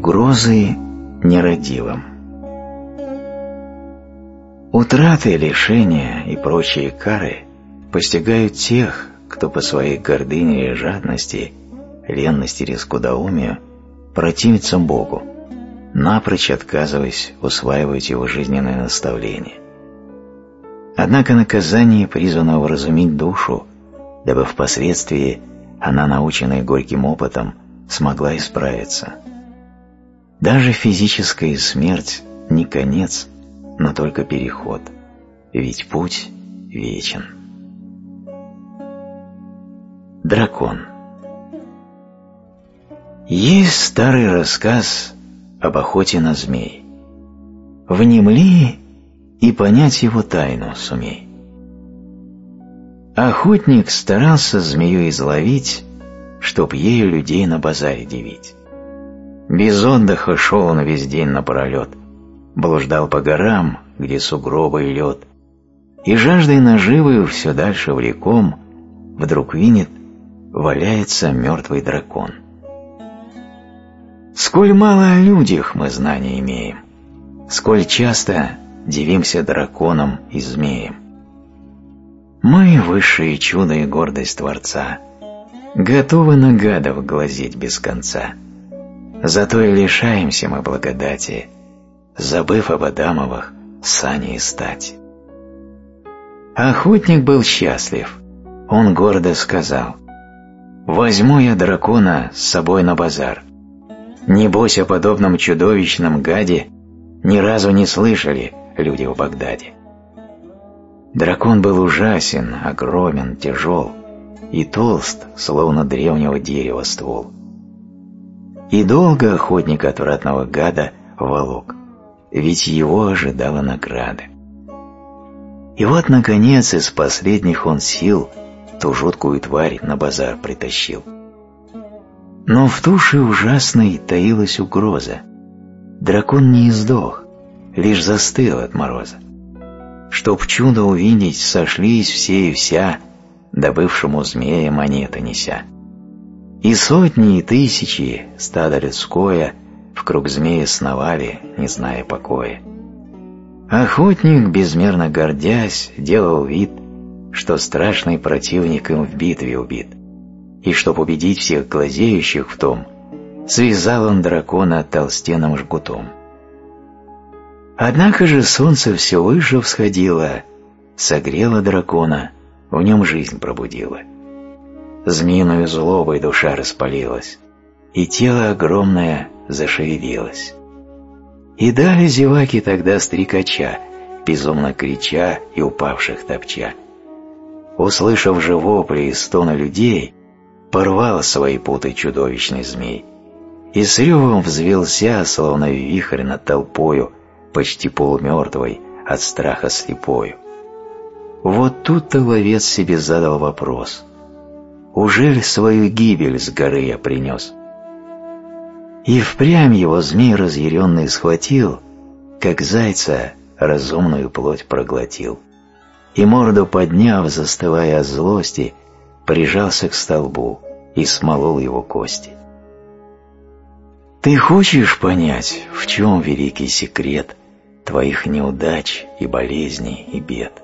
Угрозы нерадивым Утраты, лишения и прочие кары постигают тех, кто по своей гордыне и жадности, ленности или скудоумию противится Богу, напрочь отказываясь усваивать его жизненное наставление. Однако наказание призвано вразумить душу, дабы впоследствии она, наученная горьким опытом, смогла исправиться. Даже физическая смерть не конец, но только переход, ведь путь вечен. Дракон Есть старый рассказ об охоте на змей. Внемли и понять его тайну сумей. Охотник старался змею изловить, чтоб ею людей на базаре девить. Без отдыха шел он весь день напролет, блуждал по горам, где сугробы и лед, и жаждой наживою все дальше влеком вдруг винит, валяется мертвый дракон. Сколь мало о людях мы знания имеем, сколь часто дивимся драконам и змеям. Мы, высшие чудо и гордость Творца, готовы на гадов глазеть без конца. Зато и лишаемся мы благодати, забыв об Адамовых сани и стать. Охотник был счастлив. Он гордо сказал, «Возьму я дракона с собой на базар. Небось о подобном чудовищном гаде ни разу не слышали люди в Багдаде». Дракон был ужасен, огромен, тяжел и толст, словно древнего дерева ствол. И долго охотник отвратного гада волок, ведь его ожидала награда. И вот, наконец, из последних он сил ту жуткую тварь на базар притащил. Но в туше ужасной таилась угроза. Дракон не издох, лишь застыл от мороза. Чтоб чудо увидеть, сошлись все и вся, добывшему змея монеты неся. И сотни, и тысячи стада людское в круг змея сновали, не зная покоя. Охотник, безмерно гордясь, делал вид, что страшный противник им в битве убит, и чтоб убедить всех глазеющих в том, связал он дракона толстенным жгутом. Однако же солнце все выше всходило, согрело дракона, в нем жизнь пробудило. Змеиную злобой душа распалилась, и тело огромное зашевелилось. И дали зеваки тогда стрекача, безумно крича и упавших топча. Услышав же вопли и стоны людей, порвал свои путы чудовищный змей, и с ревом взвелся, словно вихрь над толпою, почти полумертвой, от страха слепою. Вот тут-то ловец себе задал вопрос. Ужель свою гибель с горы я принес? И впрямь его змей разъяренный схватил, как зайца разумную плоть проглотил. И морду подняв, застывая от злости, прижался к столбу и смолол его кости. Ты хочешь понять, в чем великий секрет твоих неудач и болезней и бед?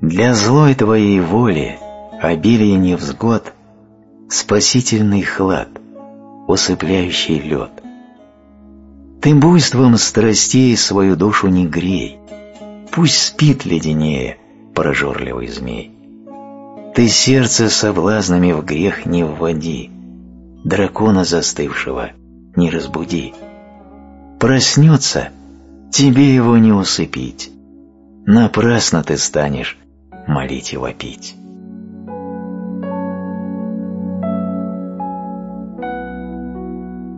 Для злой твоей воли обилие невзгод — спасительный хлад, усыпляющий лед. Ты буйством страстей свою душу не грей, пусть спит леденее прожорливый змей. Ты сердце соблазнами в грех не вводи, дракона застывшего не разбуди. Проснется, тебе его не усыпить, напрасно ты станешь молить и вопить.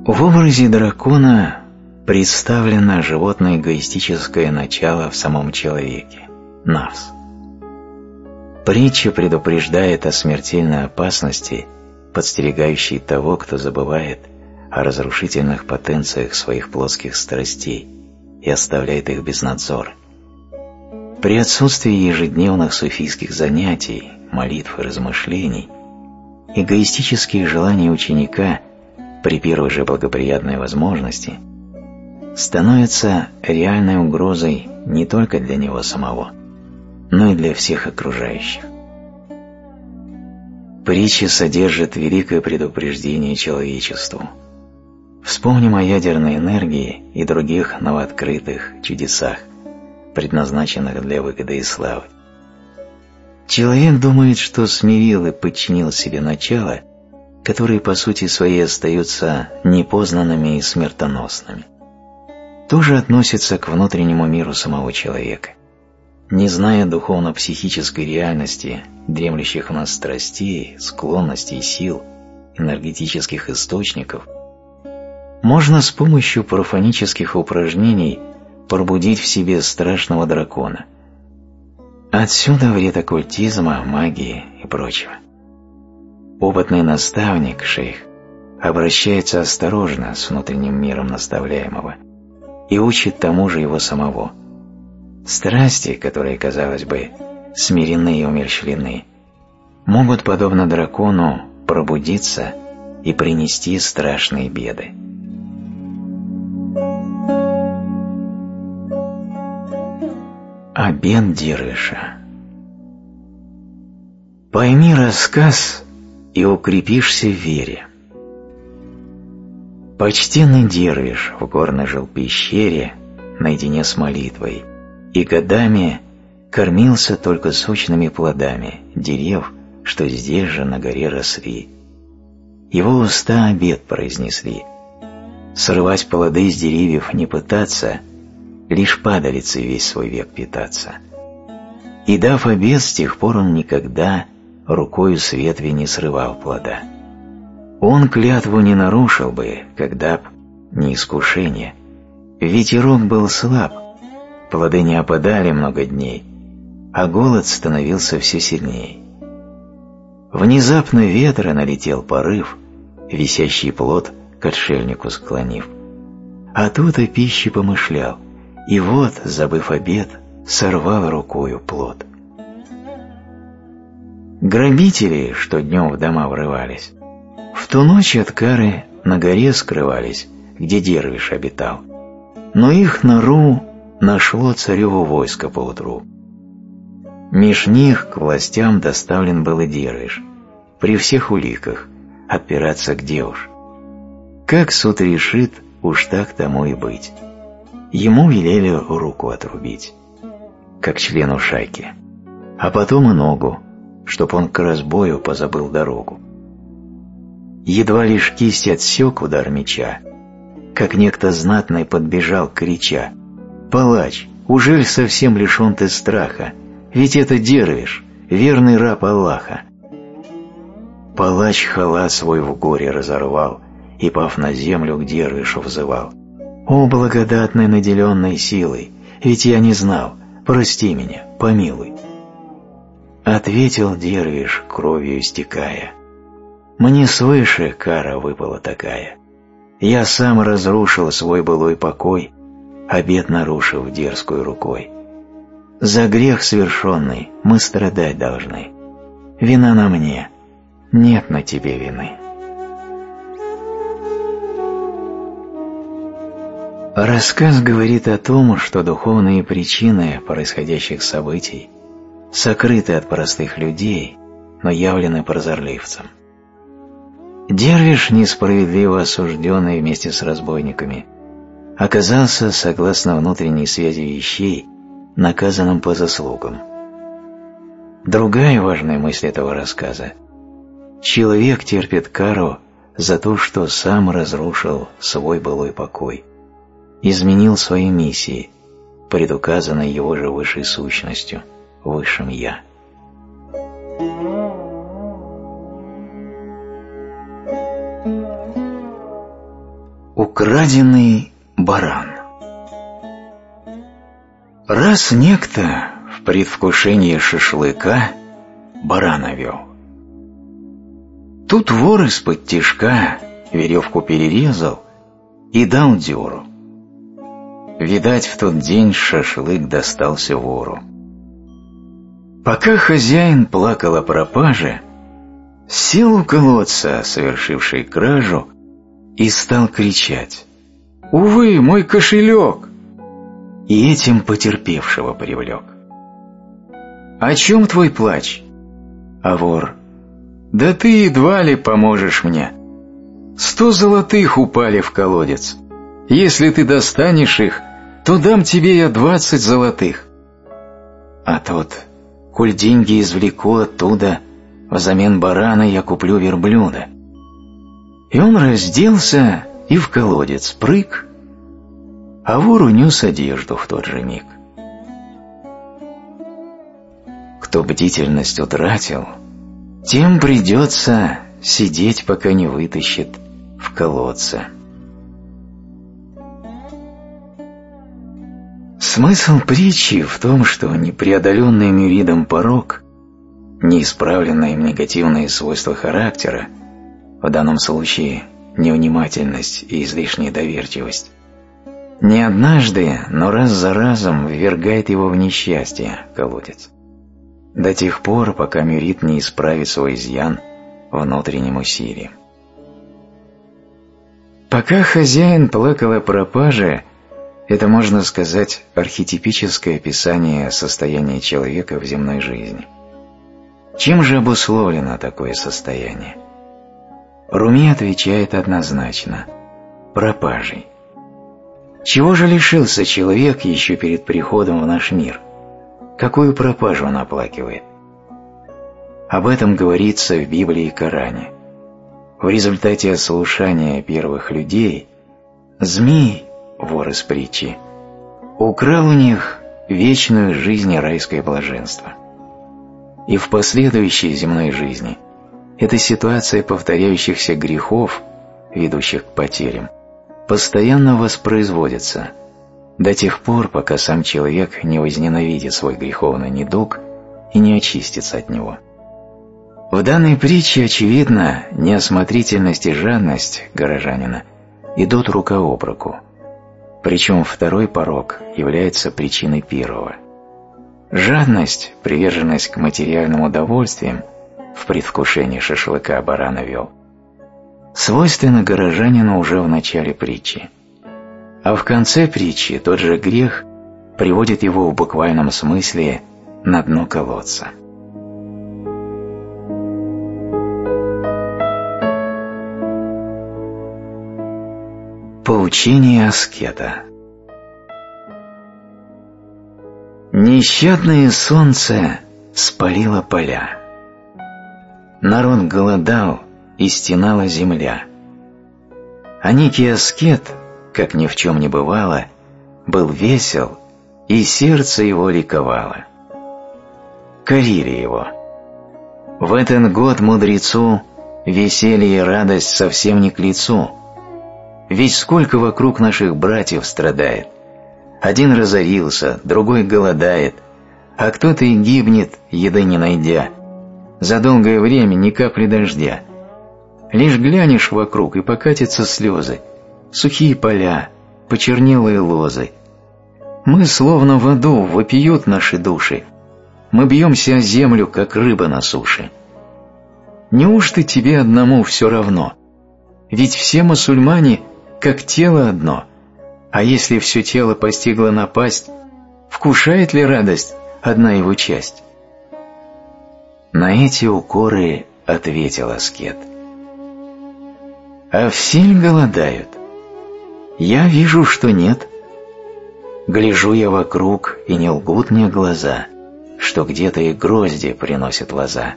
В образе дракона представлено животное эгоистическое начало в самом человеке – навс. Притча предупреждает о смертельной опасности – подстерегающий того, кто забывает о разрушительных потенциях своих плотских страстей и оставляет их без надзора. При отсутствии ежедневных суфийских занятий, молитв и размышлений, эгоистические желания ученика при первой же благоприятной возможности, становится реальной угрозой не только для него самого, но и для всех окружающих. Притча содержит великое предупреждение человечеству. Вспомним о ядерной энергии и других новооткрытых чудесах, предназначенных для выгоды и славы. Человек думает, что смирил и подчинил себе начало, которые по сути своей остаются непознанными и смертоносными. Тоже относится к внутреннему миру самого человека. Не зная духовно-психической реальности, дремлющих в нас страстей, склонностей, сил, энергетических источников, можно с помощью профанических упражнений пробудить в себе страшного дракона. Отсюда вред оккультизма, магии и прочего. Опытный наставник, шейх, обращается осторожно с внутренним миром наставляемого и учит тому же его самого. Страсти, которые, казалось бы, смирены и умерщвлены, могут, подобно дракону, пробудиться и принести страшные беды. Обен Дирыша Пойми рассказ и укрепишься в вере. Почтенный дервиш в горной жил пещере наедине с молитвой и годами кормился только сочными плодами дерев, что здесь же на горе росли. Его уста обед произнесли. Срывать плоды с деревьев не пытаться, лишь падалицей весь свой век питаться. И дав обед, с тех пор он никогда рукою с ветви не срывал плода. Он клятву не нарушил бы, когда б не искушение. Ветерок был слаб, плоды не опадали много дней, а голод становился все сильнее. Внезапно ветра налетел порыв, висящий плод к отшельнику склонив. А тут о пище помышлял, и вот, забыв обед, сорвал рукою плод. Грабители, что днем в дома врывались, в ту ночь от кары на горе скрывались, где Дервиш обитал. Но их нору нашло цареву войско поутру. Меж них к властям доставлен был и Дервиш, при всех уликах, отпираться к девуш. Как суд решит, уж так тому и быть. Ему велели руку отрубить, как члену шайки, а потом и ногу, чтоб он к разбою позабыл дорогу. Едва лишь кисть отсек удар меча, как некто знатный подбежал, крича «Палач, ужель совсем лишен ты страха? Ведь это дервиш, верный раб Аллаха». Палач хала свой в горе разорвал и, пав на землю, к дервишу взывал. «О, благодатной наделенной силой, ведь я не знал, прости меня, помилуй». Ответил Дервиш, кровью истекая. Мне свыше кара выпала такая. Я сам разрушил свой былой покой, обет нарушив дерзкую рукой. За грех совершенный мы страдать должны. Вина на мне, нет на тебе вины. Рассказ говорит о том, что духовные причины происходящих событий сокрыты от простых людей, но явлены прозорливцам. Дервиш, несправедливо осужденный вместе с разбойниками, оказался, согласно внутренней связи вещей, наказанным по заслугам. Другая важная мысль этого рассказа – человек терпит кару за то, что сам разрушил свой былой покой, изменил свои миссии, предуказанной его же высшей сущностью – Высшим Я. Украденный баран Раз некто в предвкушении шашлыка барана вел. Тут вор из-под тишка веревку перерезал и дал дёру. Видать, в тот день шашлык достался вору. Пока хозяин плакал о пропаже, сел у колодца, совершивший кражу, и стал кричать «Увы, мой кошелек!» и этим потерпевшего привлек. «О чем твой плач?» А вор «Да ты едва ли поможешь мне. Сто золотых упали в колодец. Если ты достанешь их, то дам тебе я двадцать золотых». А тот, коль деньги извлеку оттуда, взамен барана я куплю верблюда. И он разделся и в колодец прыг, а вор унес одежду в тот же миг. Кто бдительность утратил, тем придется сидеть, пока не вытащит в колодце. Смысл притчи в том, что непреодоленный мюридом порог, неисправленные им негативные свойства характера, в данном случае невнимательность и излишняя доверчивость, не однажды, но раз за разом ввергает его в несчастье, колодец. До тех пор, пока мюрит не исправит свой изъян внутренним усилием. Пока хозяин плакал о пропаже, это, можно сказать, архетипическое описание состояния человека в земной жизни. Чем же обусловлено такое состояние? Руми отвечает однозначно – пропажей. Чего же лишился человек еще перед приходом в наш мир? Какую пропажу он оплакивает? Об этом говорится в Библии и Коране. В результате ослушания первых людей змей вор из притчи, украл у них вечную жизнь и райское блаженство. И в последующей земной жизни эта ситуация повторяющихся грехов, ведущих к потерям, постоянно воспроизводится до тех пор, пока сам человек не возненавидит свой греховный недуг и не очистится от него. В данной притче, очевидно, неосмотрительность и жадность горожанина идут рука об руку – причем второй порог является причиной первого. Жадность, приверженность к материальным удовольствиям, в предвкушении шашлыка барана вел, свойственно горожанину уже в начале притчи. А в конце притчи тот же грех приводит его в буквальном смысле на дно колодца. Поучение аскета Нещадное солнце спалило поля. Народ голодал, и стенала земля. А некий аскет, как ни в чем не бывало, был весел, и сердце его ликовало. Корили его. В этот год мудрецу веселье и радость совсем не к лицу — ведь сколько вокруг наших братьев страдает. Один разорился, другой голодает, а кто-то и гибнет, еды не найдя. За долгое время ни капли дождя. Лишь глянешь вокруг, и покатятся слезы. Сухие поля, почернелые лозы. Мы словно в аду, вопиют наши души. Мы бьемся о землю, как рыба на суше. Неужто тебе одному все равно? Ведь все мусульмане как тело одно. А если все тело постигло напасть, вкушает ли радость одна его часть? На эти укоры ответил аскет. А все голодают? Я вижу, что нет. Гляжу я вокруг, и не лгут мне глаза, что где-то и грозди приносят лоза.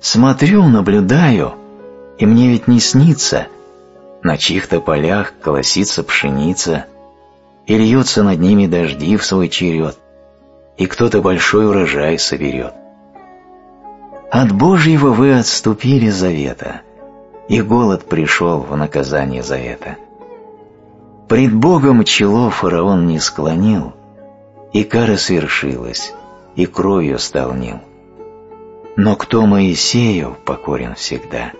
Смотрю, наблюдаю, и мне ведь не снится — на чьих-то полях колосится пшеница, и льются над ними дожди в свой черед, и кто-то большой урожай соберет. От Божьего вы отступили завета, и голод пришел в наказание за это. Пред Богом чело фараон не склонил, и кара свершилась, и кровью стал Нил. Но кто Моисею покорен всегда,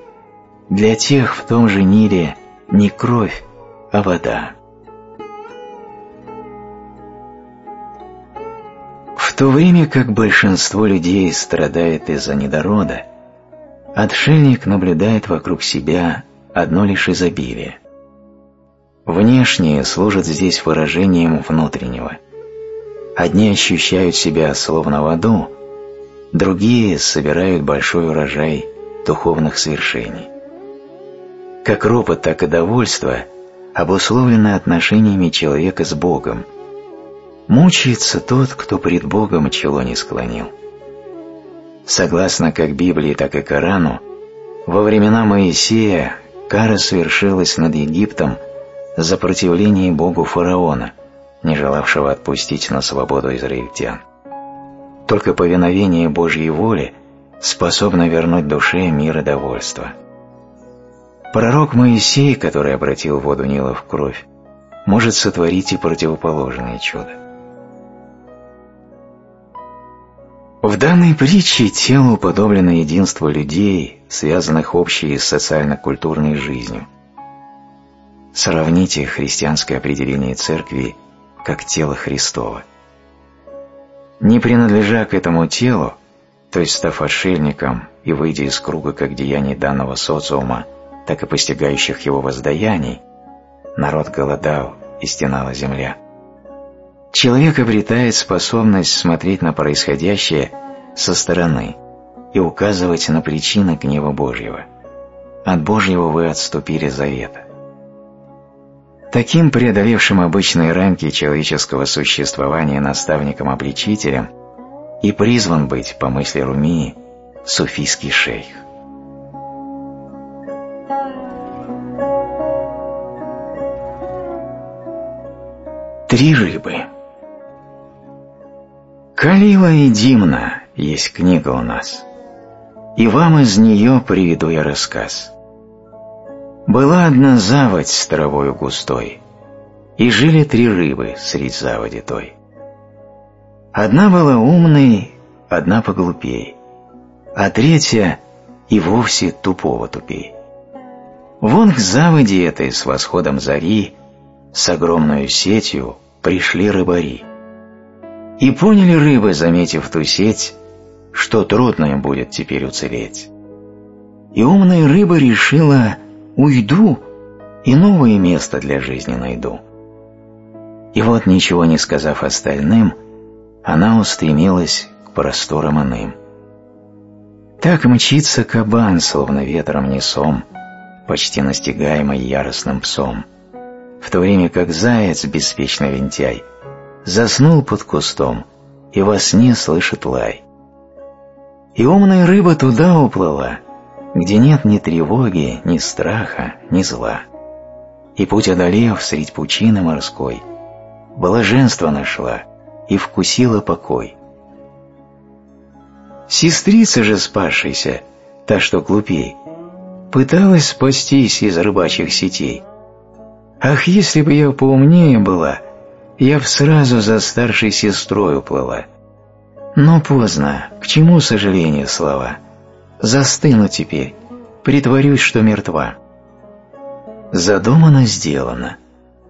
для тех в том же Ниле не кровь, а вода. В то время как большинство людей страдает из-за недорода, отшельник наблюдает вокруг себя одно лишь изобилие. Внешнее служит здесь выражением внутреннего. Одни ощущают себя словно в аду, другие собирают большой урожай духовных свершений. Как ропот, так и довольство обусловлены отношениями человека с Богом. Мучается тот, кто пред Богом чело не склонил. Согласно как Библии, так и Корану, во времена Моисея кара свершилась над Египтом за противление Богу фараона, не желавшего отпустить на свободу израильтян. Только повиновение Божьей воле способно вернуть душе мир и довольство. Пророк Моисей, который обратил воду Нила в кровь, может сотворить и противоположное чудо. В данной притче тело уподоблено единству людей, связанных общей социально-культурной жизнью. Сравните христианское определение церкви как тело Христова. Не принадлежа к этому телу, то есть став отшельником и выйдя из круга как деяний данного социума, так и постигающих его воздаяний, народ голодал и стенала земля. Человек обретает способность смотреть на происходящее со стороны и указывать на причины гнева Божьего. От Божьего вы отступили завета. Таким преодолевшим обычные рамки человеческого существования наставником-обличителем и призван быть, по мысли Румии, суфийский шейх. Три рыбы Калила и Димна есть книга у нас, и вам из нее приведу я рассказ. Была одна заводь с травою густой, и жили три рыбы средь заводи той. Одна была умной, одна поглупей, а третья и вовсе тупого тупей. Вон к заводе этой с восходом зари с огромной сетью пришли рыбари. И поняли рыбы, заметив ту сеть, что трудно им будет теперь уцелеть. И умная рыба решила «Уйду и новое место для жизни найду». И вот, ничего не сказав остальным, она устремилась к просторам иным. Так мчится кабан, словно ветром несом, почти настигаемый яростным псом, в то время как заяц, беспечно винтяй, заснул под кустом и во сне слышит лай. И умная рыба туда уплыла, где нет ни тревоги, ни страха, ни зла. И путь одолев средь пучины морской, блаженство нашла и вкусила покой. Сестрица же спасшаяся, та, что глупей, пыталась спастись из рыбачьих сетей. Ах, если бы я поумнее была — я б сразу за старшей сестрой уплыла. Но поздно, к чему сожаление слова? Застыну теперь, притворюсь, что мертва. Задумано сделано.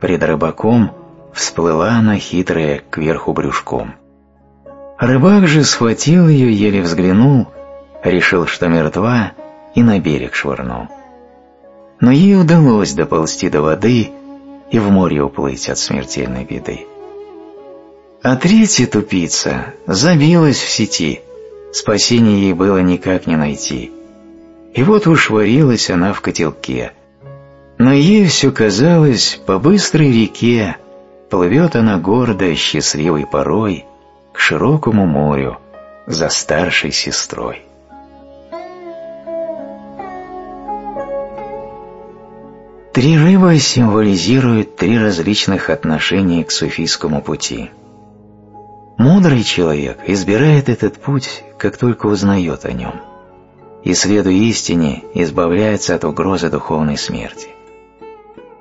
Пред рыбаком всплыла она хитрая кверху брюшком. Рыбак же схватил ее, еле взглянул, решил, что мертва, и на берег швырнул. Но ей удалось доползти до воды и в море уплыть от смертельной беды. А третья тупица забилась в сети, спасения ей было никак не найти. И вот уж варилась она в котелке, но ей все казалось по быстрой реке, плывет она гордо, счастливой порой, к широкому морю за старшей сестрой. Три рыбы символизируют три различных отношения к суфийскому пути. Мудрый человек избирает этот путь, как только узнает о нем, и, следуя истине, избавляется от угрозы духовной смерти.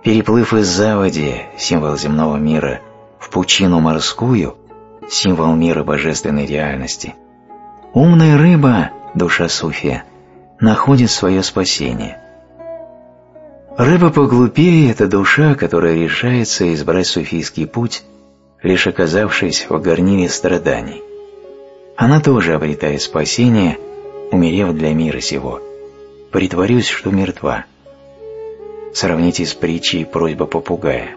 Переплыв из заводи, символ земного мира, в пучину морскую, символ мира божественной реальности, умная рыба, душа суфия, находит свое спасение – Рыба поглупее – это душа, которая решается избрать суфийский путь, лишь оказавшись в горниле страданий. Она тоже обретает спасение, умерев для мира сего. Притворюсь, что мертва. Сравните с притчей «Просьба попугая»,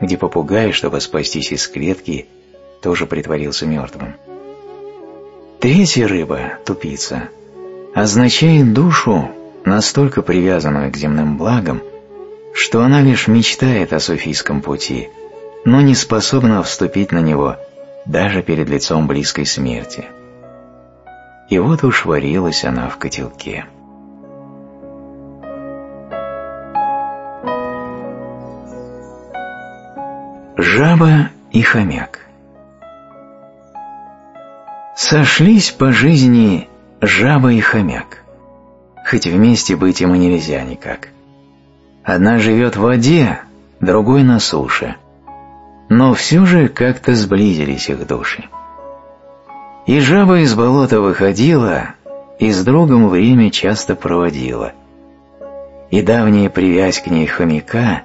где попугай, чтобы спастись из клетки, тоже притворился мертвым. Третья рыба, тупица, означает душу, настолько привязанную к земным благам, что она лишь мечтает о суфийском пути, но не способна вступить на него даже перед лицом близкой смерти. И вот уж варилась она в котелке. Жаба и хомяк Сошлись по жизни жаба и хомяк. Хоть вместе быть им и нельзя никак. Одна живет в воде, другой на суше. Но все же как-то сблизились их души. И жаба из болота выходила, и с другом время часто проводила. И давняя привязь к ней хомяка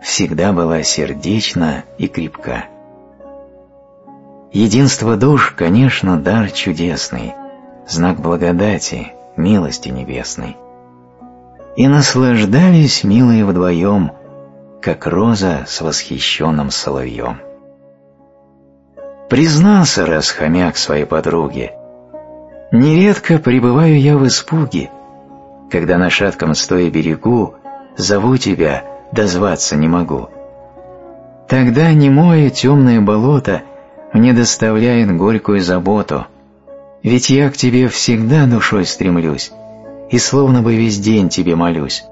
всегда была сердечна и крепка. Единство душ, конечно, дар чудесный, знак благодати, милости небесной. И наслаждались милые вдвоем, как роза с восхищенным соловьем. Признался раз хомяк своей подруге, «Нередко пребываю я в испуге, когда на шатком стоя берегу зову тебя, дозваться не могу. Тогда немое темное болото мне доставляет горькую заботу, ведь я к тебе всегда душой стремлюсь и словно бы весь день тебе молюсь.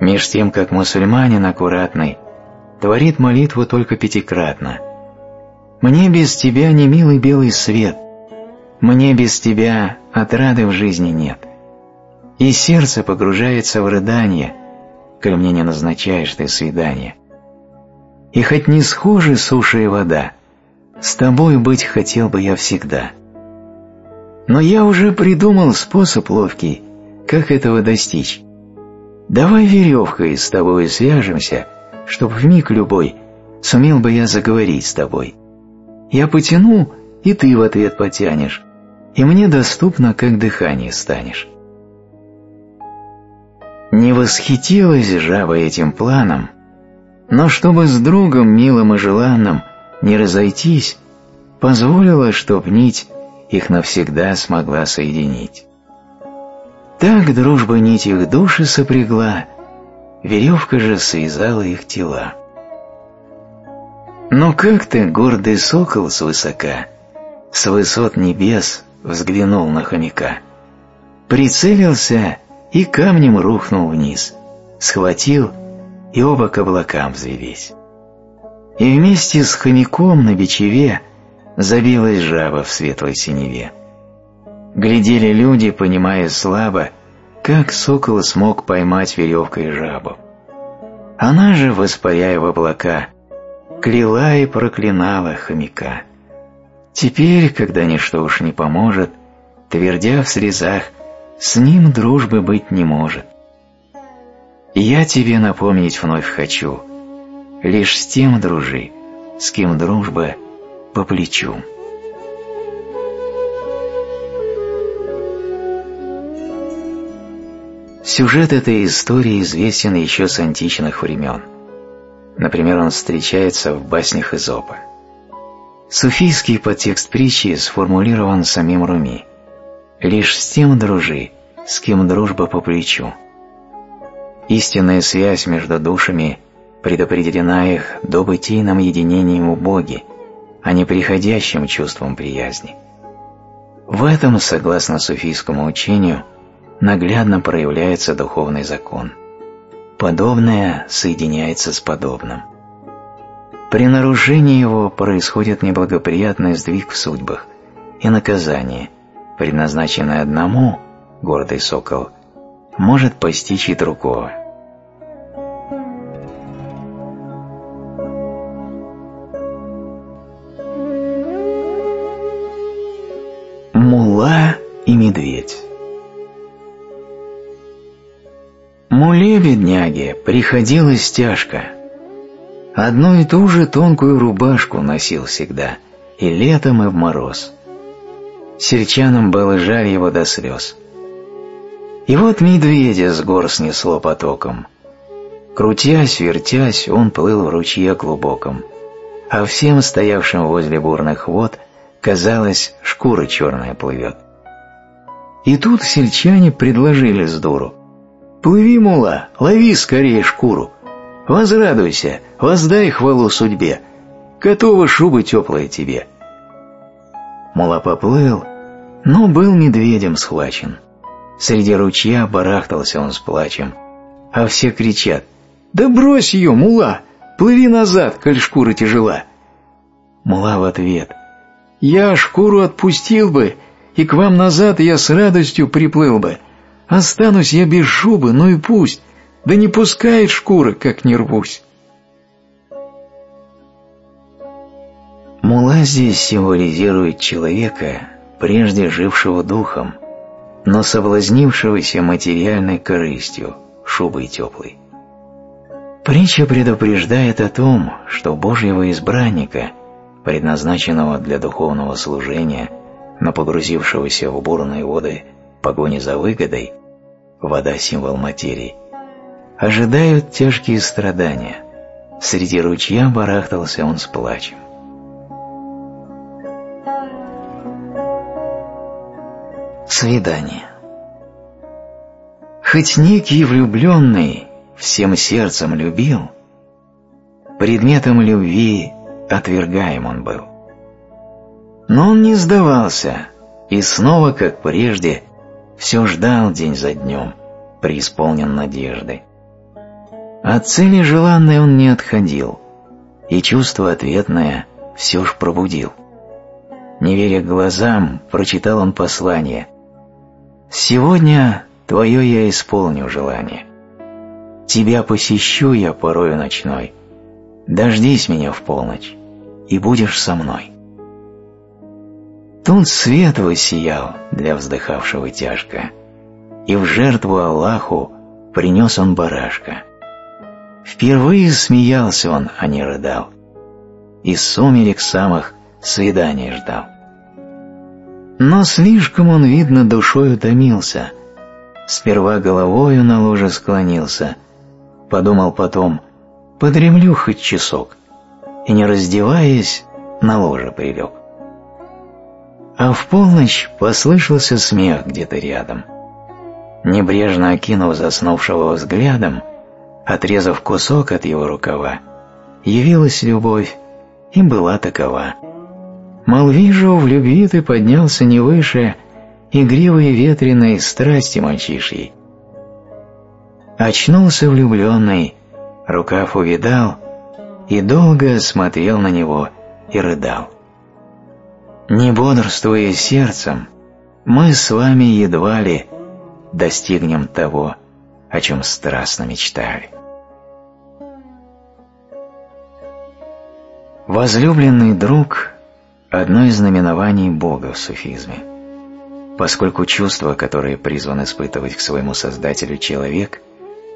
Меж тем, как мусульманин аккуратный творит молитву только пятикратно. Мне без тебя не милый белый свет, мне без тебя отрады в жизни нет. И сердце погружается в рыдание, коль мне не назначаешь ты свидание. И хоть не схожи суша и вода, с тобой быть хотел бы я всегда. Но я уже придумал способ ловкий, как этого достичь. Давай веревкой с тобой свяжемся, чтоб в миг любой сумел бы я заговорить с тобой. Я потяну, и ты в ответ потянешь, и мне доступно, как дыхание станешь. Не восхитилась жаба этим планом, но чтобы с другом милым и желанным не разойтись, позволила, чтоб нить их навсегда смогла соединить. Так дружба нить их души сопрягла, веревка же связала их тела. Но как ты, гордый сокол свысока, с высот небес взглянул на хомяка, прицелился и камнем рухнул вниз, схватил, и оба к облакам взвелись. И вместе с хомяком на бичеве забилась жаба в светлой синеве. Глядели люди, понимая слабо, как сокол смог поймать веревкой жабу. Она же, воспаряя в облака, кляла и проклинала хомяка. Теперь, когда ничто уж не поможет, твердя в срезах с ним дружбы быть не может. Я тебе напомнить вновь хочу, лишь с тем дружи, с кем дружба по плечу. Сюжет этой истории известен еще с античных времен. Например, он встречается в баснях Эзопа. Суфийский подтекст притчи сформулирован самим Руми – Лишь с тем дружи, с кем дружба по плечу. Истинная связь между душами предопределена их до бытийным единением у Боги, а не приходящим чувством приязни. В этом, согласно суфийскому учению, наглядно проявляется духовный закон. Подобное соединяется с подобным. При нарушении его происходит неблагоприятный сдвиг в судьбах и наказание – предназначенное одному, гордый сокол, может постичь и другого. Мула и медведь Муле, бедняге, приходилось тяжко. Одну и ту же тонкую рубашку носил всегда, и летом, и в мороз. Сельчанам было жаль его до слез. И вот медведя с гор снесло потоком. Крутясь, вертясь, он плыл в ручье глубоком, а всем стоявшим возле бурных вод казалось, шкура черная плывет. И тут сельчане предложили с дуру. «Плыви, мула, лови скорее шкуру, возрадуйся, воздай хвалу судьбе, готова шуба теплая тебе». Мула поплыл, но был медведем схвачен. Среди ручья барахтался он с плачем, а все кричат «Да брось ее, мула! Плыви назад, коль шкура тяжела!» Мула в ответ «Я шкуру отпустил бы, и к вам назад я с радостью приплыл бы. Останусь я без шубы, ну и пусть, да не пускает шкура, как не рвусь». Мула здесь символизирует человека, прежде жившего духом, но соблазнившегося материальной корыстью, шубой теплой. Притча предупреждает о том, что Божьего избранника, предназначенного для духовного служения, но погрузившегося в бурные воды погони за выгодой, вода – символ материи, ожидают тяжкие страдания. Среди ручья барахтался он с плачем. Свидание Хоть некий влюбленный всем сердцем любил, предметом любви отвергаем он был. Но он не сдавался и снова, как прежде, все ждал день за днем, преисполнен надежды. От цели желанной он не отходил, и чувство ответное все ж пробудил. Не веря глазам, прочитал он послание, Сегодня твое я исполню желание. Тебя посещу я порою ночной. Дождись меня в полночь, и будешь со мной. Тут свет воссиял для вздыхавшего тяжко, и в жертву Аллаху принес он барашка. Впервые смеялся он, а не рыдал, и сумерек самых свидания ждал. Но слишком он, видно, душой утомился. Сперва головою на ложе склонился, подумал потом, подремлю хоть часок, и, не раздеваясь, на ложе прилег. А в полночь послышался смех где-то рядом. Небрежно окинув заснувшего взглядом, отрезав кусок от его рукава, явилась любовь и была такова — Мол, вижу, в любви ты поднялся не выше игривой ветреной страсти мальчишьей. Очнулся влюбленный, рукав увидал и долго смотрел на него и рыдал. Не бодрствуя сердцем, мы с вами едва ли достигнем того, о чем страстно мечтали. Возлюбленный друг одно из знаменований Бога в суфизме. Поскольку чувство, которое призван испытывать к своему Создателю человек,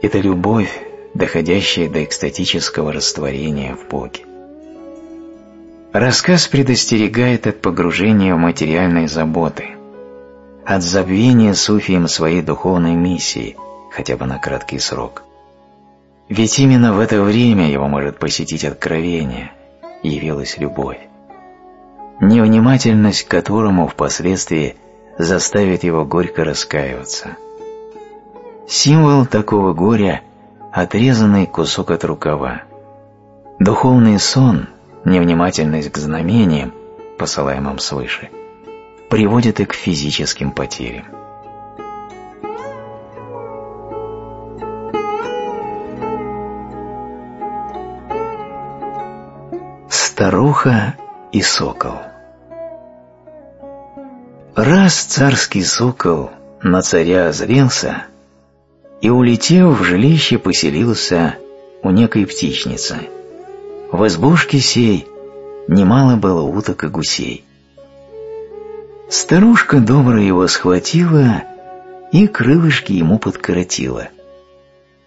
это любовь, доходящая до экстатического растворения в Боге. Рассказ предостерегает от погружения в материальные заботы, от забвения суфием своей духовной миссии, хотя бы на краткий срок. Ведь именно в это время его может посетить откровение, явилась любовь невнимательность к которому впоследствии заставит его горько раскаиваться. Символ такого горя – отрезанный кусок от рукава. Духовный сон, невнимательность к знамениям, посылаемым свыше, приводит и к физическим потерям. Старуха и сокол. Раз царский сокол на царя озрелся и, улетев в жилище, поселился у некой птичницы. В избушке сей немало было уток и гусей. Старушка добро его схватила и крылышки ему подкоротила.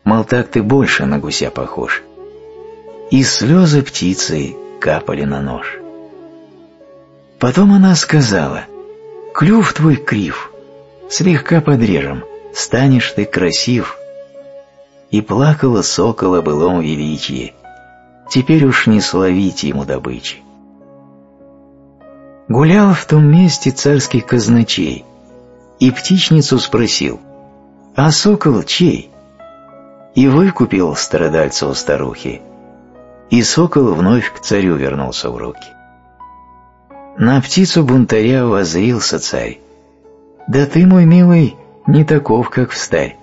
Мол, так ты больше на гуся похож. И слезы птицы капали на нож. Потом она сказала, «Клюв твой крив, слегка подрежем, станешь ты красив». И плакала сокол о былом величии, теперь уж не словить ему добычи. Гулял в том месте царский казначей, и птичницу спросил, «А сокол чей?» И выкупил страдальца у старухи, и сокол вновь к царю вернулся в руки. На птицу бунтаря воззрился царь. «Да ты, мой милый, не таков, как встарь.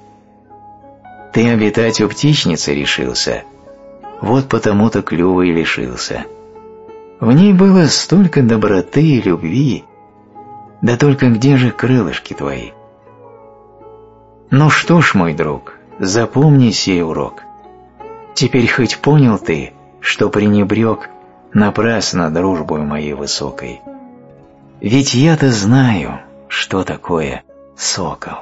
Ты обитать у птичницы решился, вот потому-то клюва и лишился. В ней было столько доброты и любви, да только где же крылышки твои? Ну что ж, мой друг, запомни сей урок. Теперь хоть понял ты, что пренебрег напрасно дружбой моей высокой. Ведь я-то знаю, что такое сокол.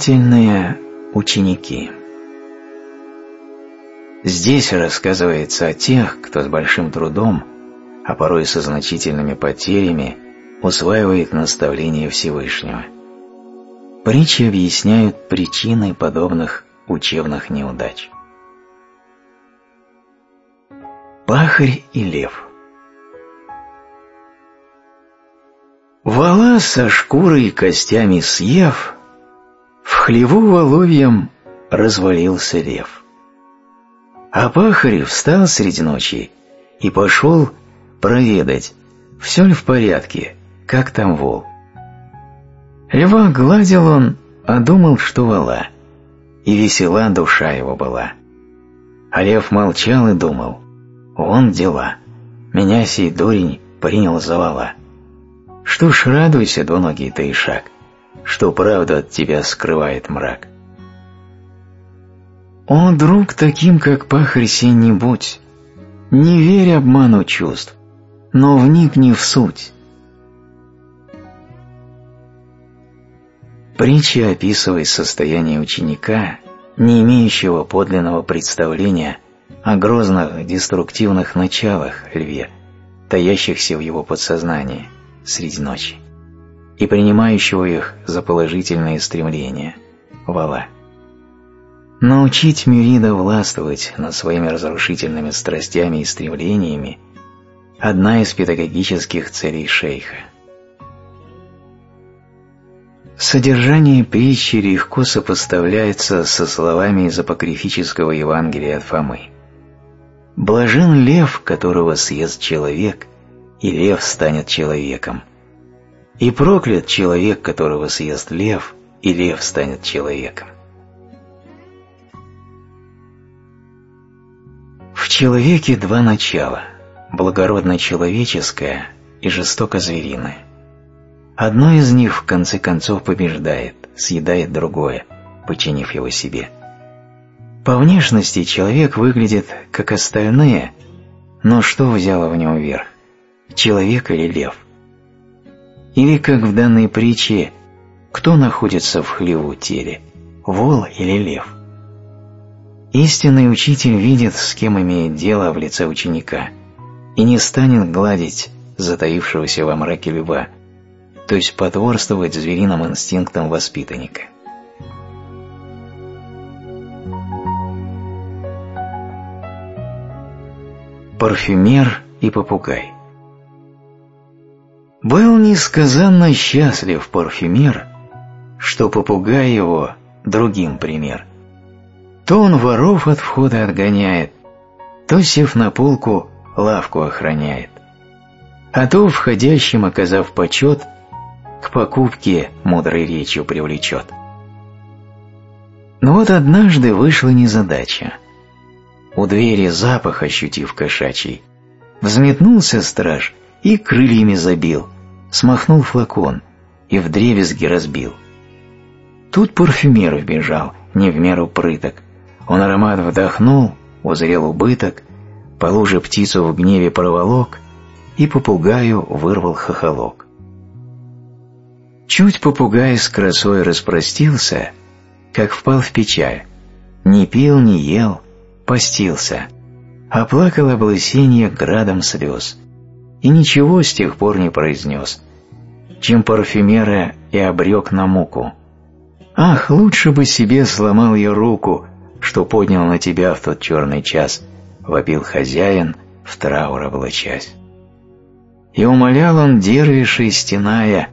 Невнимательные ученики Здесь рассказывается о тех, кто с большим трудом, а порой со значительными потерями, усваивает наставления Всевышнего. Притчи объясняют причины подобных учебных неудач. Пахарь и лев Вала со шкурой и костями съев, в хлеву воловьем развалился лев. А пахарь встал среди ночи и пошел проведать, все ли в порядке, как там вол. Льва гладил он, а думал, что вола, и весела душа его была. А лев молчал и думал, вон дела, меня сей дурень принял за вола. Что ж, радуйся, двуногий ты и шаг — что правда от тебя скрывает мрак. О, друг, таким, как пахарь сей не не верь обману чувств, но вникни в суть. Притча описывает состояние ученика, не имеющего подлинного представления о грозных деструктивных началах льве, таящихся в его подсознании среди ночи и принимающего их за положительные стремления – вала. Научить Мюрида властвовать над своими разрушительными страстями и стремлениями – одна из педагогических целей шейха. Содержание притчи легко сопоставляется со словами из апокрифического Евангелия от Фомы. «Блажен лев, которого съест человек, и лев станет человеком, и проклят человек, которого съест лев, и лев станет человеком. В человеке два начала – благородно-человеческое и жестоко-звериное. Одно из них в конце концов побеждает, съедает другое, подчинив его себе. По внешности человек выглядит как остальные, но что взяло в нем верх – человек или лев – или, как в данной притче, кто находится в хлеву теле, вол или лев? Истинный учитель видит, с кем имеет дело в лице ученика, и не станет гладить затаившегося во мраке льва, то есть потворствовать звериным инстинктам воспитанника. Парфюмер и попугай был несказанно счастлив парфюмер, что попугай его другим пример. То он воров от входа отгоняет, то, сев на полку, лавку охраняет, а то, входящим оказав почет, к покупке мудрой речью привлечет. Но вот однажды вышла незадача. У двери запах ощутив кошачий, взметнулся страж и крыльями забил, смахнул флакон и в древесге разбил. Тут парфюмер вбежал, не в меру прыток. Он аромат вдохнул, узрел убыток, по луже птицу в гневе проволок и попугаю вырвал хохолок. Чуть попугай с красой распростился, как впал в печаль. Не пил, не ел, постился, а плакал облысенье градом слез. И ничего с тех пор не произнес, чем парфюмера и обрек на муку. Ах, лучше бы себе сломал я руку, что поднял на тебя в тот черный час, вопил хозяин, в траур облачась. И умолял он дервишей, стеная,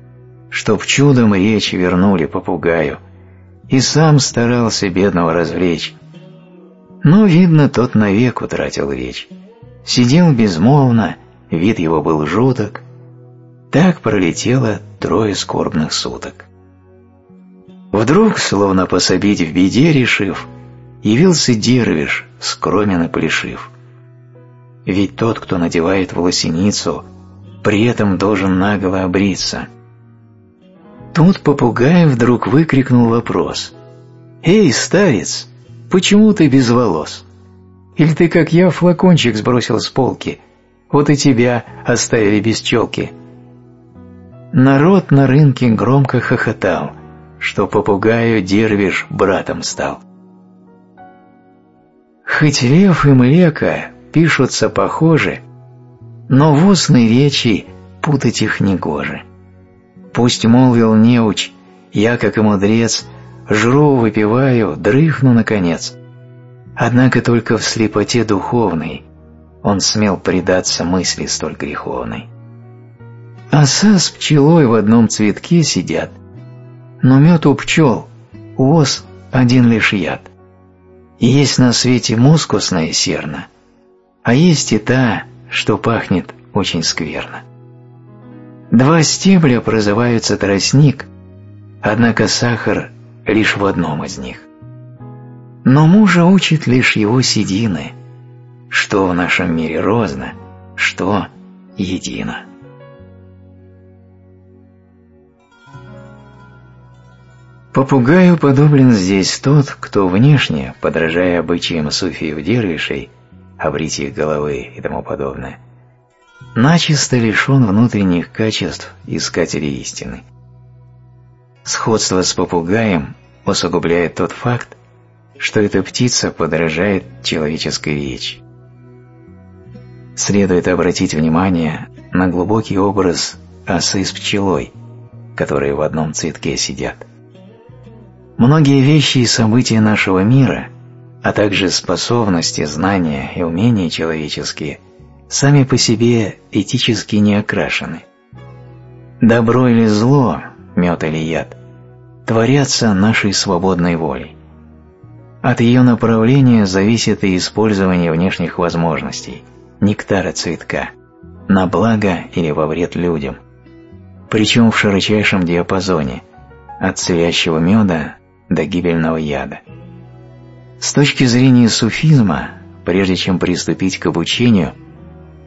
чтоб чудом речь вернули попугаю, и сам старался бедного развлечь. Но, видно, тот навек утратил речь. Сидел безмолвно, вид его был жуток. Так пролетело трое скорбных суток. Вдруг, словно пособить в беде решив, явился дервиш, скромен и плешив. Ведь тот, кто надевает волосиницу, при этом должен наголо обриться. Тут попугай вдруг выкрикнул вопрос. «Эй, старец, почему ты без волос? Или ты, как я, флакончик сбросил с полки? Вот и тебя оставили без челки». Народ на рынке громко хохотал, что попугаю дервиш братом стал. Хоть лев и млека пишутся похожи, но в устной речи путать их не гоже. Пусть молвил неуч, я, как и мудрец, жру, выпиваю, дрыхну, наконец. Однако только в слепоте духовной он смел предаться мысли столь греховной. Оса с пчелой в одном цветке сидят, но мед у пчел, у ос один лишь яд. Есть на свете мускусная серна, а есть и та, что пахнет очень скверно. Два стебля прозываются тростник, однако сахар лишь в одном из них. Но мужа учит лишь его седины, что в нашем мире розно, что едино. Попугаю подоблен здесь тот, кто внешне, подражая обычаям суфиев дервишей, обритие головы и тому подобное, начисто лишен внутренних качеств искателя истины. Сходство с попугаем усугубляет тот факт, что эта птица подражает человеческой речи. Следует обратить внимание на глубокий образ осы с пчелой, которые в одном цветке сидят. Многие вещи и события нашего мира, а также способности, знания и умения человеческие сами по себе этически не окрашены. Добро или зло, мед или яд, творятся нашей свободной волей. От ее направления зависит и использование внешних возможностей, нектара цветка, на благо или во вред людям, причем в широчайшем диапазоне, от цвящего меда до гибельного яда. С точки зрения суфизма, прежде чем приступить к обучению,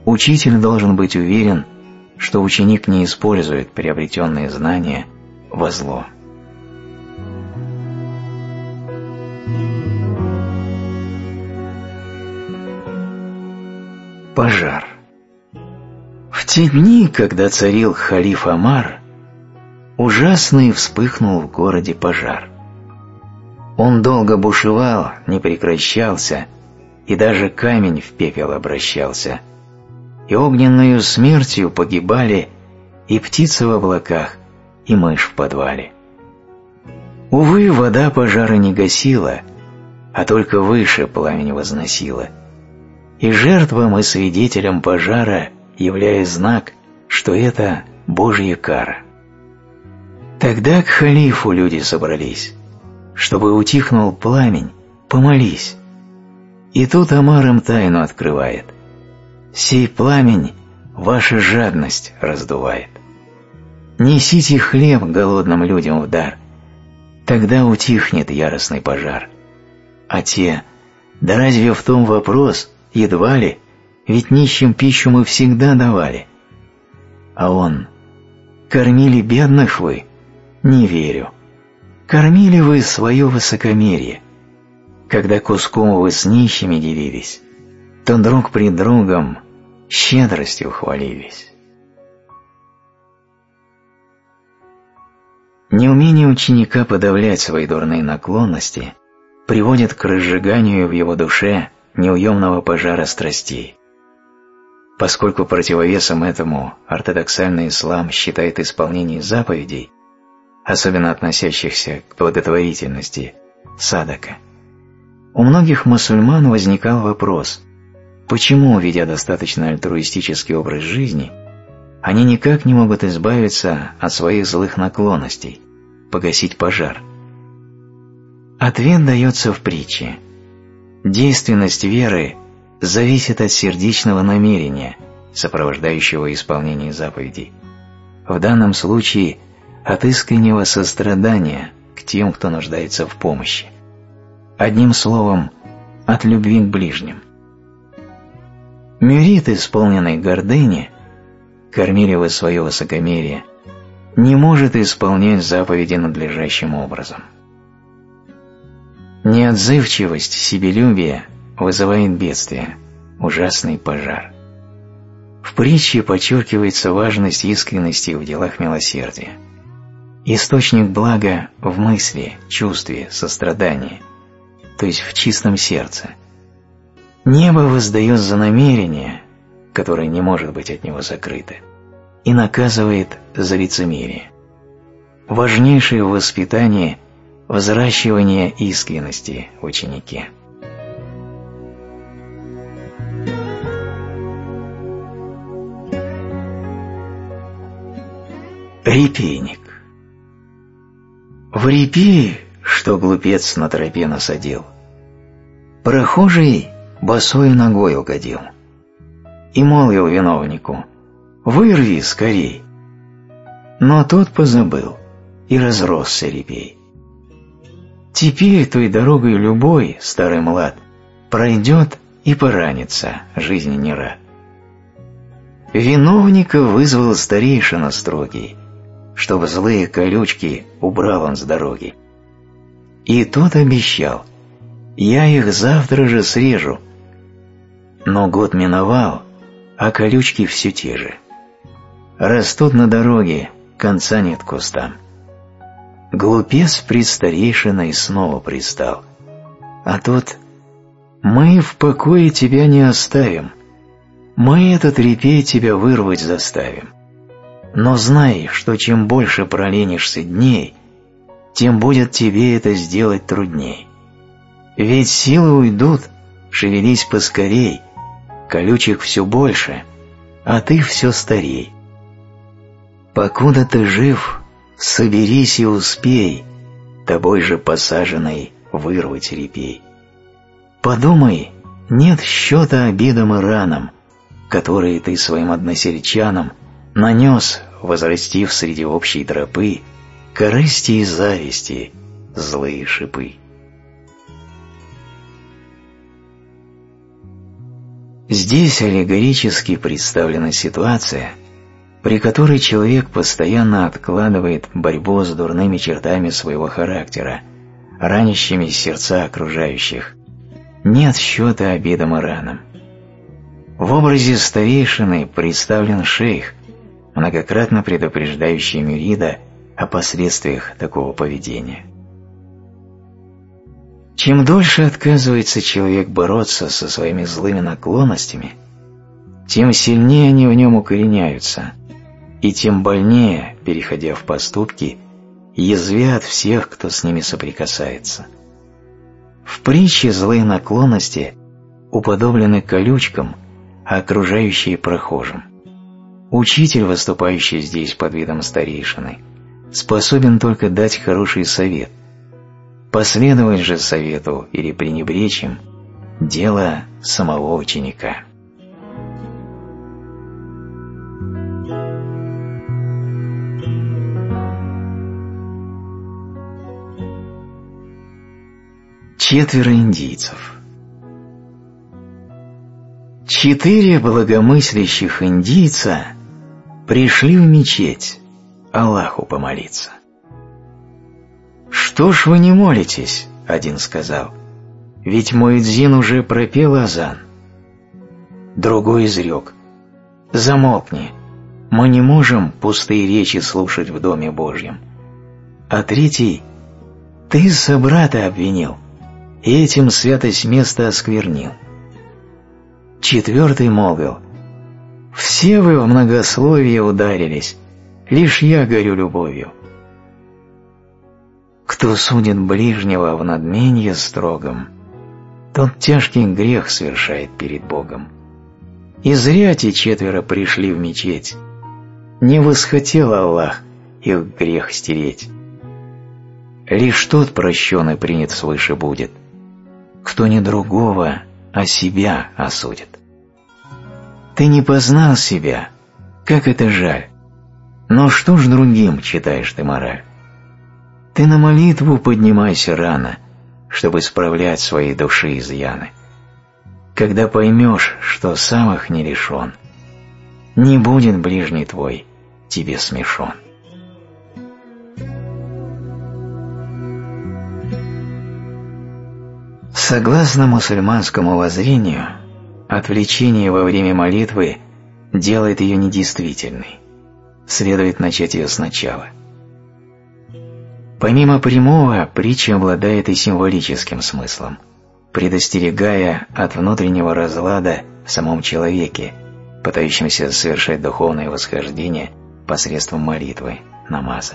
учитель должен быть уверен, что ученик не использует приобретенные знания во зло. Пожар В те дни, когда царил халиф Амар, ужасный вспыхнул в городе пожар. Он долго бушевал, не прекращался, и даже камень в пепел обращался. И огненную смертью погибали и птицы в облаках, и мышь в подвале. Увы, вода пожара не гасила, а только выше пламень возносила. И жертвам и свидетелям пожара являя знак, что это Божья кара. Тогда к халифу люди собрались, чтобы утихнул пламень помолись. И тут Амар им тайну открывает. Сей пламень ваша жадность раздувает. Несите хлеб голодным людям в дар, тогда утихнет яростный пожар. А те, да разве в том вопрос, едва ли, ведь нищим пищу мы всегда давали. А он, кормили бедных вы? Не верю. Кормили вы свое высокомерие. Когда куском вы с нищими делились, то друг при другом щедростью хвалились. Неумение ученика подавлять свои дурные наклонности приводит к разжиганию в его душе неуемного пожара страстей. Поскольку противовесом этому ортодоксальный ислам считает исполнение заповедей, особенно относящихся к благотворительности, садака, у многих мусульман возникал вопрос, почему, ведя достаточно альтруистический образ жизни, они никак не могут избавиться от своих злых наклонностей, погасить пожар. Ответ дается в притче. Действенность веры зависит от сердечного намерения, сопровождающего исполнение заповедей. В данном случае от искреннего сострадания к тем, кто нуждается в помощи. Одним словом, от любви к ближним. Мюрит, исполненный гордыни, кормили вы свое высокомерие, не может исполнять заповеди надлежащим образом. Неотзывчивость, себелюбие вызывает бедствие, ужасный пожар. В притче подчеркивается важность искренности в делах милосердия. Источник блага в мысли, чувстве, сострадании, то есть в чистом сердце. Небо воздает за намерение, которое не может быть от него закрыто, и наказывает за лицемерие. Важнейшее в воспитании – взращивание искренности в ученике. Репейник В репи, что глупец на тропе насадил, Прохожий босой ногой угодил И молвил виновнику «Вырви скорей!» Но тот позабыл, и разросся репей. Теперь той дорогой любой, старый млад, пройдет и поранится, жизни не рад. Виновника вызвал старейшина строгий, чтобы злые колючки убрал он с дороги. И тот обещал, я их завтра же срежу. Но год миновал, а колючки все те же. Растут на дороге, конца нет кустам. Глупец пред старейшиной снова пристал. А тот «Мы в покое тебя не оставим, мы этот репей тебя вырвать заставим. Но знай, что чем больше проленишься дней, тем будет тебе это сделать трудней. Ведь силы уйдут, шевелись поскорей, колючек все больше, а ты все старей. Покуда ты жив, соберись и успей, тобой же посаженный вырвать репей. Подумай, нет счета обидам и ранам, которые ты своим односельчанам нанес, возрастив среди общей тропы, корысти и зависти злые шипы. Здесь аллегорически представлена ситуация, при которой человек постоянно откладывает борьбу с дурными чертами своего характера, ранящими сердца окружающих. Нет счета обидам и ранам. В образе старейшины представлен шейх, многократно предупреждающий Мюрида о последствиях такого поведения. Чем дольше отказывается человек бороться со своими злыми наклонностями, тем сильнее они в нем укореняются, и тем больнее, переходя в поступки, язвят всех, кто с ними соприкасается. В притче злые наклонности уподоблены колючкам, а окружающие прохожим. Учитель, выступающий здесь под видом старейшины, способен только дать хороший совет, Последовать же совету или пренебречь им – дело самого ученика. Четверо индийцев Четыре благомыслящих индийца пришли в мечеть Аллаху помолиться. «Что ж вы не молитесь?» – один сказал. «Ведь мой дзин уже пропел азан». Другой изрек. «Замолкни, мы не можем пустые речи слушать в Доме Божьем». А третий «Ты собрата обвинил, и этим святость места осквернил». Четвертый молвил «Все вы в многословие ударились, лишь я горю любовью». Кто судит ближнего в надменье строгом, тот тяжкий грех совершает перед Богом. И зря те четверо пришли в мечеть. Не восхотел Аллах их грех стереть. Лишь тот прощенный принят свыше будет, кто не другого, а себя осудит. Ты не познал себя, как это жаль. Но что ж другим читаешь ты мораль? Ты на молитву поднимайся рано, чтобы исправлять своей души изъяны. Когда поймешь, что сам их не лишен, не будет ближний твой тебе смешон. Согласно мусульманскому воззрению, отвлечение во время молитвы делает ее недействительной. Следует начать ее сначала – Помимо прямого, притча обладает и символическим смыслом, предостерегая от внутреннего разлада в самом человеке, пытающемся совершать духовное восхождение посредством молитвы, намаза.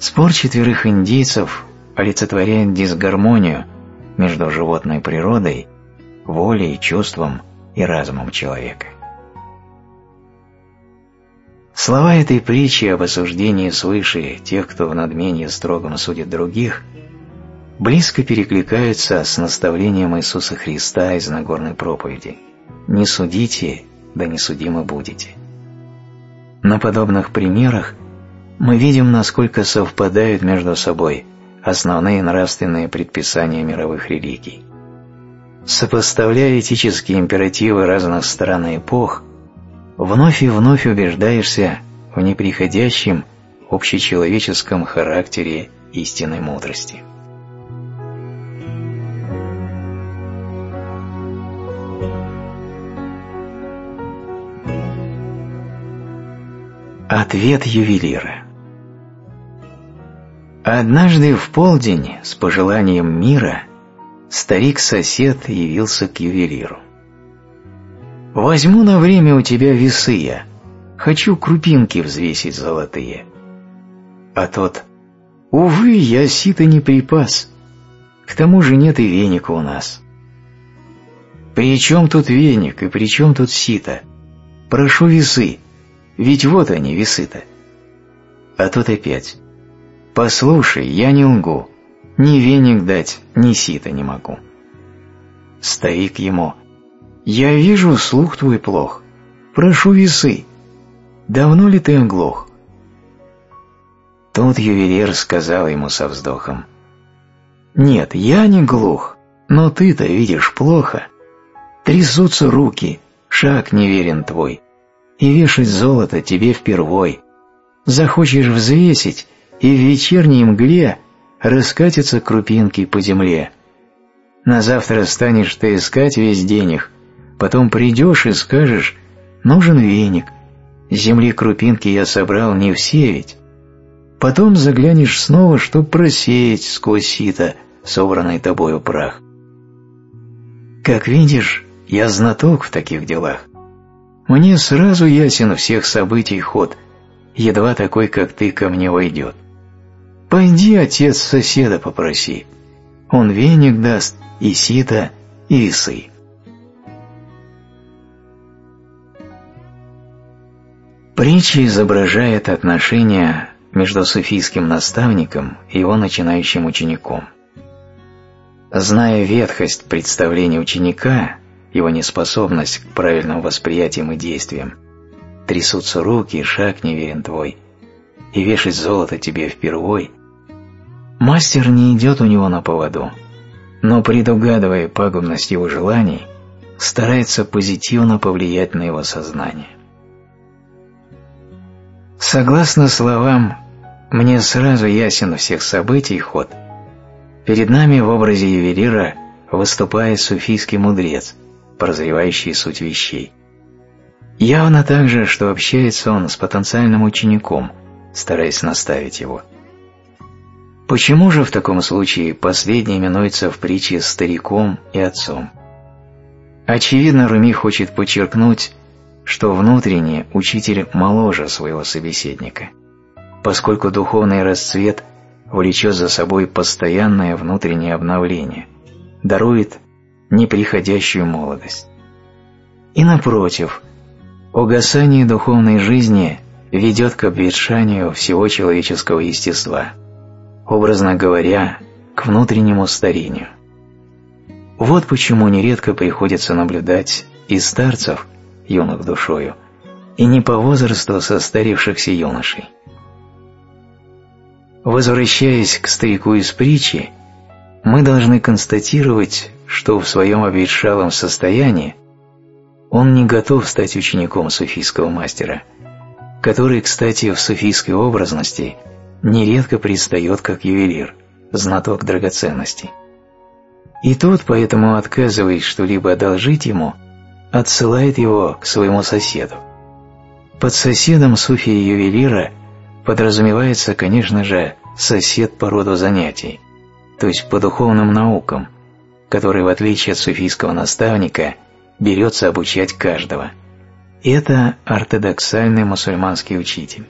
Спор четверых индейцев олицетворяет дисгармонию между животной природой, волей, чувством и разумом человека. Слова этой притчи об осуждении свыше тех, кто в надмении строгом судит других, близко перекликаются с наставлением Иисуса Христа из Нагорной проповеди «Не судите, да не судимы будете». На подобных примерах мы видим, насколько совпадают между собой основные нравственные предписания мировых религий. Сопоставляя этические императивы разных стран и эпох – вновь и вновь убеждаешься в неприходящем общечеловеческом характере истинной мудрости. Ответ ювелира Однажды в полдень с пожеланием мира старик-сосед явился к ювелиру. Возьму на время у тебя весы я, хочу крупинки взвесить золотые. А тот, увы, я сито не припас, к тому же нет и веника у нас. При чем тут веник и при чем тут сито? Прошу весы, ведь вот они, весы-то. А тот опять, послушай, я не лгу, ни веник дать, ни сито не могу. Старик ему, «Я вижу, слух твой плох. Прошу весы. Давно ли ты оглох?» Тут ювелир сказал ему со вздохом. «Нет, я не глух, но ты-то видишь плохо. Трясутся руки, шаг неверен твой, и вешать золото тебе впервой. Захочешь взвесить, и в вечерней мгле раскатятся крупинки по земле. На завтра станешь ты искать весь день их, Потом придешь и скажешь, нужен веник. Земли крупинки я собрал не все ведь. Потом заглянешь снова, чтоб просеять сквозь сито собранный тобою прах. Как видишь, я знаток в таких делах. Мне сразу ясен всех событий ход, едва такой, как ты, ко мне войдет. Пойди, отец, соседа попроси. Он веник даст, и сито, и весы. Притча изображает отношения между суфийским наставником и его начинающим учеником. Зная ветхость представления ученика, его неспособность к правильным восприятиям и действиям, трясутся руки, шаг неверен твой, и вешать золото тебе впервой, мастер не идет у него на поводу, но, предугадывая пагубность его желаний, старается позитивно повлиять на его сознание. Согласно словам «мне сразу ясен всех событий ход», перед нами в образе ювелира выступает суфийский мудрец, прозревающий суть вещей. Явно также, что общается он с потенциальным учеником, стараясь наставить его. Почему же в таком случае последний именуется в притче стариком и отцом? Очевидно, Руми хочет подчеркнуть, что внутренне учитель моложе своего собеседника, поскольку духовный расцвет влечет за собой постоянное внутреннее обновление, дарует неприходящую молодость. И напротив, угасание духовной жизни ведет к обветшанию всего человеческого естества, образно говоря, к внутреннему старению. Вот почему нередко приходится наблюдать и старцев, юных душою, и не по возрасту состарившихся юношей. Возвращаясь к старику из притчи, мы должны констатировать, что в своем обветшалом состоянии он не готов стать учеником суфийского мастера, который, кстати, в суфийской образности нередко предстает как ювелир, знаток драгоценностей. И тот, поэтому отказываясь что-либо одолжить ему, отсылает его к своему соседу. Под соседом суфия ювелира подразумевается, конечно же, сосед по роду занятий, то есть по духовным наукам, который, в отличие от суфийского наставника, берется обучать каждого. Это ортодоксальный мусульманский учитель.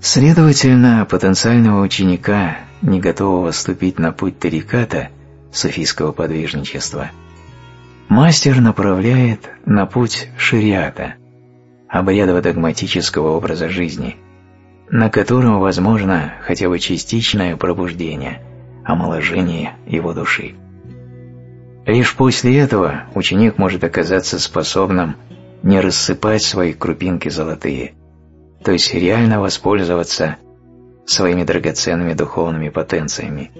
Следовательно, потенциального ученика, не готового вступить на путь тариката, суфийского подвижничества, мастер направляет на путь шариата, обрядово-догматического образа жизни, на котором возможно хотя бы частичное пробуждение, омоложение его души. Лишь после этого ученик может оказаться способным не рассыпать свои крупинки золотые, то есть реально воспользоваться своими драгоценными духовными потенциями,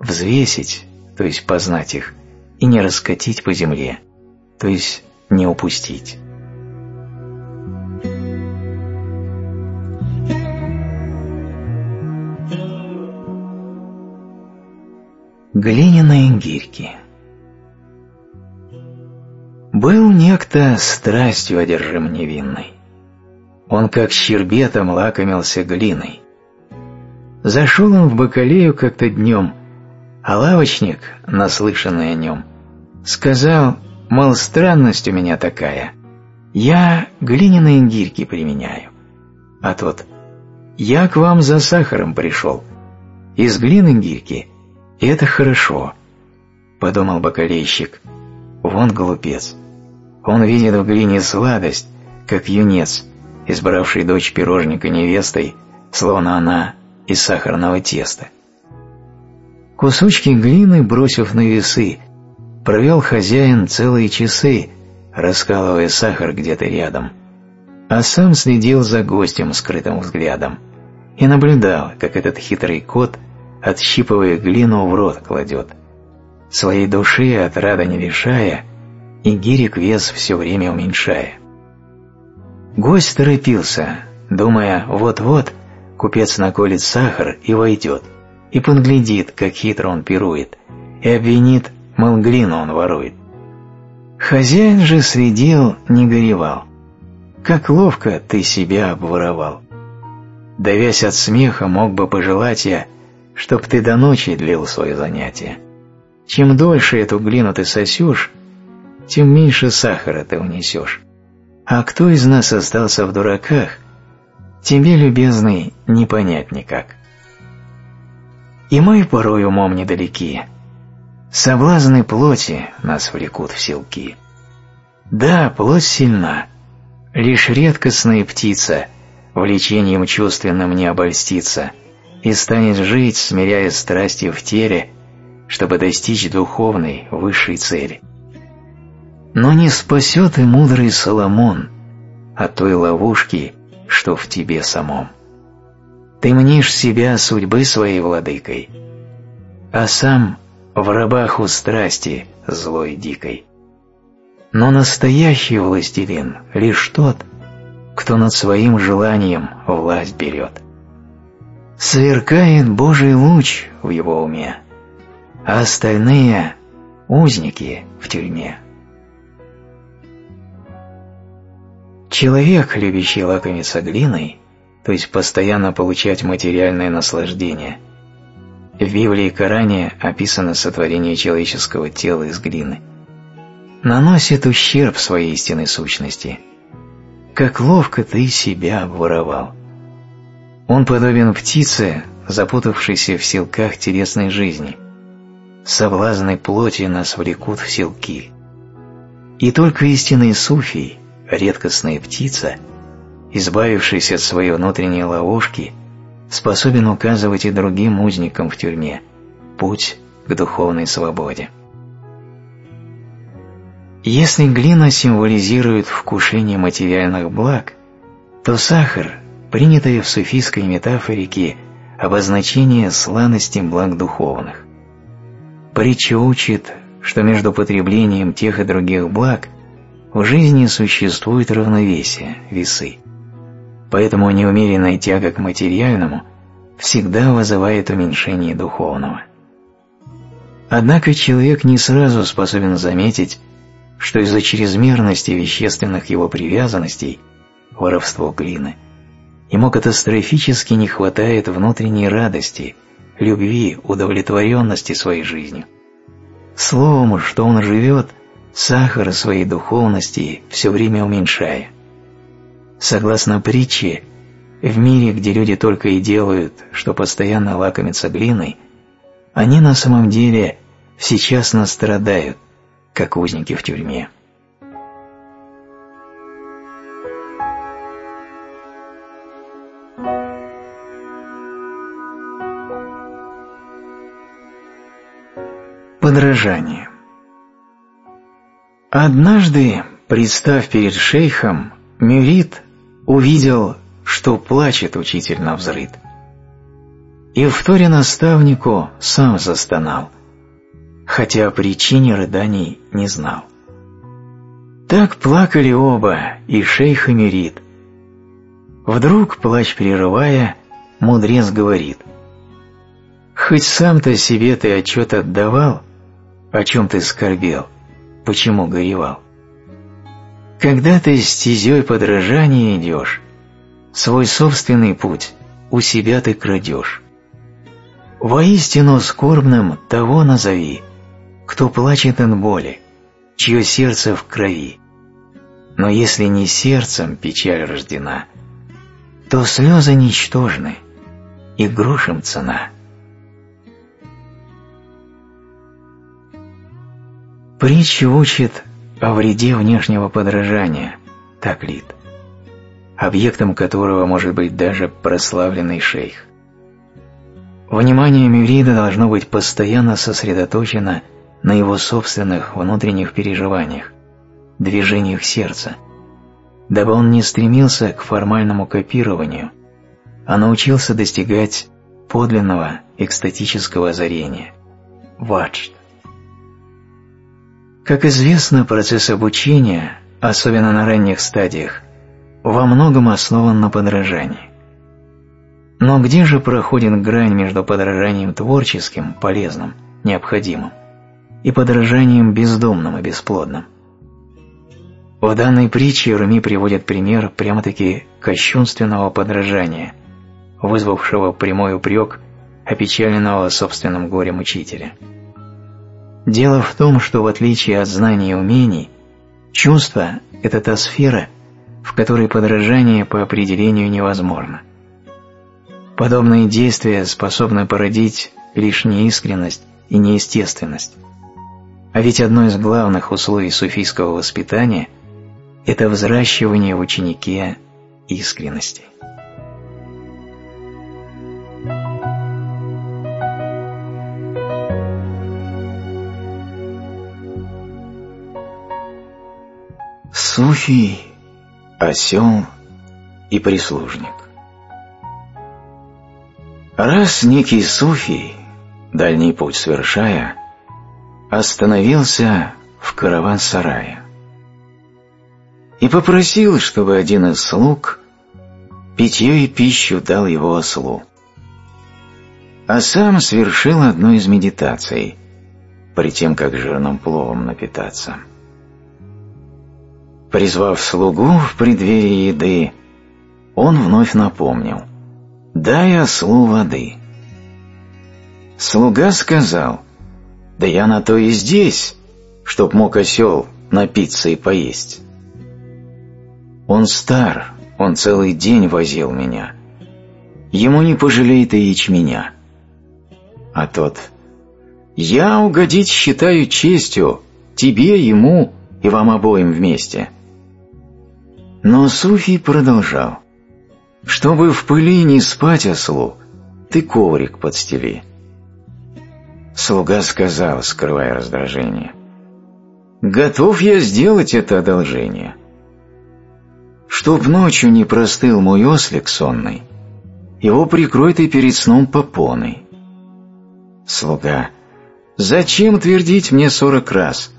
взвесить то есть познать их, и не раскатить по земле, то есть не упустить. Глиняные гирьки Был некто страстью одержим невинной. Он как щербетом лакомился глиной. Зашел он в бакалею как-то днем а лавочник, наслышанный о нем, сказал, мол, странность у меня такая, я глиняные гирьки применяю. А тот, я к вам за сахаром пришел, из глины гирьки, это хорошо, подумал бакалейщик, вон глупец. Он видит в глине сладость, как юнец, избравший дочь пирожника невестой, словно она из сахарного теста. Кусочки глины, бросив на весы, провел хозяин целые часы, раскалывая сахар где-то рядом, а сам следил за гостем скрытым взглядом и наблюдал, как этот хитрый кот, отщипывая глину, в рот кладет, своей души от рада не лишая и гирик вес все время уменьшая. Гость торопился, думая, вот-вот купец наколет сахар и войдет и подглядит, как хитро он пирует, и обвинит, мол, глину он ворует. Хозяин же следил, не горевал. Как ловко ты себя обворовал. Давясь от смеха, мог бы пожелать я, чтоб ты до ночи длил свое занятие. Чем дольше эту глину ты сосешь, тем меньше сахара ты унесешь. А кто из нас остался в дураках, тебе, любезный, не понять никак. И мы порой умом недалеки. Соблазны плоти нас влекут в селки. Да, плоть сильна. Лишь редкостная птица влечением чувственным не обольстится и станет жить, смиряя страсти в теле, чтобы достичь духовной, высшей цели. Но не спасет и мудрый Соломон от той ловушки, что в тебе самом. Ты мнишь себя судьбы своей владыкой, а сам в рабах у страсти злой дикой. Но настоящий властелин лишь тот, кто над своим желанием власть берет. Сверкает Божий луч в его уме, а остальные — узники в тюрьме. Человек, любящий лакомиться глиной, то есть постоянно получать материальное наслаждение. В Библии и Коране описано сотворение человеческого тела из глины. Наносит ущерб своей истинной сущности. Как ловко ты себя обворовал. Он подобен птице, запутавшейся в силках телесной жизни. Соблазны плоти нас влекут в силки. И только истинный суфий, редкостная птица, избавившись от своей внутренней ловушки, способен указывать и другим узникам в тюрьме путь к духовной свободе. Если глина символизирует вкушение материальных благ, то сахар, принятое в суфийской метафорике обозначение сланости благ духовных. Притча учит, что между потреблением тех и других благ в жизни существует равновесие, весы. Поэтому неумеренная тяга к материальному всегда вызывает уменьшение духовного. Однако человек не сразу способен заметить, что из-за чрезмерности вещественных его привязанностей, воровство глины, ему катастрофически не хватает внутренней радости, любви, удовлетворенности своей жизнью. Словом, что он живет – сахара своей духовности все время уменьшая. Согласно притче, в мире, где люди только и делают, что постоянно лакомятся глиной, они на самом деле сейчас страдают, как узники в тюрьме. Подражание Однажды, представ перед шейхом, Мюрит увидел, что плачет учитель на взрыд. И в торе наставнику сам застонал, хотя о причине рыданий не знал. Так плакали оба, и шейх и Мюрит. Вдруг, плач прерывая, мудрец говорит, «Хоть сам-то себе ты отчет отдавал, о чем ты скорбел, почему горевал. Когда ты стезей подражания идешь, свой собственный путь у себя ты крадешь. Воистину скорбным того назови, кто плачет от боли, чье сердце в крови. Но если не сердцем печаль рождена, то слезы ничтожны, и грошем цена. Притча учит о вреде внешнего подражания, таклит, объектом которого может быть даже прославленный шейх. Внимание Мюрида должно быть постоянно сосредоточено на его собственных внутренних переживаниях, движениях сердца, дабы он не стремился к формальному копированию, а научился достигать подлинного экстатического озарения – ваджд. Как известно, процесс обучения, особенно на ранних стадиях, во многом основан на подражании. Но где же проходит грань между подражанием творческим, полезным, необходимым, и подражанием бездумным и бесплодным? В данной притче Руми приводит пример прямо-таки кощунственного подражания, вызвавшего прямой упрек опечаленного собственным горем учителя – Дело в том, что в отличие от знаний и умений, чувство – это та сфера, в которой подражание по определению невозможно. Подобные действия способны породить лишь неискренность и неестественность. А ведь одно из главных условий суфийского воспитания – это взращивание в ученике искренности. Суфий, осел и прислужник. Раз некий суфий, дальний путь совершая, остановился в караван-сарае и попросил, чтобы один из слуг питье и пищу дал его ослу. А сам совершил одну из медитаций, при тем, как жирным пловом напитаться. Призвав слугу в преддверии еды, он вновь напомнил «Дай ослу воды». Слуга сказал «Да я на то и здесь, чтоб мог осел напиться и поесть». Он стар, он целый день возил меня. Ему не пожалеет и ячменя. А тот «Я угодить считаю честью, тебе, ему и вам обоим вместе». Но Суфий продолжал. «Чтобы в пыли не спать ослу, ты коврик подстели». Слуга сказал, скрывая раздражение. «Готов я сделать это одолжение. Чтоб ночью не простыл мой ослик сонный, его прикрой ты перед сном попоной». Слуга. «Зачем твердить мне сорок раз?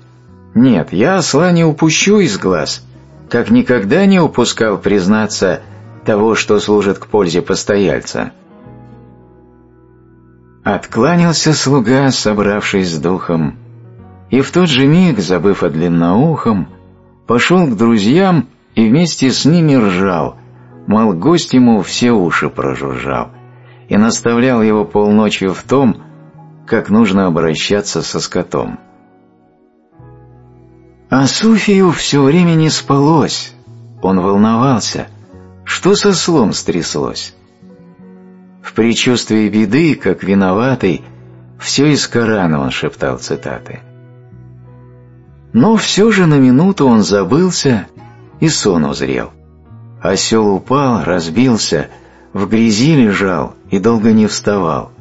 Нет, я осла не упущу из глаз» как никогда не упускал признаться того, что служит к пользе постояльца. Откланялся слуга, собравшись с духом, и в тот же миг, забыв о длинноухом, пошел к друзьям и вместе с ними ржал, мол, гость ему все уши прожужжал, и наставлял его полночью в том, как нужно обращаться со скотом. А Суфию все время не спалось. Он волновался. Что со слом стряслось? В предчувствии беды, как виноватый, все из Корана он шептал цитаты. Но все же на минуту он забылся и сон узрел. Осел упал, разбился, в грязи лежал и долго не вставал,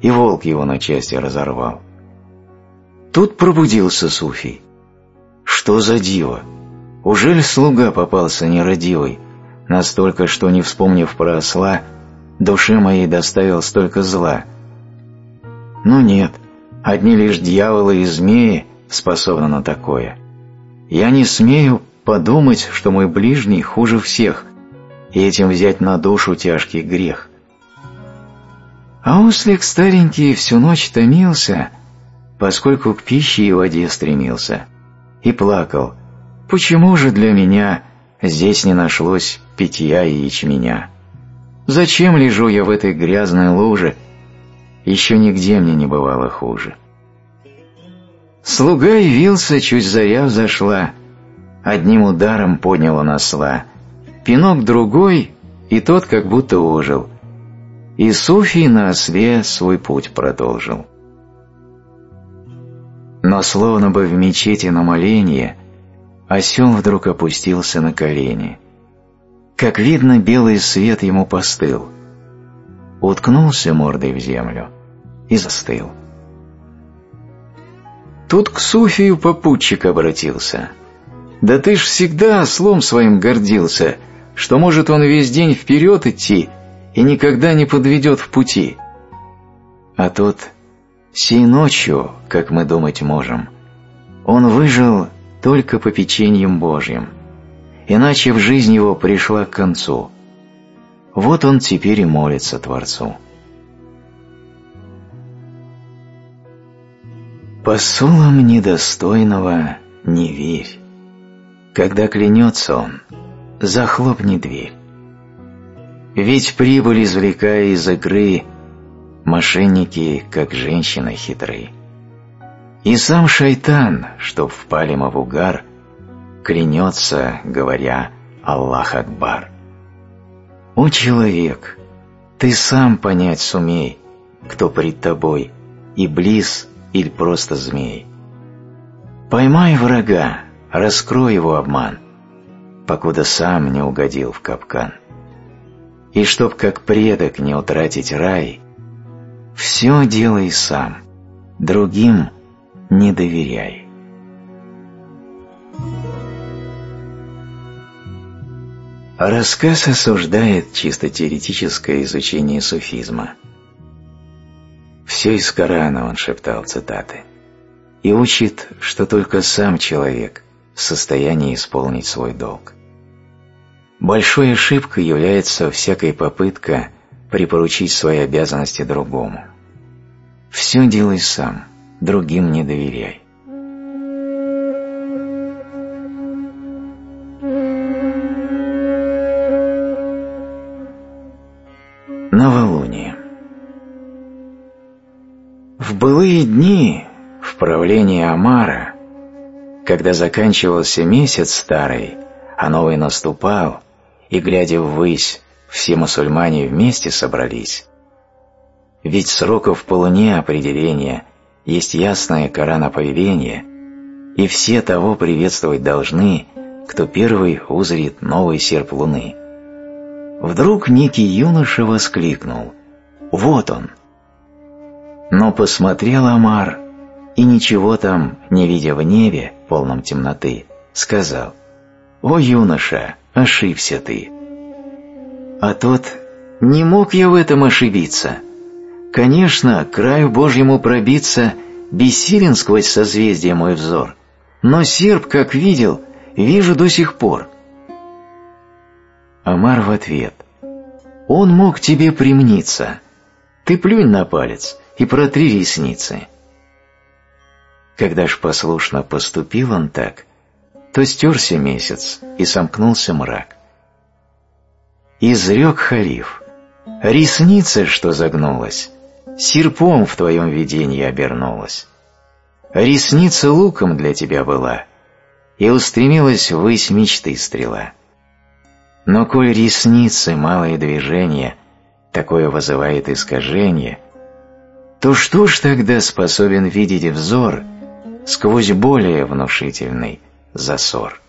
и волк его на части разорвал. Тут пробудился Суфий. Что за диво? Ужель слуга попался нерадивый, настолько, что, не вспомнив про осла, душе моей доставил столько зла? Ну нет, одни лишь дьяволы и змеи способны на такое. Я не смею подумать, что мой ближний хуже всех, и этим взять на душу тяжкий грех. А ослик старенький всю ночь томился, поскольку к пище и воде стремился — и плакал. Почему же для меня здесь не нашлось питья и ячменя? Зачем лежу я в этой грязной луже? Еще нигде мне не бывало хуже. Слуга явился, чуть заря взошла, одним ударом поднял он осла, пинок другой, и тот как будто ожил, и Суфий на осле свой путь продолжил. Но словно бы в мечети на моление, осел вдруг опустился на колени. Как видно, белый свет ему постыл. Уткнулся мордой в землю и застыл. Тут к Суфию попутчик обратился. «Да ты ж всегда ослом своим гордился, что может он весь день вперед идти и никогда не подведет в пути». А тот Сей ночью, как мы думать можем, он выжил только по печеньям Божьим, иначе в жизнь его пришла к концу. Вот он теперь и молится Творцу. Посулам недостойного не верь. Когда клянется он, захлопни дверь. Ведь прибыль, извлекая из игры, мошенники, как женщины хитры. И сам шайтан, чтоб впали мы в угар, клянется, говоря «Аллах Акбар». О человек, ты сам понять сумей, кто пред тобой, и близ или просто змей. Поймай врага, раскрой его обман, покуда сам не угодил в капкан. И чтоб как предок не утратить рай, все делай сам, другим не доверяй. Рассказ осуждает чисто теоретическое изучение суфизма. «Все из Корана», — он шептал цитаты, и учит, что только сам человек в состоянии исполнить свой долг. Большой ошибкой является всякая попытка припоручить свои обязанности другому. Все делай сам, другим не доверяй. Новолуние В былые дни, в правлении Амара, когда заканчивался месяц старый, а новый наступал, и, глядя ввысь, все мусульмане вместе собрались, ведь сроков по луне определения есть ясное Корана повеление, и все того приветствовать должны, кто первый узрит новый серп луны. Вдруг некий юноша воскликнул «Вот он!». Но посмотрел Амар и, ничего там, не видя в небе, полном темноты, сказал «О, юноша, ошибся ты!». А тот «Не мог я в этом ошибиться!» Конечно, краю Божьему пробиться бессилен сквозь созвездие мой взор, но серп, как видел, вижу до сих пор. Амар в ответ. Он мог тебе примниться. Ты плюнь на палец и протри ресницы. Когда ж послушно поступил он так, то стерся месяц и сомкнулся мрак. Изрек халиф, ресница, что загнулась, серпом в твоем видении обернулась. Ресница луком для тебя была, и устремилась ввысь мечты стрела. Но коль ресницы малые движения такое вызывает искажение, то что ж тогда способен видеть взор сквозь более внушительный засор?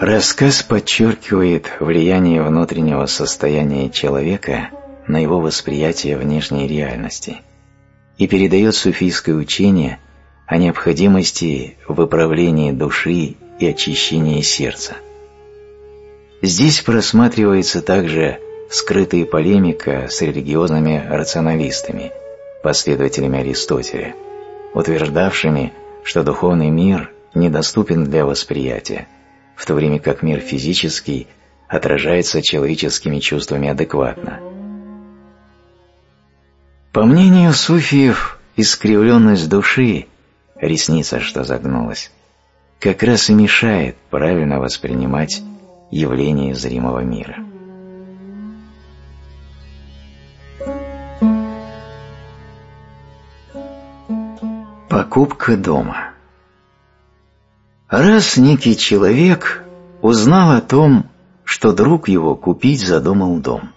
Рассказ подчеркивает влияние внутреннего состояния человека на его восприятие внешней реальности и передает суфийское учение о необходимости выправления души и очищения сердца. Здесь просматривается также скрытая полемика с религиозными рационалистами, последователями Аристотеля, утверждавшими, что духовный мир недоступен для восприятия – в то время как мир физический отражается человеческими чувствами адекватно. По мнению суфиев, искривленность души, ресница, что загнулась, как раз и мешает правильно воспринимать явления зримого мира. Покупка дома Раз некий человек узнал о том, что друг его купить задумал дом,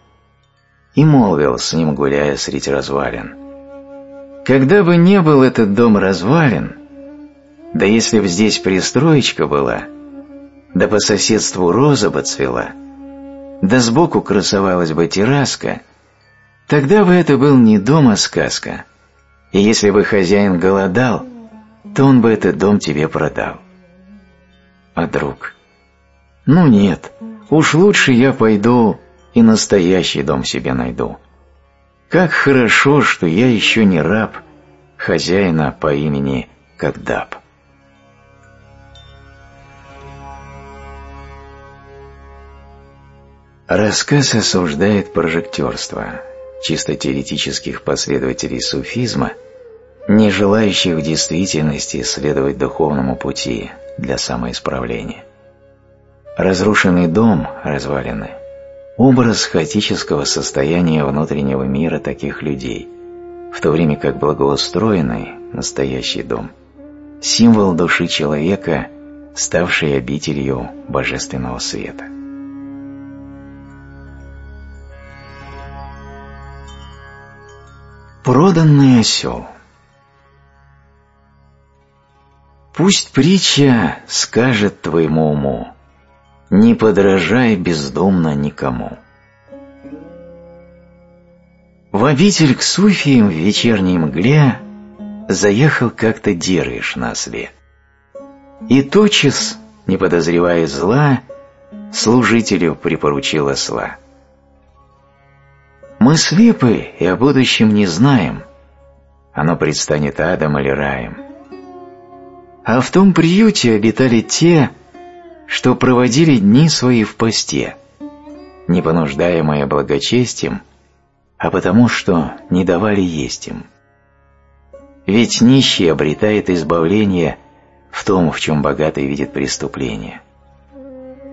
и молвил с ним, гуляя среди развалин, «Когда бы не был этот дом развален, да если б здесь пристроечка была, да по соседству роза бы цвела, да сбоку красовалась бы терраска, тогда бы это был не дом, а сказка, и если бы хозяин голодал, то он бы этот дом тебе продал а друг. Ну нет, уж лучше я пойду и настоящий дом себе найду. Как хорошо, что я еще не раб хозяина по имени Кагдаб. Рассказ осуждает прожектерство чисто теоретических последователей суфизма, не желающих в действительности следовать духовному пути – для самоисправления. Разрушенный дом, развалины – образ хаотического состояния внутреннего мира таких людей, в то время как благоустроенный, настоящий дом – символ души человека, ставший обителью божественного света. Проданный осел – Пусть притча скажет твоему уму, не подражай бездумно никому. В обитель к суфиям в вечерней мгле заехал как-то дервиш на осле. И тотчас, не подозревая зла, служителю припоручил осла. Мы слепы и о будущем не знаем, оно предстанет адом или раем. А в том приюте обитали те, что проводили дни свои в посте, не понуждаемые благочестием, а потому что не давали есть им. Ведь нищий обретает избавление в том, в чем богатый видит преступление.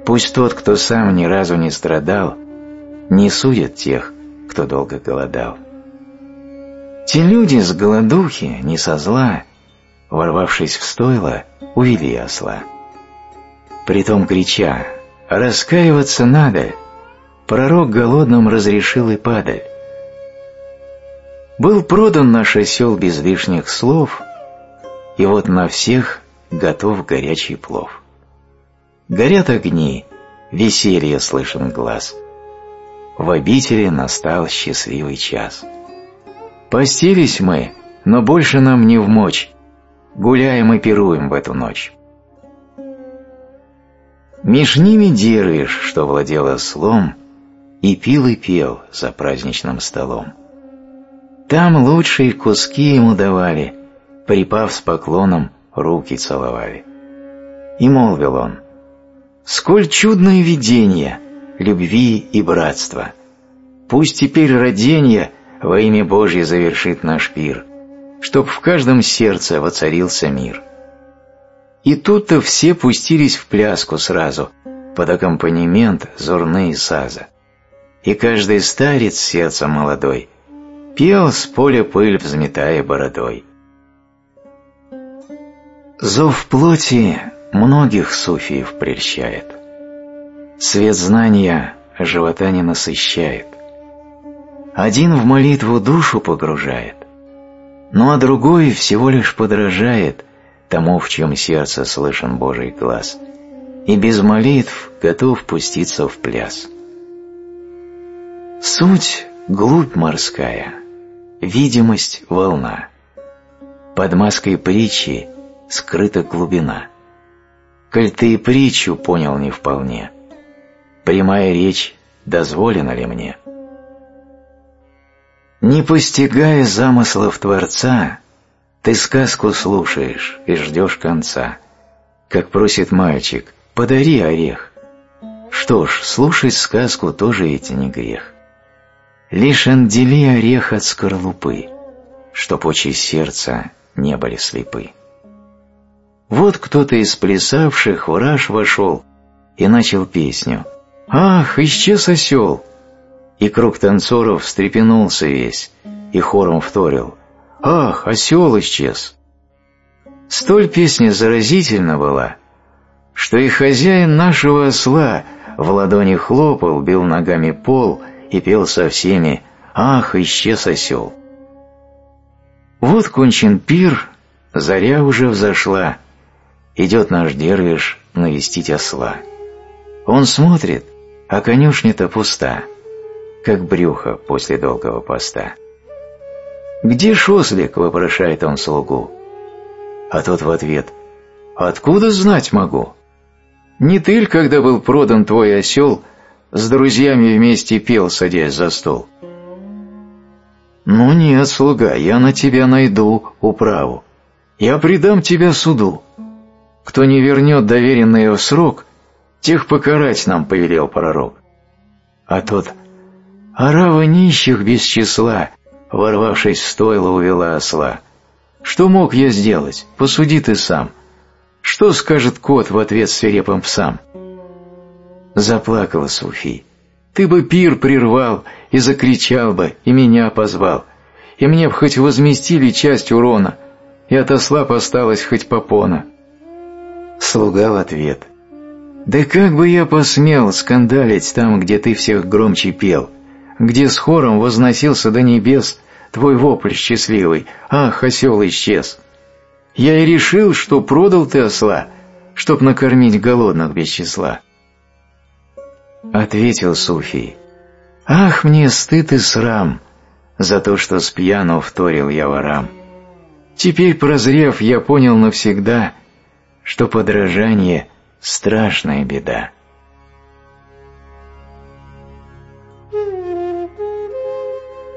Пусть тот, кто сам ни разу не страдал, не судит тех, кто долго голодал. Те люди с голодухи, не со зла, ворвавшись в стойло, увели осла. Притом крича «Раскаиваться надо!» Пророк голодным разрешил и падаль. Был продан наш осел без лишних слов, и вот на всех готов горячий плов. Горят огни, веселье слышен глаз. В обители настал счастливый час. Постились мы, но больше нам не в мочь, гуляем и пируем в эту ночь. Меж ними дервиш, что владел слом, и пил и пел за праздничным столом. Там лучшие куски ему давали, припав с поклоном, руки целовали. И молвил он, «Сколь чудное видение любви и братства! Пусть теперь роденье во имя Божье завершит наш пир, чтоб в каждом сердце воцарился мир». И тут-то все пустились в пляску сразу, под аккомпанемент зурны и саза. И каждый старец сердцем молодой пел с поля пыль, взметая бородой. Зов плоти многих суфиев прельщает. Свет знания живота не насыщает. Один в молитву душу погружает, ну а другой всего лишь подражает – тому, в чем сердце слышен Божий глаз, и без молитв готов пуститься в пляс. Суть — глубь морская, видимость — волна. Под маской притчи скрыта глубина. Коль ты и притчу понял не вполне, прямая речь дозволена ли мне? Не постигая замыслов Творца, ты сказку слушаешь и ждешь конца. Как просит мальчик, подари орех. Что ж, слушать сказку тоже ведь не грех. Лишь отдели орех от скорлупы, Чтоб очи сердца не были слепы. Вот кто-то из плясавших в раж вошел и начал песню. «Ах, исчез осел!» И круг танцоров встрепенулся весь и хором вторил. Ах, осел исчез! Столь песня заразительна была, что и хозяин нашего осла в ладони хлопал, бил ногами пол и пел со всеми «Ах, исчез осел!». Вот кончен пир, заря уже взошла, идет наш дервиш навестить осла. Он смотрит, а конюшня-то пуста, как брюхо после долгого поста. «Где шослик?» — вопрошает он слугу. А тот в ответ «Откуда знать могу? Не ты ль, когда был продан твой осел, с друзьями вместе пел, садясь за стол?» «Ну нет, слуга, я на тебя найду управу. Я предам тебя суду. Кто не вернет доверенный в срок, тех покарать нам повелел пророк». А тот «Арава нищих без числа, ворвавшись в стойло, увела осла. Что мог я сделать? Посуди ты сам. Что скажет кот в ответ свирепым псам? Заплакала Суфи. Ты бы пир прервал и закричал бы, и меня позвал, и мне б хоть возместили часть урона, и от осла осталось хоть попона. Слуга в ответ. Да как бы я посмел скандалить там, где ты всех громче пел — где с хором возносился до небес твой вопль счастливый, ах, осел исчез. Я и решил, что продал ты осла, чтоб накормить голодных без числа. Ответил Суфий, ах, мне стыд и срам за то, что с пьяну вторил я ворам. Теперь, прозрев, я понял навсегда, что подражание – страшная беда.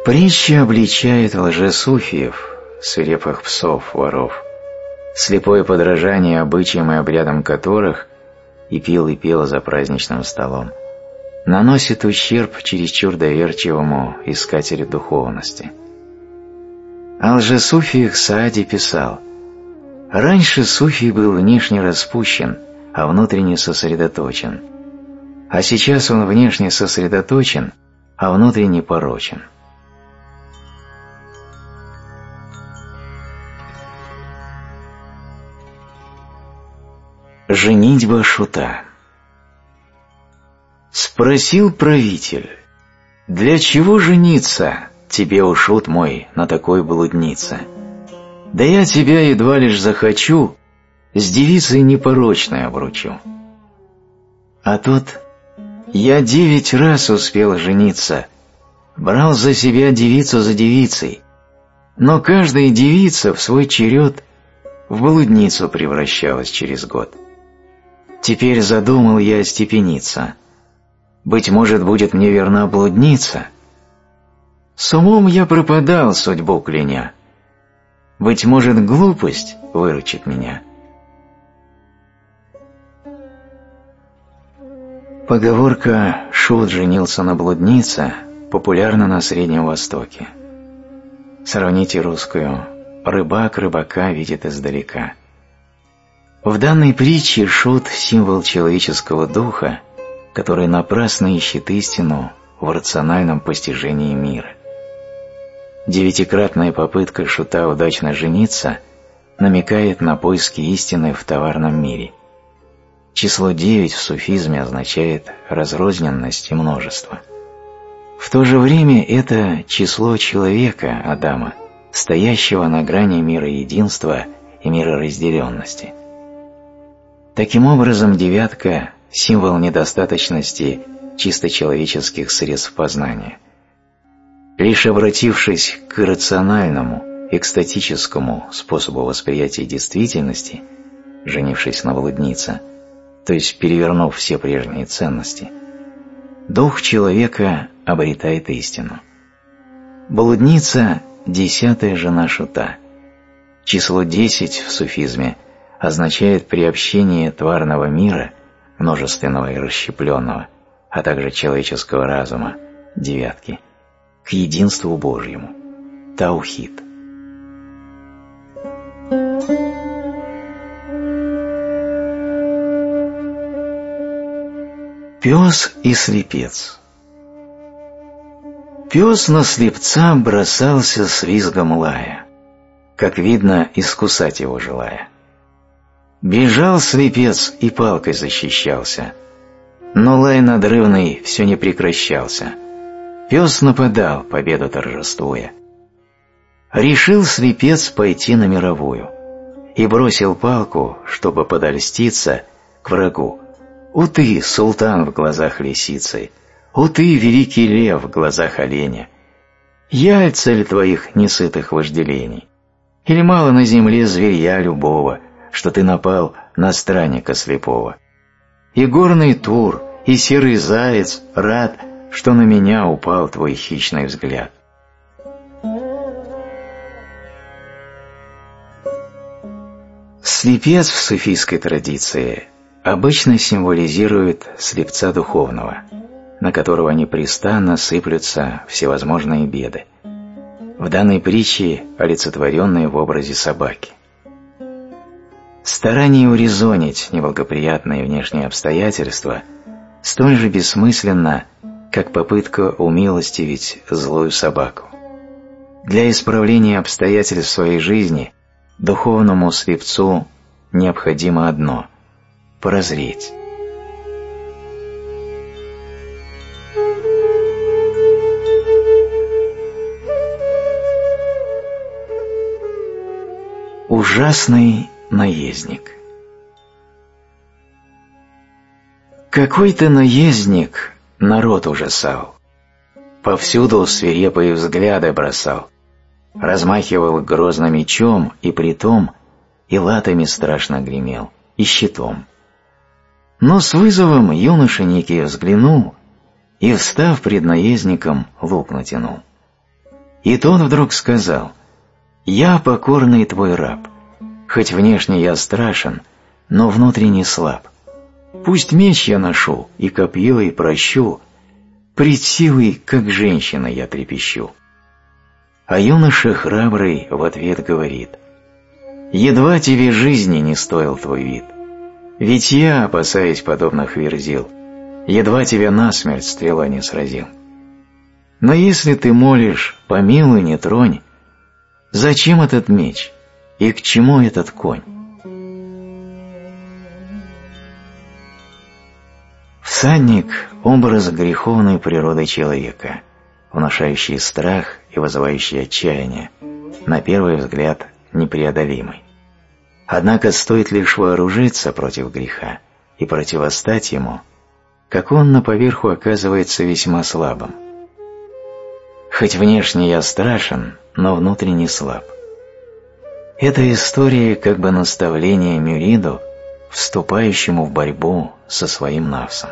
Притча обличает лжесуфиев, свирепых псов, воров, слепое подражание обычаям и обрядам которых и пил и пела за праздничным столом, наносит ущерб чересчур доверчивому искателю духовности. О лжесуфиях Саади писал «Раньше суфий был внешне распущен, а внутренне сосредоточен, а сейчас он внешне сосредоточен, а внутренне порочен». Женитьба шута Спросил правитель, «Для чего жениться, тебе, у шут мой, на такой блуднице? Да я тебя едва лишь захочу, с девицей непорочной обручу». А тот, «Я девять раз успел жениться, брал за себя девицу за девицей, но каждая девица в свой черед в блудницу превращалась через год». Теперь задумал я степениться. Быть может, будет мне верна блудница. С умом я пропадал, судьбу кляня. Быть может, глупость выручит меня. Поговорка «Шут женился на блуднице» популярна на Среднем Востоке. Сравните русскую «Рыбак рыбака видит издалека». В данной притче шут – символ человеческого духа, который напрасно ищет истину в рациональном постижении мира. Девятикратная попытка шута удачно жениться намекает на поиски истины в товарном мире. Число девять в суфизме означает разрозненность и множество. В то же время это число человека, Адама, стоящего на грани мира единства и мира разделенности – Таким образом, девятка – символ недостаточности чисто человеческих средств познания. Лишь обратившись к рациональному, экстатическому способу восприятия действительности, женившись на блуднице, то есть перевернув все прежние ценности, дух человека обретает истину. Блудница – десятая жена шута. Число десять в суфизме означает приобщение тварного мира, множественного и расщепленного, а также человеческого разума, девятки, к единству Божьему, таухид. Пес и слепец Пес на слепца бросался с визгом лая, как видно, искусать его желая. Бежал слепец и палкой защищался. Но лай надрывный все не прекращался. Пес нападал, победу торжествуя. Решил слепец пойти на мировую и бросил палку, чтобы подольститься к врагу. «У ты, султан в глазах лисицы! У ты, великий лев в глазах оленя! Я цель твоих несытых вожделений! Или мало на земле зверья любого — что ты напал на странника слепого. И горный тур, и серый заяц рад, что на меня упал твой хищный взгляд. Слепец в суфийской традиции обычно символизирует слепца духовного, на которого непрестанно сыплются всевозможные беды. В данной притче олицетворенные в образе собаки. Старание урезонить неблагоприятные внешние обстоятельства столь же бессмысленно, как попытка умилостивить злую собаку. Для исправления обстоятельств своей жизни духовному слепцу необходимо одно – прозреть. Ужасный наездник. Какой-то наездник народ ужасал, повсюду свирепые взгляды бросал, размахивал грозно мечом и притом и латами страшно гремел, и щитом. Но с вызовом юноша некий взглянул и, встав пред наездником, лук натянул. И тот вдруг сказал, «Я покорный твой раб, хоть внешне я страшен, но внутренне слаб. Пусть меч я ношу, и копье, и прощу, пред силой, как женщина, я трепещу». А юноша храбрый в ответ говорит, «Едва тебе жизни не стоил твой вид, ведь я, опасаясь подобных верзил, едва тебя насмерть стрела не сразил. Но если ты молишь, помилуй, не тронь, зачем этот меч и к чему этот конь? Всадник – образ греховной природы человека, внушающий страх и вызывающий отчаяние, на первый взгляд непреодолимый. Однако стоит лишь вооружиться против греха и противостать ему, как он на поверху оказывается весьма слабым. Хоть внешне я страшен, но внутренне слаб. Эта история как бы наставление Мюриду, вступающему в борьбу со своим навсом.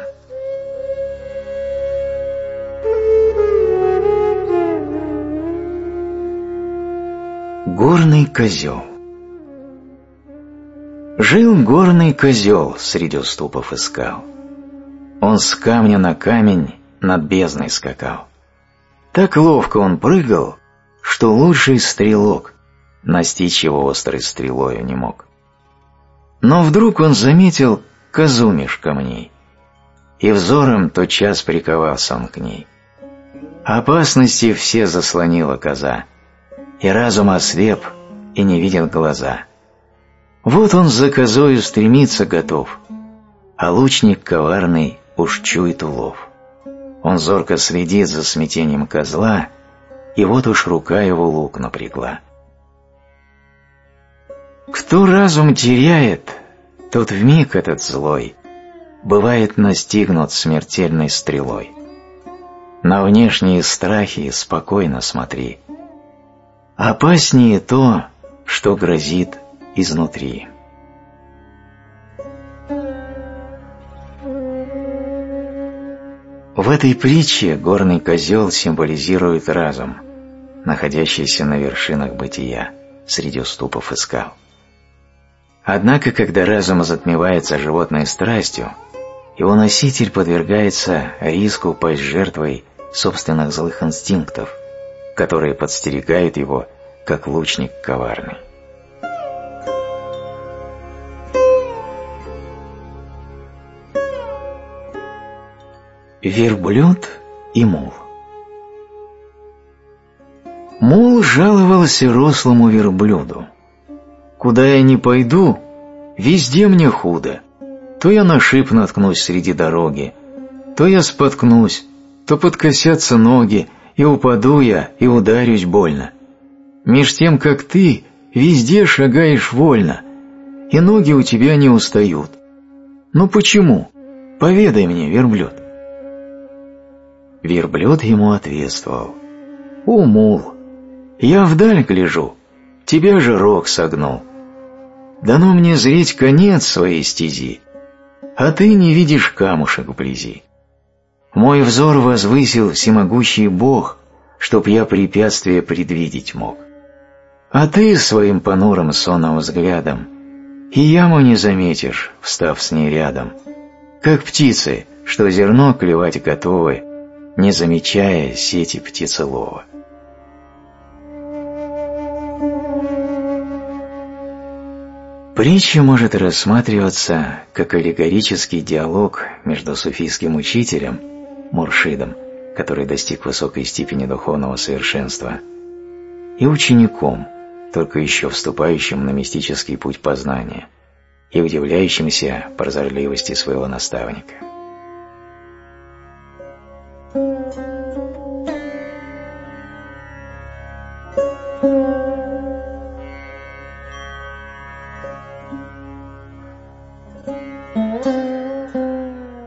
Горный козел Жил горный козел среди уступов и скал. Он с камня на камень над бездной скакал. Так ловко он прыгал, что лучший стрелок настичь его острой стрелою не мог. Но вдруг он заметил козу меж камней, и взором тотчас приковался он к ней. Опасности все заслонила коза, и разум ослеп, и не видит глаза. Вот он за козою стремиться готов, а лучник коварный уж чует улов. Он зорко следит за смятением козла, и вот уж рука его лук напрягла. Кто разум теряет, тот в миг этот злой бывает настигнут смертельной стрелой. На внешние страхи спокойно смотри. Опаснее то, что грозит изнутри. В этой притче горный козел символизирует разум, находящийся на вершинах бытия, среди уступов и скал. Однако, когда разум затмевается животной страстью, его носитель подвергается риску пасть жертвой собственных злых инстинктов, которые подстерегают его, как лучник коварный. Верблюд и мул Мул жаловался рослому верблюду. «Куда я ни пойду, везде мне худо. То я на шип наткнусь среди дороги, то я споткнусь, то подкосятся ноги, и упаду я, и ударюсь больно. Меж тем, как ты, везде шагаешь вольно, и ноги у тебя не устают. Ну почему? Поведай мне, верблюд. Верблюд ему ответствовал. «О, мул, я вдаль гляжу, тебя же рог согнул. Дано мне зреть конец своей стези, а ты не видишь камушек вблизи. Мой взор возвысил всемогущий Бог, чтоб я препятствие предвидеть мог. А ты своим понурым сонным взглядом и яму не заметишь, встав с ней рядом, как птицы, что зерно клевать готовы, не замечая сети птицелова. Притча может рассматриваться как аллегорический диалог между суфийским учителем, Муршидом, который достиг высокой степени духовного совершенства, и учеником, только еще вступающим на мистический путь познания и удивляющимся прозорливости своего наставника.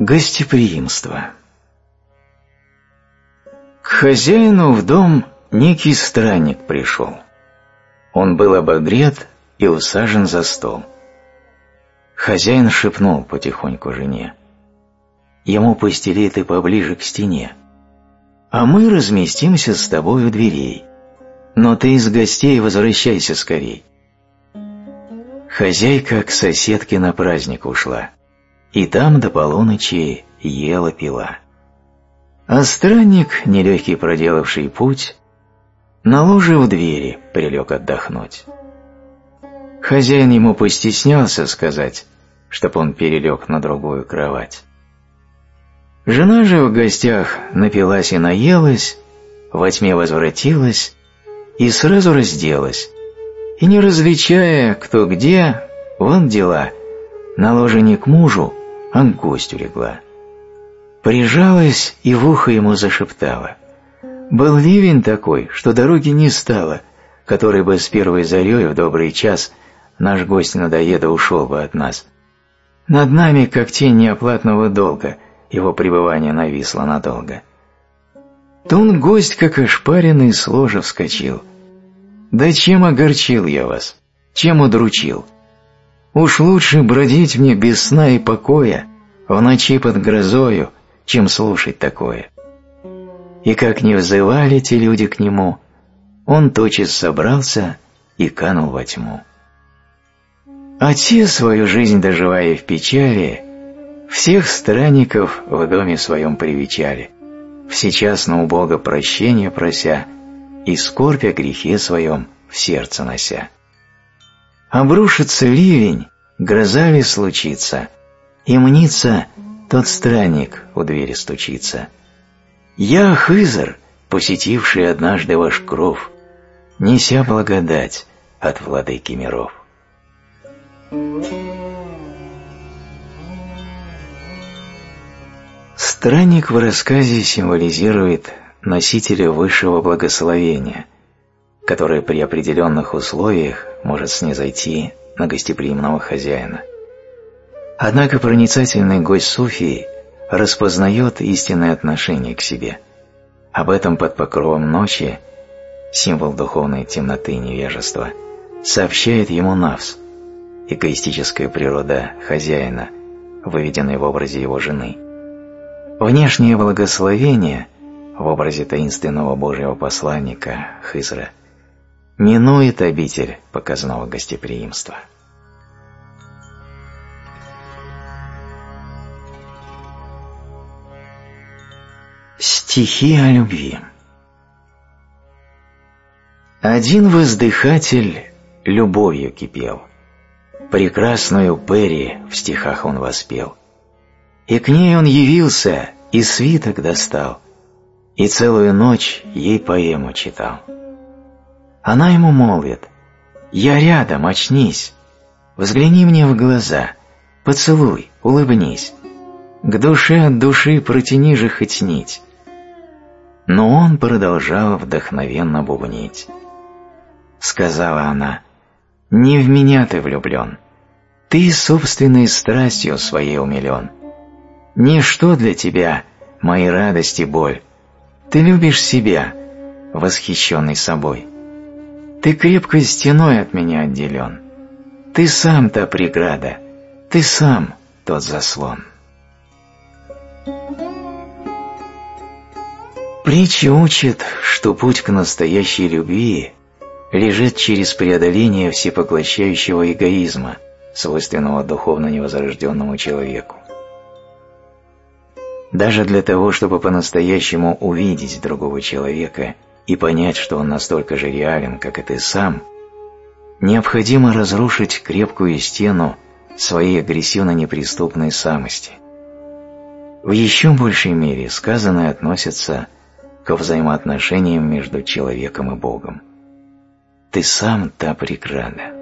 Гостеприимство К хозяину в дом некий странник пришел. Он был обогрет и усажен за стол. Хозяин шепнул потихоньку жене. Ему постели ты поближе к стене, а мы разместимся с тобой у дверей. Но ты из гостей возвращайся скорей. Хозяйка к соседке на праздник ушла, и там до полуночи ела пила. А странник, нелегкий проделавший путь, на ложе в двери прилег отдохнуть. Хозяин ему постеснялся сказать, чтоб он перелег на другую кровать. Жена же в гостях напилась и наелась, во тьме возвратилась и сразу разделась, и не различая, кто где, вон дела, на ложе не к мужу, а к гостю легла. Прижалась и в ухо ему зашептала. Был ливень такой, что дороги не стало, который бы с первой зарей в добрый час наш гость надоеда ушел бы от нас. Над нами, как тень неоплатного долга, его пребывание нависло надолго. Тун гость, как ошпаренный, с ложа вскочил — да чем огорчил я вас? Чем удручил? Уж лучше бродить мне без сна и покоя в ночи под грозою, чем слушать такое. И как не взывали те люди к нему, он тотчас собрался и канул во тьму. А те, свою жизнь доживая в печали, всех странников в доме своем привечали, всечасно у Бога прощения прося, и скорбь о грехе своем в сердце нося. Обрушится ливень, гроза ли случится, и мнится, тот странник у двери стучится. Я Хызар, посетивший однажды ваш кров, неся благодать от владыки миров. Странник в рассказе символизирует носителя высшего благословения, которое при определенных условиях может снизойти на гостеприимного хозяина. Однако проницательный гость Суфии распознает истинное отношение к себе. Об этом под покровом ночи, символ духовной темноты невежества, сообщает ему Навс, эгоистическая природа хозяина, выведенная в образе его жены. Внешнее благословение – в образе таинственного Божьего посланника Хизра минует обитель показного гостеприимства. Стихи о любви Один воздыхатель любовью кипел, Прекрасную Перри в стихах он воспел, И к ней он явился, и свиток достал, и целую ночь ей поэму читал. Она ему молвит, «Я рядом, очнись, взгляни мне в глаза, поцелуй, улыбнись, к душе от души протяни же хоть нить». Но он продолжал вдохновенно бубнить. Сказала она, «Не в меня ты влюблен, ты собственной страстью своей умилен. Ничто для тебя, мои радости боль, ты любишь себя, восхищенный собой. Ты крепкой стеной от меня отделен. Ты сам та преграда, ты сам тот заслон. Притча учит, что путь к настоящей любви лежит через преодоление всепоглощающего эгоизма, свойственного духовно невозрожденному человеку. Даже для того, чтобы по-настоящему увидеть другого человека и понять, что он настолько же реален, как и ты сам, необходимо разрушить крепкую стену своей агрессивно-неприступной самости. В еще большей мере сказанное относится к взаимоотношениям между человеком и Богом. Ты сам та преграда.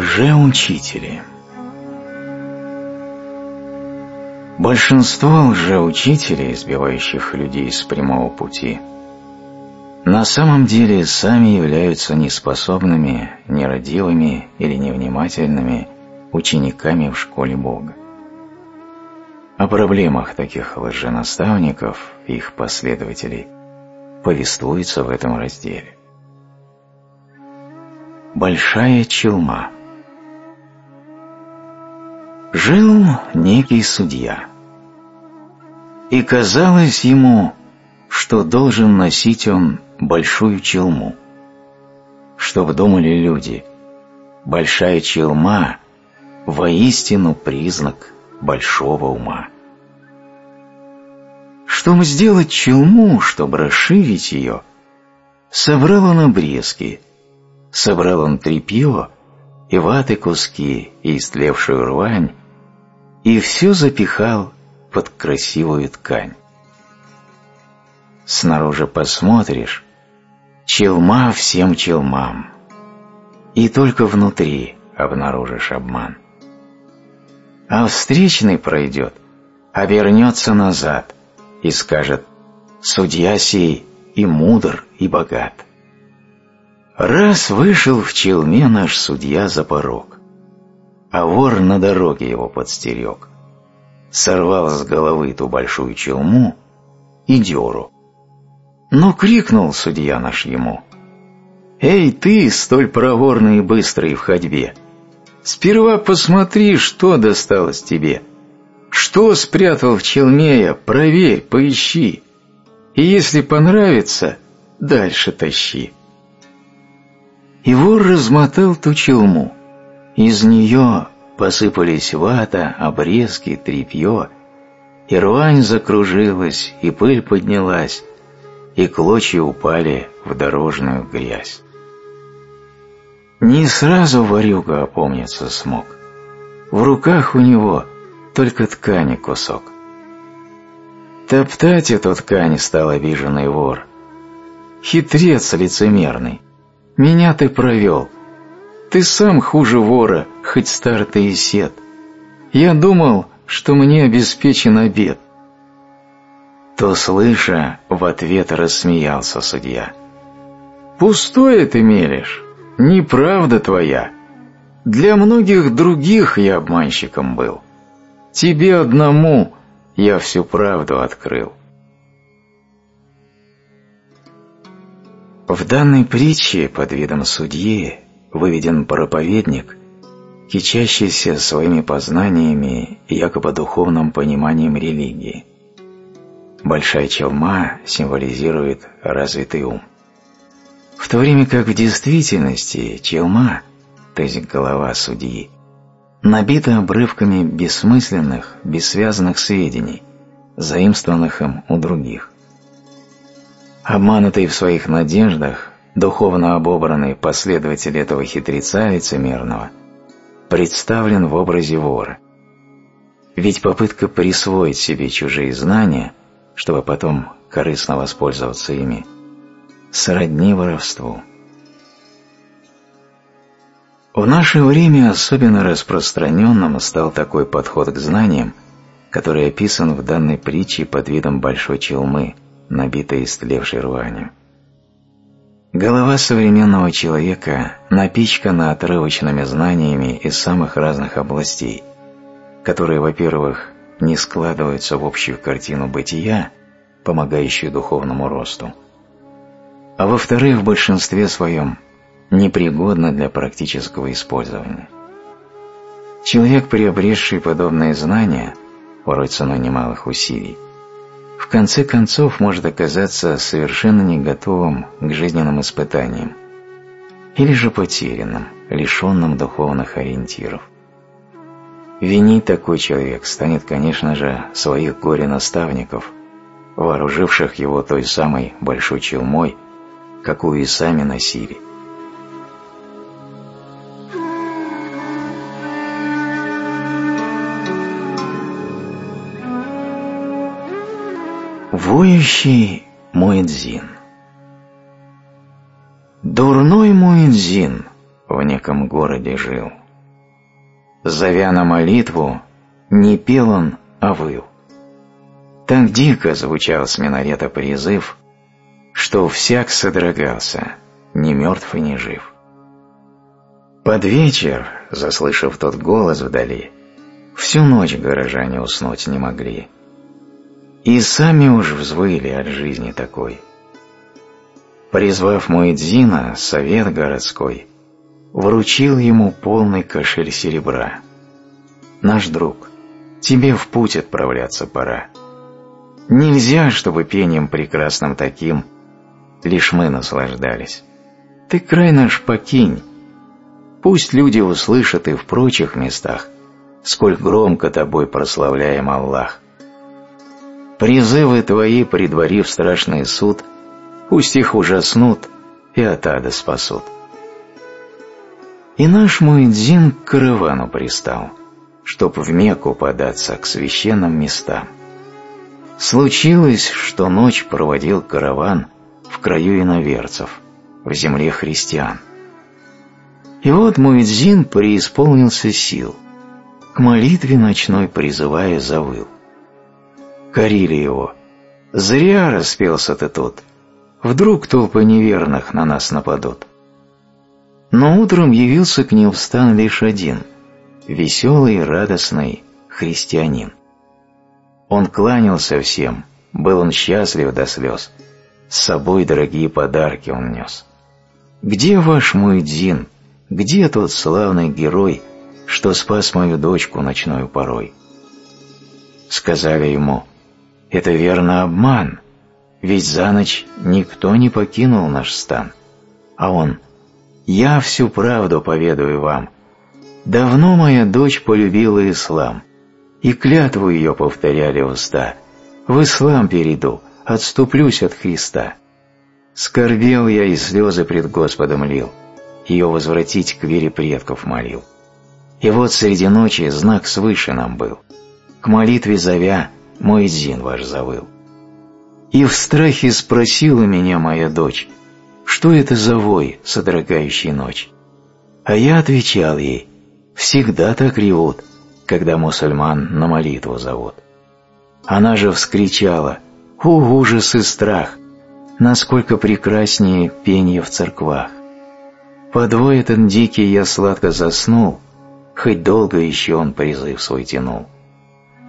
О лжеучителе Большинство лжеучителей, избивающих людей с прямого пути, на самом деле сами являются неспособными, нерадивыми или невнимательными учениками в школе Бога. О проблемах таких лженаставников и их последователей повествуется в этом разделе. Большая челма Жил некий судья – и казалось ему, что должен носить он большую челму. Чтоб думали люди, большая челма – воистину признак большого ума. Чтобы сделать челму, чтобы расширить ее, собрал он обрезки, собрал он тряпье и ваты куски, и истлевшую рвань, и все запихал под красивую ткань. Снаружи посмотришь, челма всем челмам, и только внутри обнаружишь обман. А встречный пройдет, обернется назад и скажет «Судья сей и мудр, и богат». Раз вышел в челме наш судья за порог, а вор на дороге его подстерег. Сорвал с головы ту большую челму и дёру. Но крикнул судья наш ему, «Эй ты, столь проворный и быстрый в ходьбе, сперва посмотри, что досталось тебе, что спрятал в челме я, проверь, поищи, и если понравится, дальше тащи». И вор размотал ту челму, из нее посыпались вата, обрезки, тряпье, и рвань закружилась, и пыль поднялась, и клочья упали в дорожную грязь. Не сразу ворюга опомниться смог. В руках у него только ткани кусок. Топтать эту ткань стал обиженный вор. Хитрец лицемерный, меня ты провел — ты сам хуже вора, хоть стар ты и сед. Я думал, что мне обеспечен обед. То, слыша, в ответ рассмеялся судья. Пустое ты мелешь, неправда твоя. Для многих других я обманщиком был. Тебе одному я всю правду открыл. В данной притче под видом судьи выведен проповедник, кичащийся своими познаниями и якобы духовным пониманием религии. Большая челма символизирует развитый ум. В то время как в действительности челма, то есть голова судьи, набита обрывками бессмысленных, бессвязанных сведений, заимствованных им у других. Обманутый в своих надеждах, духовно обобранный последователь этого хитреца лицемерного, представлен в образе вора. Ведь попытка присвоить себе чужие знания, чтобы потом корыстно воспользоваться ими, сродни воровству. В наше время особенно распространенным стал такой подход к знаниям, который описан в данной притче под видом большой челмы, набитой истлевшей рванью. Голова современного человека напичкана отрывочными знаниями из самых разных областей, которые, во-первых, не складываются в общую картину бытия, помогающую духовному росту, а во-вторых, в большинстве своем непригодны для практического использования. Человек, приобретший подобные знания, порой ценой немалых усилий, в конце концов может оказаться совершенно не готовым к жизненным испытаниям или же потерянным, лишенным духовных ориентиров. Винить такой человек станет, конечно же, своих горе-наставников, вооруживших его той самой большой челмой, какую и сами носили – Воющий Муэдзин Дурной Муэдзин в неком городе жил. Зовя на молитву, не пел он, а выл. Так дико звучал с минарета призыв, что всяк содрогался, ни мертв и ни жив. Под вечер, заслышав тот голос вдали, всю ночь горожане уснуть не могли. И сами уж взвыли от жизни такой. Призвав Муэдзина, совет городской, вручил ему полный кошель серебра. Наш друг, тебе в путь отправляться пора. Нельзя, чтобы пением прекрасным таким лишь мы наслаждались. Ты край наш покинь, Пусть люди услышат и в прочих местах, сколь громко тобой прославляем Аллах. Призывы твои, предварив страшный суд, пусть их ужаснут и от ада спасут. И наш Муэдзин к каравану пристал, чтоб в Мекку податься к священным местам. Случилось, что ночь проводил караван в краю иноверцев, в земле христиан. И вот Муэдзин преисполнился сил, к молитве ночной призывая завыл. Корили его. «Зря распелся ты тут. Вдруг толпы неверных на нас нападут». Но утром явился к ним в стан лишь один, веселый, радостный христианин. Он кланялся всем, был он счастлив до слез, с собой дорогие подарки он нес. «Где ваш мой Дзин?» Где тот славный герой, что спас мою дочку ночную порой? Сказали ему, это верно обман, ведь за ночь никто не покинул наш стан. А он, я всю правду поведаю вам. Давно моя дочь полюбила ислам, и клятву ее повторяли уста. В ислам перейду, отступлюсь от Христа. Скорбел я и слезы пред Господом лил ее возвратить к вере предков молил. И вот среди ночи знак свыше нам был. К молитве зовя, мой Дзин ваш завыл. И в страхе спросила меня моя дочь, что это за вой, содрогающий ночь? А я отвечал ей, всегда так ревут, когда мусульман на молитву зовут. Она же вскричала, «О, ужас и страх! Насколько прекраснее пение в церквах!» Подвой этот дикий я сладко заснул, Хоть долго еще он призыв свой тянул.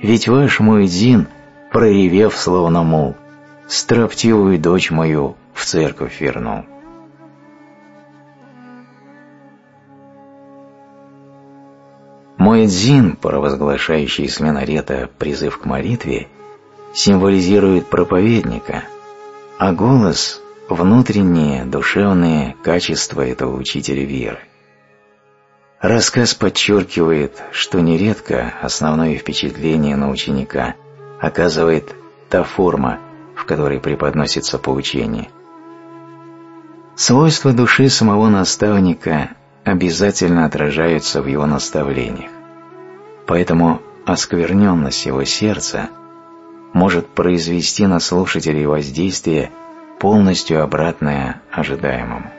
Ведь ваш мой Дин, проревев словно мул, Строптивую дочь мою в церковь вернул. Мой дзин, провозглашающий с минарета призыв к молитве, символизирует проповедника, а голос внутренние, душевные качества этого учителя веры. Рассказ подчеркивает, что нередко основное впечатление на ученика оказывает та форма, в которой преподносится поучение. Свойства души самого наставника обязательно отражаются в его наставлениях, поэтому оскверненность его сердца может произвести на слушателей воздействие полностью обратное ожидаемому.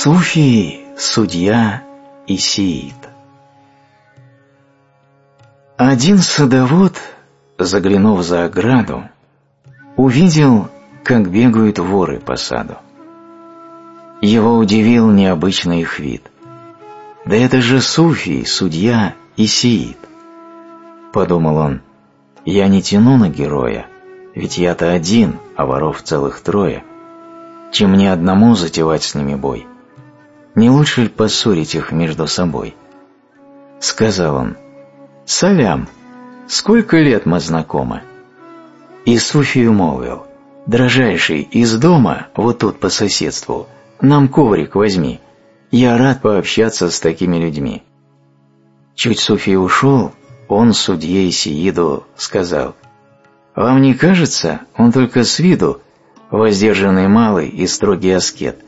Суфий, судья и сиит. Один садовод, заглянув за ограду, увидел, как бегают воры по саду. Его удивил необычный их вид – да это же суфий, судья и сиит. Подумал он, я не тяну на героя, ведь я-то один, а воров целых трое. Чем мне одному затевать с ними бой? Не лучше ли поссорить их между собой? Сказал он, «Салям, сколько лет мы знакомы?» И Суфию молвил, «Дрожайший, из дома, вот тут по соседству, нам коврик возьми, я рад пообщаться с такими людьми. Чуть Суфи ушел, он судье Сииду сказал, «Вам не кажется, он только с виду воздержанный малый и строгий аскет,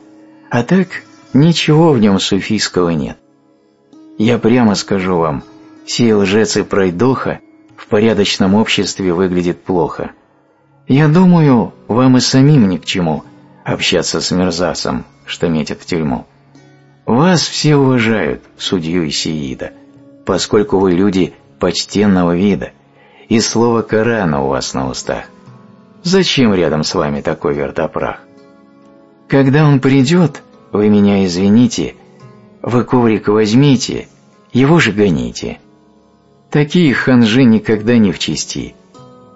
а так ничего в нем суфийского нет. Я прямо скажу вам, сей лжец и пройдоха в порядочном обществе выглядит плохо. Я думаю, вам и самим ни к чему общаться с мерзавцем, что метит в тюрьму. Вас все уважают, судью и сиида, поскольку вы люди почтенного вида, и слово Корана у вас на устах. Зачем рядом с вами такой вертопрах? Когда он придет, вы меня извините, вы коврик возьмите, его же гоните. Такие ханжи никогда не в чести,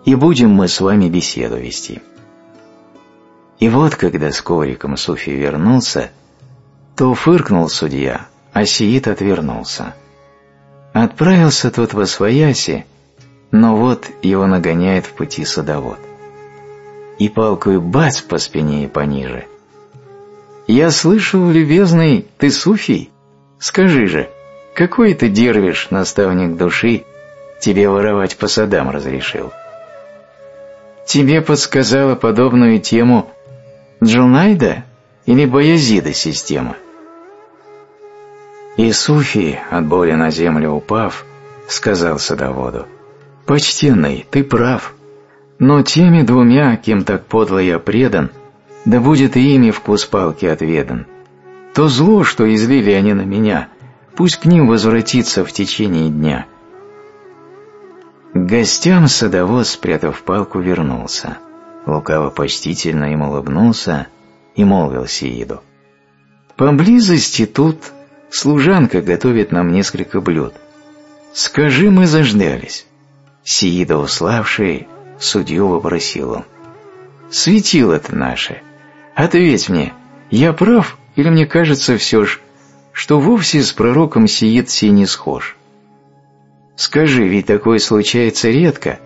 и будем мы с вами беседу вести. И вот, когда с ковриком Суфи вернулся, то фыркнул судья, а Сиит отвернулся. Отправился тот во свояси, но вот его нагоняет в пути садовод. И палкой бац по спине и пониже. «Я слышал, любезный, ты суфий? Скажи же, какой ты дервиш, наставник души, тебе воровать по садам разрешил?» Тебе подсказала подобную тему Джунайда или Баязида система? И Суфи, от боли на землю упав, сказал садоводу, «Почтенный, ты прав, но теми двумя, кем так подло я предан, да будет и ими вкус палки отведан. То зло, что излили они на меня, пусть к ним возвратится в течение дня». К гостям садовод, спрятав палку, вернулся. Лукаво почтительно им улыбнулся и молвил Сииду. «Поблизости тут служанка готовит нам несколько блюд. Скажи, мы заждались». Сиида, уславший, судью вопросил он. «Светило-то наше. Ответь мне, я прав или мне кажется все ж, что вовсе с пророком Сиид сей не схож?» Скажи, ведь такое случается редко.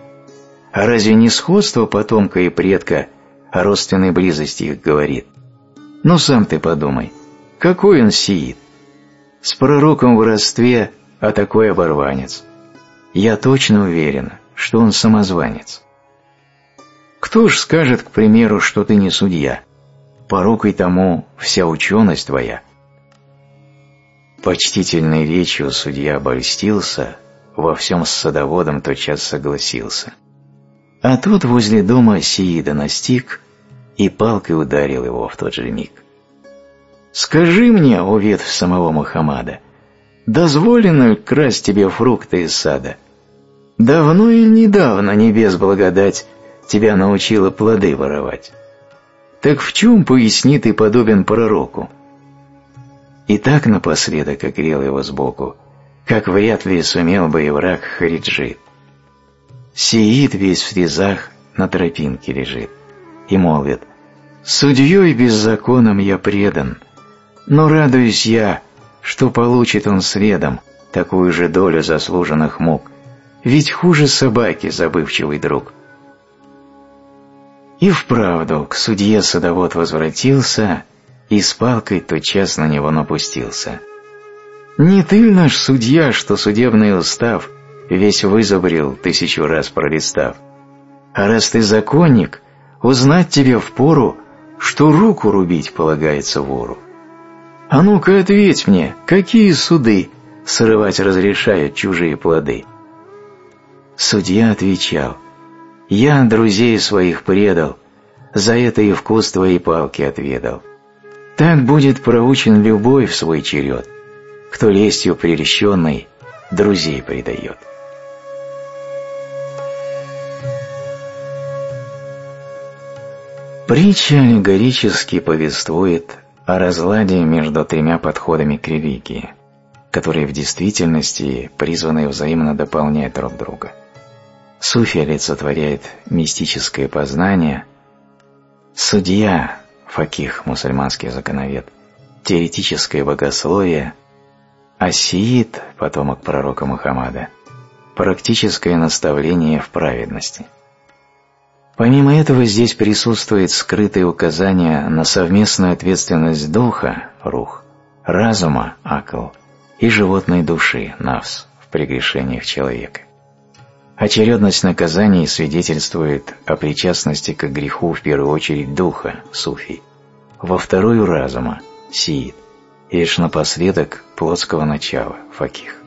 А разве не сходство потомка и предка о родственной близости их говорит? Ну сам ты подумай, какой он сиит? С пророком в родстве, а такой оборванец. Я точно уверен, что он самозванец. Кто ж скажет, к примеру, что ты не судья? Порукой тому вся ученость твоя. Почтительной речью судья обольстился, во всем с садоводом тотчас согласился. А тут возле дома Сиида настиг и палкой ударил его в тот же миг. «Скажи мне, о ветвь самого Мухаммада, дозволено ли красть тебе фрукты из сада? Давно или недавно небес благодать тебя научила плоды воровать? Так в чем, поясни, ты подобен пророку?» И так напоследок огрел его сбоку, как вряд ли сумел бы и враг Хариджит. Сиит весь в резах на тропинке лежит и молвит, «Судьей беззаконом я предан, но радуюсь я, что получит он следом такую же долю заслуженных мук, ведь хуже собаки забывчивый друг». И вправду к судье садовод возвратился и с палкой тотчас на него напустился. Не ты наш судья, что судебный устав весь вызубрил, тысячу раз пролистав. А раз ты законник, узнать тебе впору, что руку рубить полагается вору. А ну-ка ответь мне, какие суды срывать разрешают чужие плоды? Судья отвечал, я друзей своих предал, за это и вкус твоей палки отведал. Так будет проучен любой в свой черед — кто лестью прельщенный друзей предает. Притча аллегорически повествует о разладе между тремя подходами к религии, которые в действительности призваны взаимно дополнять друг друга. Суфи олицетворяет мистическое познание, судья, факих, мусульманский законовед, теоретическое богословие – Асиит, потомок пророка Мухаммада, практическое наставление в праведности. Помимо этого здесь присутствует скрытое указание на совместную ответственность духа, рух, разума, акл, и животной души, навс, в прегрешениях человека. Очередность наказаний свидетельствует о причастности к греху в первую очередь духа, суфий, во вторую разума, сиит, и лишь напоследок плотского начала, факих.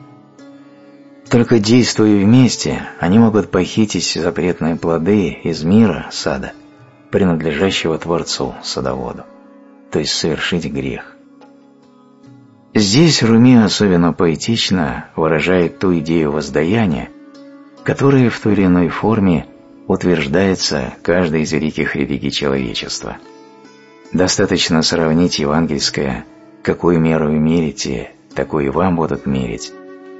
Только действуя вместе, они могут похитить запретные плоды из мира, сада, принадлежащего Творцу, садоводу, то есть совершить грех. Здесь Руми особенно поэтично выражает ту идею воздаяния, которая в той или иной форме утверждается каждой из великих религий человечества. Достаточно сравнить евангельское «какую меру мерите, такую и вам будут мерить»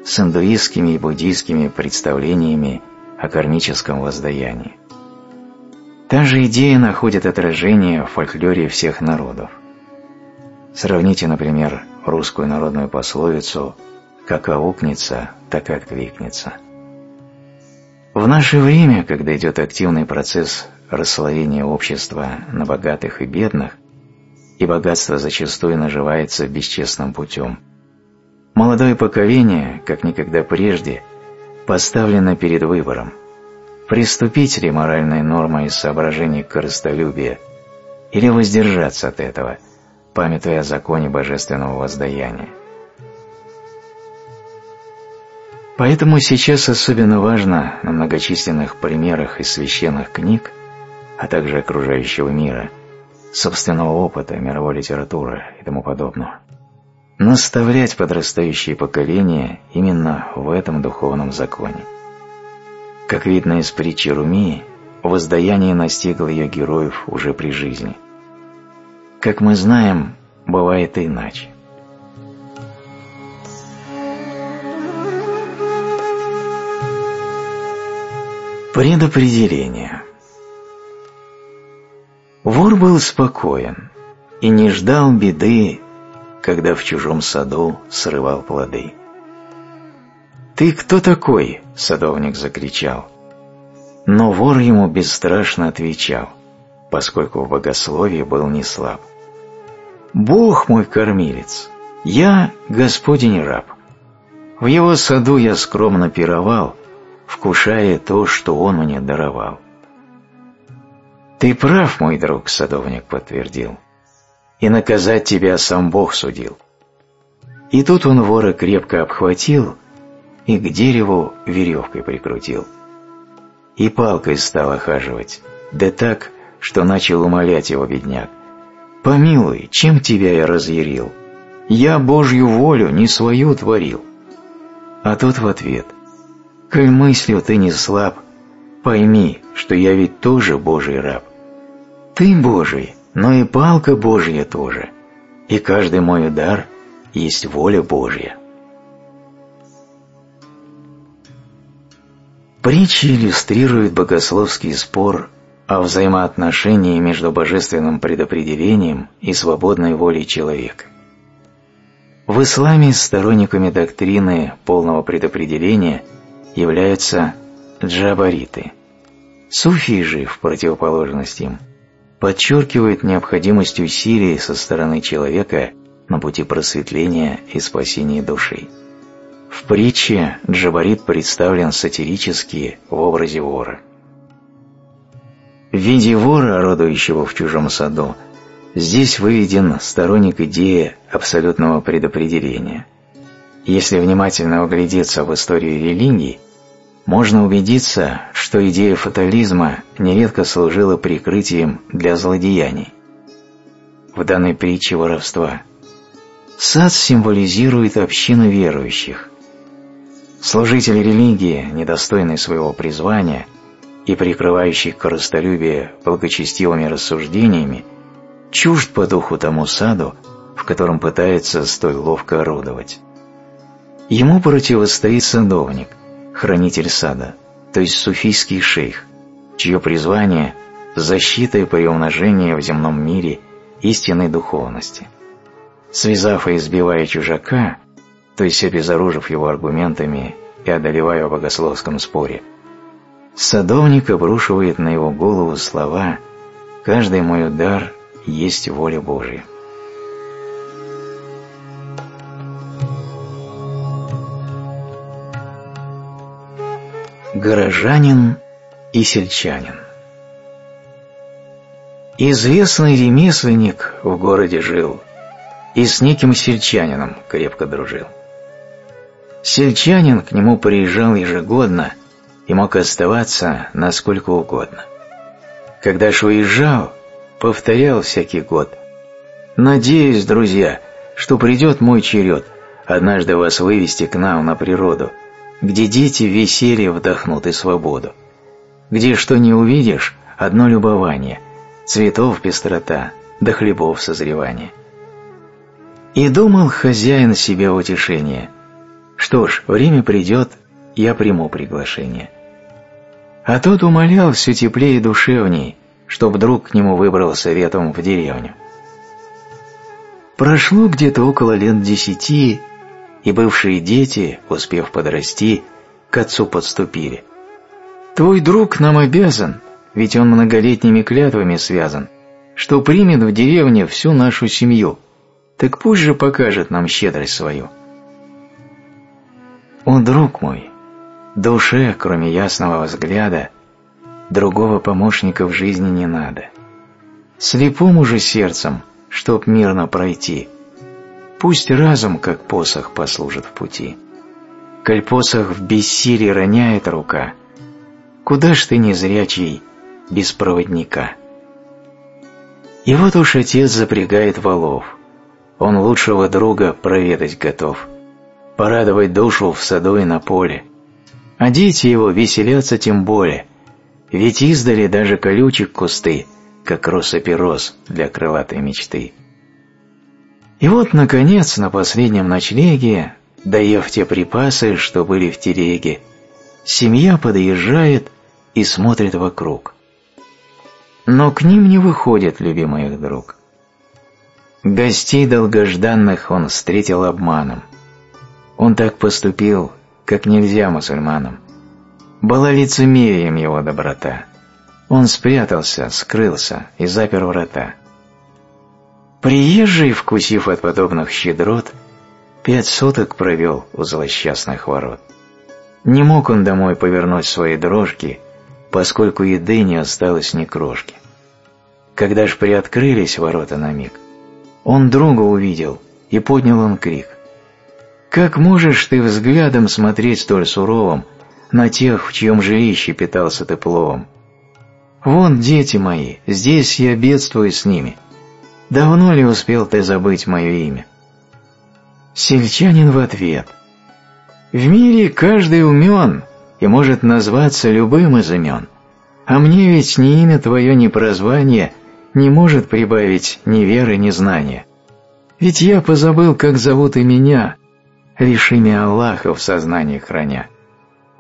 с индуистскими и буддийскими представлениями о кармическом воздаянии. Та же идея находит отражение в фольклоре всех народов. Сравните, например, русскую народную пословицу «как аукнется, так откликнется». В наше время, когда идет активный процесс расслоения общества на богатых и бедных, и богатство зачастую наживается бесчестным путем, молодое поколение, как никогда прежде, поставлено перед выбором – приступить ли моральной нормой из соображений корыстолюбия или воздержаться от этого, памятуя о законе божественного воздаяния. Поэтому сейчас особенно важно на многочисленных примерах из священных книг, а также окружающего мира, собственного опыта, мировой литературы и тому подобного, наставлять подрастающее поколение именно в этом духовном законе. Как видно из притчи Руми, воздаяние настигло ее героев уже при жизни. Как мы знаем, бывает иначе. Предопределение Вор был спокоен и не ждал беды, когда в чужом саду срывал плоды. «Ты кто такой?» — садовник закричал. Но вор ему бесстрашно отвечал, поскольку в богословии был не слаб. «Бог мой кормилец, я Господень раб. В его саду я скромно пировал, вкушая то, что он мне даровал». «Ты прав, мой друг», — садовник подтвердил, «и наказать тебя сам Бог судил». И тут он вора крепко обхватил и к дереву веревкой прикрутил. И палкой стал охаживать, да так, что начал умолять его бедняк. «Помилуй, чем тебя я разъярил? Я Божью волю не свою творил». А тот в ответ, «Коль мыслью ты не слаб, пойми, что я ведь тоже Божий раб. Ты Божий, но и палка Божья тоже, и каждый мой удар есть воля Божья». Притча иллюстрирует богословский спор о взаимоотношении между божественным предопределением и свободной волей человека. В исламе сторонниками доктрины полного предопределения являются джабариты. Суфии же, в противоположность им, подчеркивают необходимость усилий со стороны человека на пути просветления и спасения души. В притче Джабарит представлен сатирически в образе вора. В виде вора, орудующего в чужом саду, здесь выведен сторонник идеи абсолютного предопределения. Если внимательно углядеться в историю религии, можно убедиться, что идея фатализма нередко служила прикрытием для злодеяний. В данной притче воровства сад символизирует общину верующих, Служитель религии, недостойный своего призвания и прикрывающий корыстолюбие благочестивыми рассуждениями, чужд по духу тому саду, в котором пытается столь ловко орудовать. Ему противостоит садовник, хранитель сада, то есть суфийский шейх, чье призвание – защита и приумножение в земном мире истинной духовности. Связав и избивая чужака, то есть обезоружив его аргументами и одолевая в богословском споре. Садовник обрушивает на его голову слова «Каждый мой удар есть воля Божия». Горожанин и сельчанин Известный ремесленник в городе жил и с неким сельчанином крепко дружил. Сельчанин к нему приезжал ежегодно и мог оставаться насколько угодно. Когда ж уезжал, повторял всякий год. «Надеюсь, друзья, что придет мой черед однажды вас вывести к нам на природу, где дети веселье вдохнут и свободу, где что не увидишь, одно любование, цветов пестрота, до хлебов созревания. И думал хозяин себе утешение. Что ж, время придет, я приму приглашение. А тот умолял все теплее душевней, чтоб друг к нему выбрался ветом в деревню. Прошло где-то около лет десяти, и бывшие дети, успев подрасти, к отцу подступили. «Твой друг нам обязан, ведь он многолетними клятвами связан, что примет в деревне всю нашу семью, так пусть же покажет нам щедрость свою». «О, друг мой, душе, кроме ясного взгляда, другого помощника в жизни не надо. Слепому же сердцем, чтоб мирно пройти, пусть разум, как посох, послужит в пути. Коль посох в бессилии роняет рука, куда ж ты незрячий без проводника? И вот уж отец запрягает валов, он лучшего друга проведать готов, порадовать душу в саду и на поле, а дети его веселятся тем более, ведь издали даже колючек кусты, как россыпи роз для крылатой мечты. И вот, наконец, на последнем ночлеге, доев те припасы, что были в телеге, семья подъезжает и смотрит вокруг. Но к ним не выходит любимый их друг. Гостей долгожданных он встретил обманом. Он так поступил, как нельзя мусульманам. Была лицемерием его доброта. Он спрятался, скрылся и запер врата. Приезжий, вкусив от подобных щедрот, пять суток провел у злосчастных ворот. Не мог он домой повернуть свои дрожки, поскольку еды не осталось ни крошки. Когда ж приоткрылись ворота на миг, он друга увидел, и поднял он крик. «Как можешь ты взглядом смотреть столь суровым на тех, в чьем жилище питался ты. Вон дети мои, здесь я бедствую с ними. Давно ли успел ты забыть мое имя? Сельчанин в ответ. В мире каждый умен и может назваться любым из имен, а мне ведь ни имя твое, ни прозвание не может прибавить ни веры, ни знания. Ведь я позабыл, как зовут и меня, лишь имя Аллаха в сознании храня.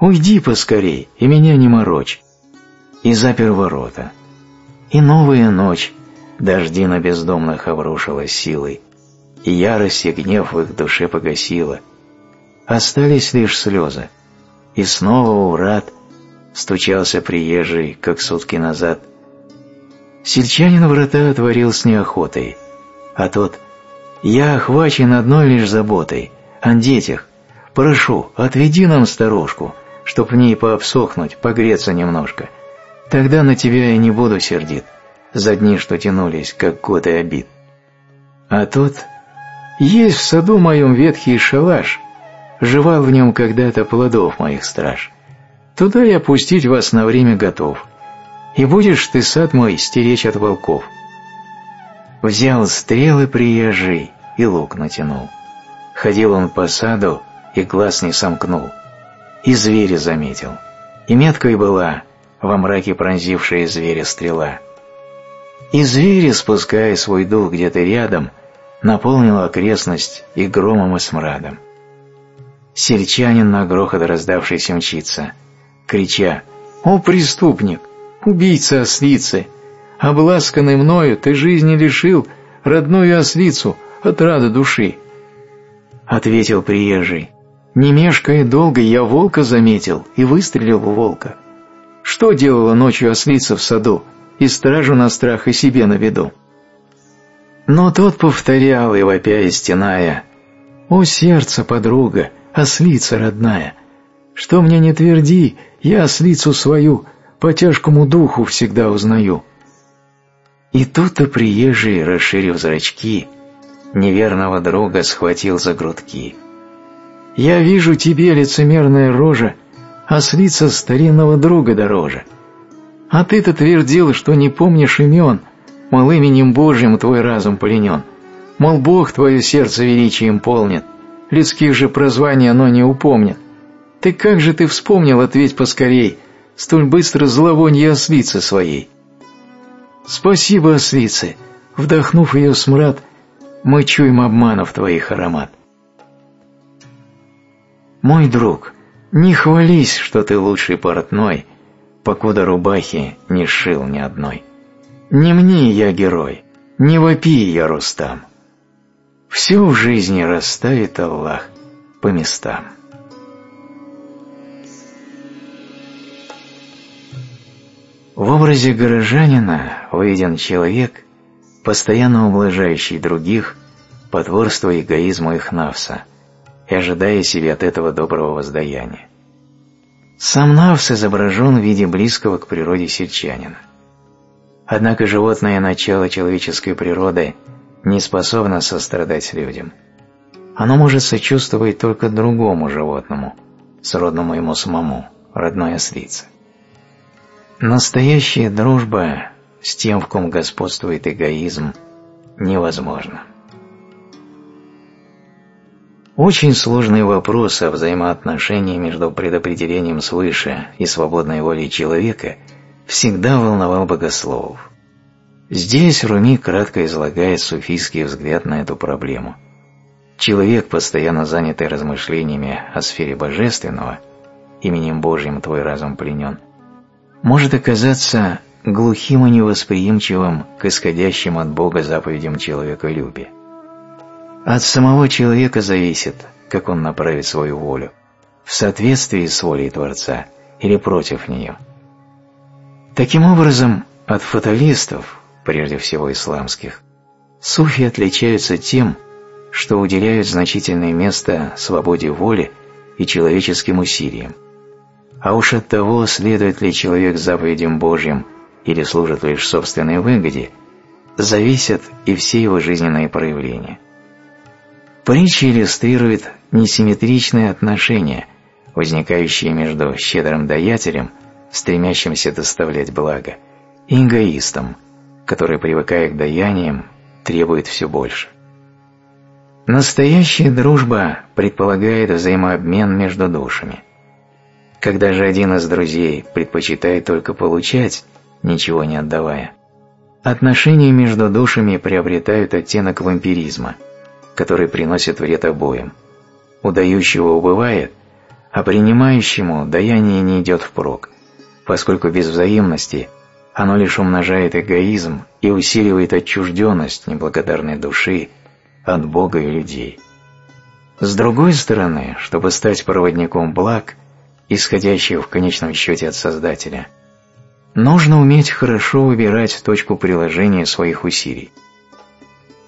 Уйди поскорей, и меня не морочь. И запер ворота. И новая ночь, дожди на бездомных обрушила силой, и ярость и гнев в их душе погасила. Остались лишь слезы, и снова у врат стучался приезжий, как сутки назад. Сельчанин врата отворил с неохотой, а тот «Я охвачен одной лишь заботой, о детях. Прошу, отведи нам старушку, чтоб в ней пообсохнуть, погреться немножко. Тогда на тебя я не буду сердит, за дни, что тянулись, как годы обид. А тут есть в саду моем ветхий шалаш, жевал в нем когда-то плодов моих страж. Туда я пустить вас на время готов, и будешь ты сад мой стеречь от волков. Взял стрелы приезжий и лук натянул. Ходил он по саду и глаз не сомкнул — и зверя заметил. И меткой была во мраке пронзившая зверя стрела. И звери, спуская свой дух где-то рядом, наполнил окрестность и громом, и смрадом. Сельчанин на грохот раздавшийся мчится, крича «О, преступник! Убийца ослицы! Обласканный мною ты жизни лишил родную ослицу от рада души!» Ответил приезжий не мешкая долго, я волка заметил и выстрелил в волка. Что делала ночью ослица в саду, и стражу на страх и себе на виду? Но тот повторял, и вопя и стеная, «О, сердце, подруга, ослица родная! Что мне не тверди, я ослицу свою по тяжкому духу всегда узнаю». И тут-то приезжий, расширив зрачки, неверного друга схватил за грудки. Я вижу тебе лицемерная рожа, а слиться старинного друга дороже. А ты-то твердил, что не помнишь имен, мол, именем Божьим твой разум пленен. Мол, Бог твое сердце величием полнит, людских же прозваний оно не упомнит. Ты как же ты вспомнил, ответь поскорей, столь быстро зловонье ослицы своей? Спасибо, ослицы, вдохнув ее смрад, мы чуем обманов твоих аромат. Мой друг, не хвались, что ты лучший портной, покуда рубахи не шил ни одной. Не мне я герой, не вопи я Рустам. Все в жизни расставит Аллах по местам. В образе горожанина увиден человек, постоянно ублажающий других, потворствуя эгоизму их навса и ожидая себе от этого доброго воздаяния. Сам навс изображен в виде близкого к природе сельчанина. Однако животное начало человеческой природы не способно сострадать людям. Оно может сочувствовать только другому животному, сродному ему самому, родной ослице. Настоящая дружба с тем, в ком господствует эгоизм, невозможна. Очень сложный вопрос о взаимоотношении между предопределением свыше и свободной волей человека всегда волновал богословов. Здесь Руми кратко излагает суфийский взгляд на эту проблему. Человек, постоянно занятый размышлениями о сфере божественного, именем Божьим твой разум пленен, может оказаться глухим и невосприимчивым к исходящим от Бога заповедям человеколюбия. От самого человека зависит, как он направит свою волю, в соответствии с волей Творца или против нее. Таким образом, от фаталистов, прежде всего исламских, суфи отличаются тем, что уделяют значительное место свободе воли и человеческим усилиям. А уж от того, следует ли человек заповедям Божьим или служит лишь собственной выгоде, зависят и все его жизненные проявления. Притча иллюстрирует несимметричные отношения, возникающие между щедрым даятелем, стремящимся доставлять благо, и эгоистом, который, привыкая к даяниям, требует все больше. Настоящая дружба предполагает взаимообмен между душами. Когда же один из друзей предпочитает только получать, ничего не отдавая, отношения между душами приобретают оттенок вампиризма, который приносит вред обоим. У убывает, а принимающему даяние не идет впрок, поскольку без взаимности – оно лишь умножает эгоизм и усиливает отчужденность неблагодарной души от Бога и людей. С другой стороны, чтобы стать проводником благ, исходящих в конечном счете от Создателя, нужно уметь хорошо выбирать точку приложения своих усилий.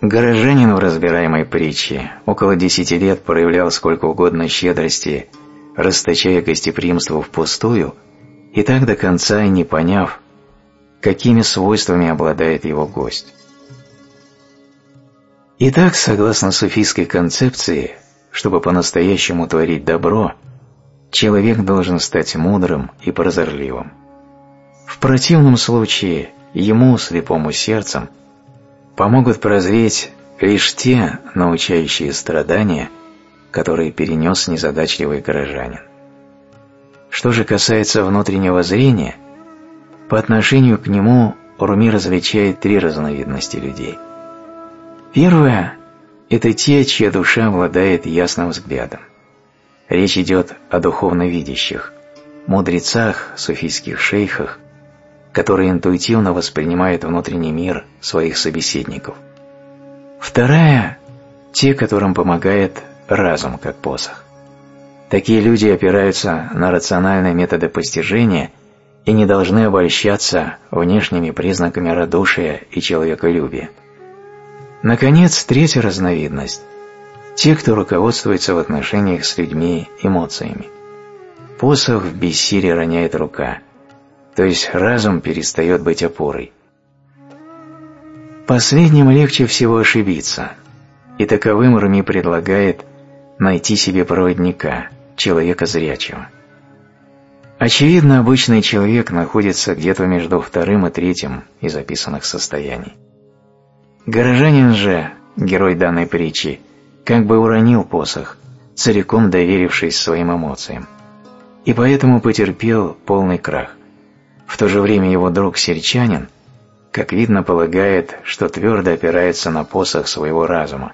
Горожанин в разбираемой притче около десяти лет проявлял сколько угодно щедрости, расточая гостеприимство впустую, и так до конца и не поняв, какими свойствами обладает его гость. Итак, согласно суфийской концепции, чтобы по-настоящему творить добро, человек должен стать мудрым и прозорливым. В противном случае ему, слепому сердцем, помогут прозреть лишь те научающие страдания, которые перенес незадачливый горожанин. Что же касается внутреннего зрения – по отношению к нему Руми различает три разновидности людей. Первое – это те, чья душа обладает ясным взглядом. Речь идет о духовно видящих, мудрецах, суфийских шейхах, которые интуитивно воспринимают внутренний мир своих собеседников. Вторая – те, которым помогает разум как посох. Такие люди опираются на рациональные методы постижения – и не должны обольщаться внешними признаками радушия и человеколюбия. Наконец, третья разновидность – те, кто руководствуется в отношениях с людьми эмоциями. Посох в бессилии роняет рука, то есть разум перестает быть опорой. Последним легче всего ошибиться, и таковым Руми предлагает найти себе проводника, человека зрячего. Очевидно, обычный человек находится где-то между вторым и третьим из описанных состояний. Горожанин же герой данной притчи, как бы уронил посох, целиком доверившись своим эмоциям, и поэтому потерпел полный крах. В то же время его друг сельчанин, как видно, полагает, что твердо опирается на посох своего разума,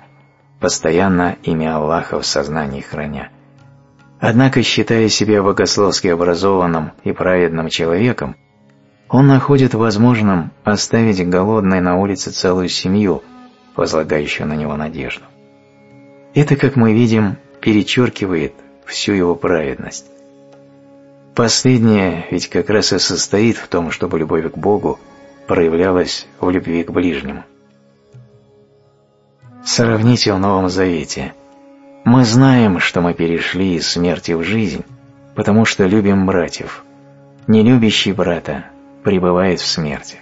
постоянно имя Аллаха в сознании храня. Однако, считая себя богословски образованным и праведным человеком, он находит возможным оставить голодной на улице целую семью, возлагающую на него надежду. Это, как мы видим, перечеркивает всю его праведность. Последнее ведь как раз и состоит в том, чтобы любовь к Богу проявлялась в любви к ближнему. Сравните в Новом Завете. Мы знаем, что мы перешли из смерти в жизнь, потому что любим братьев. Не любящий брата пребывает в смерти.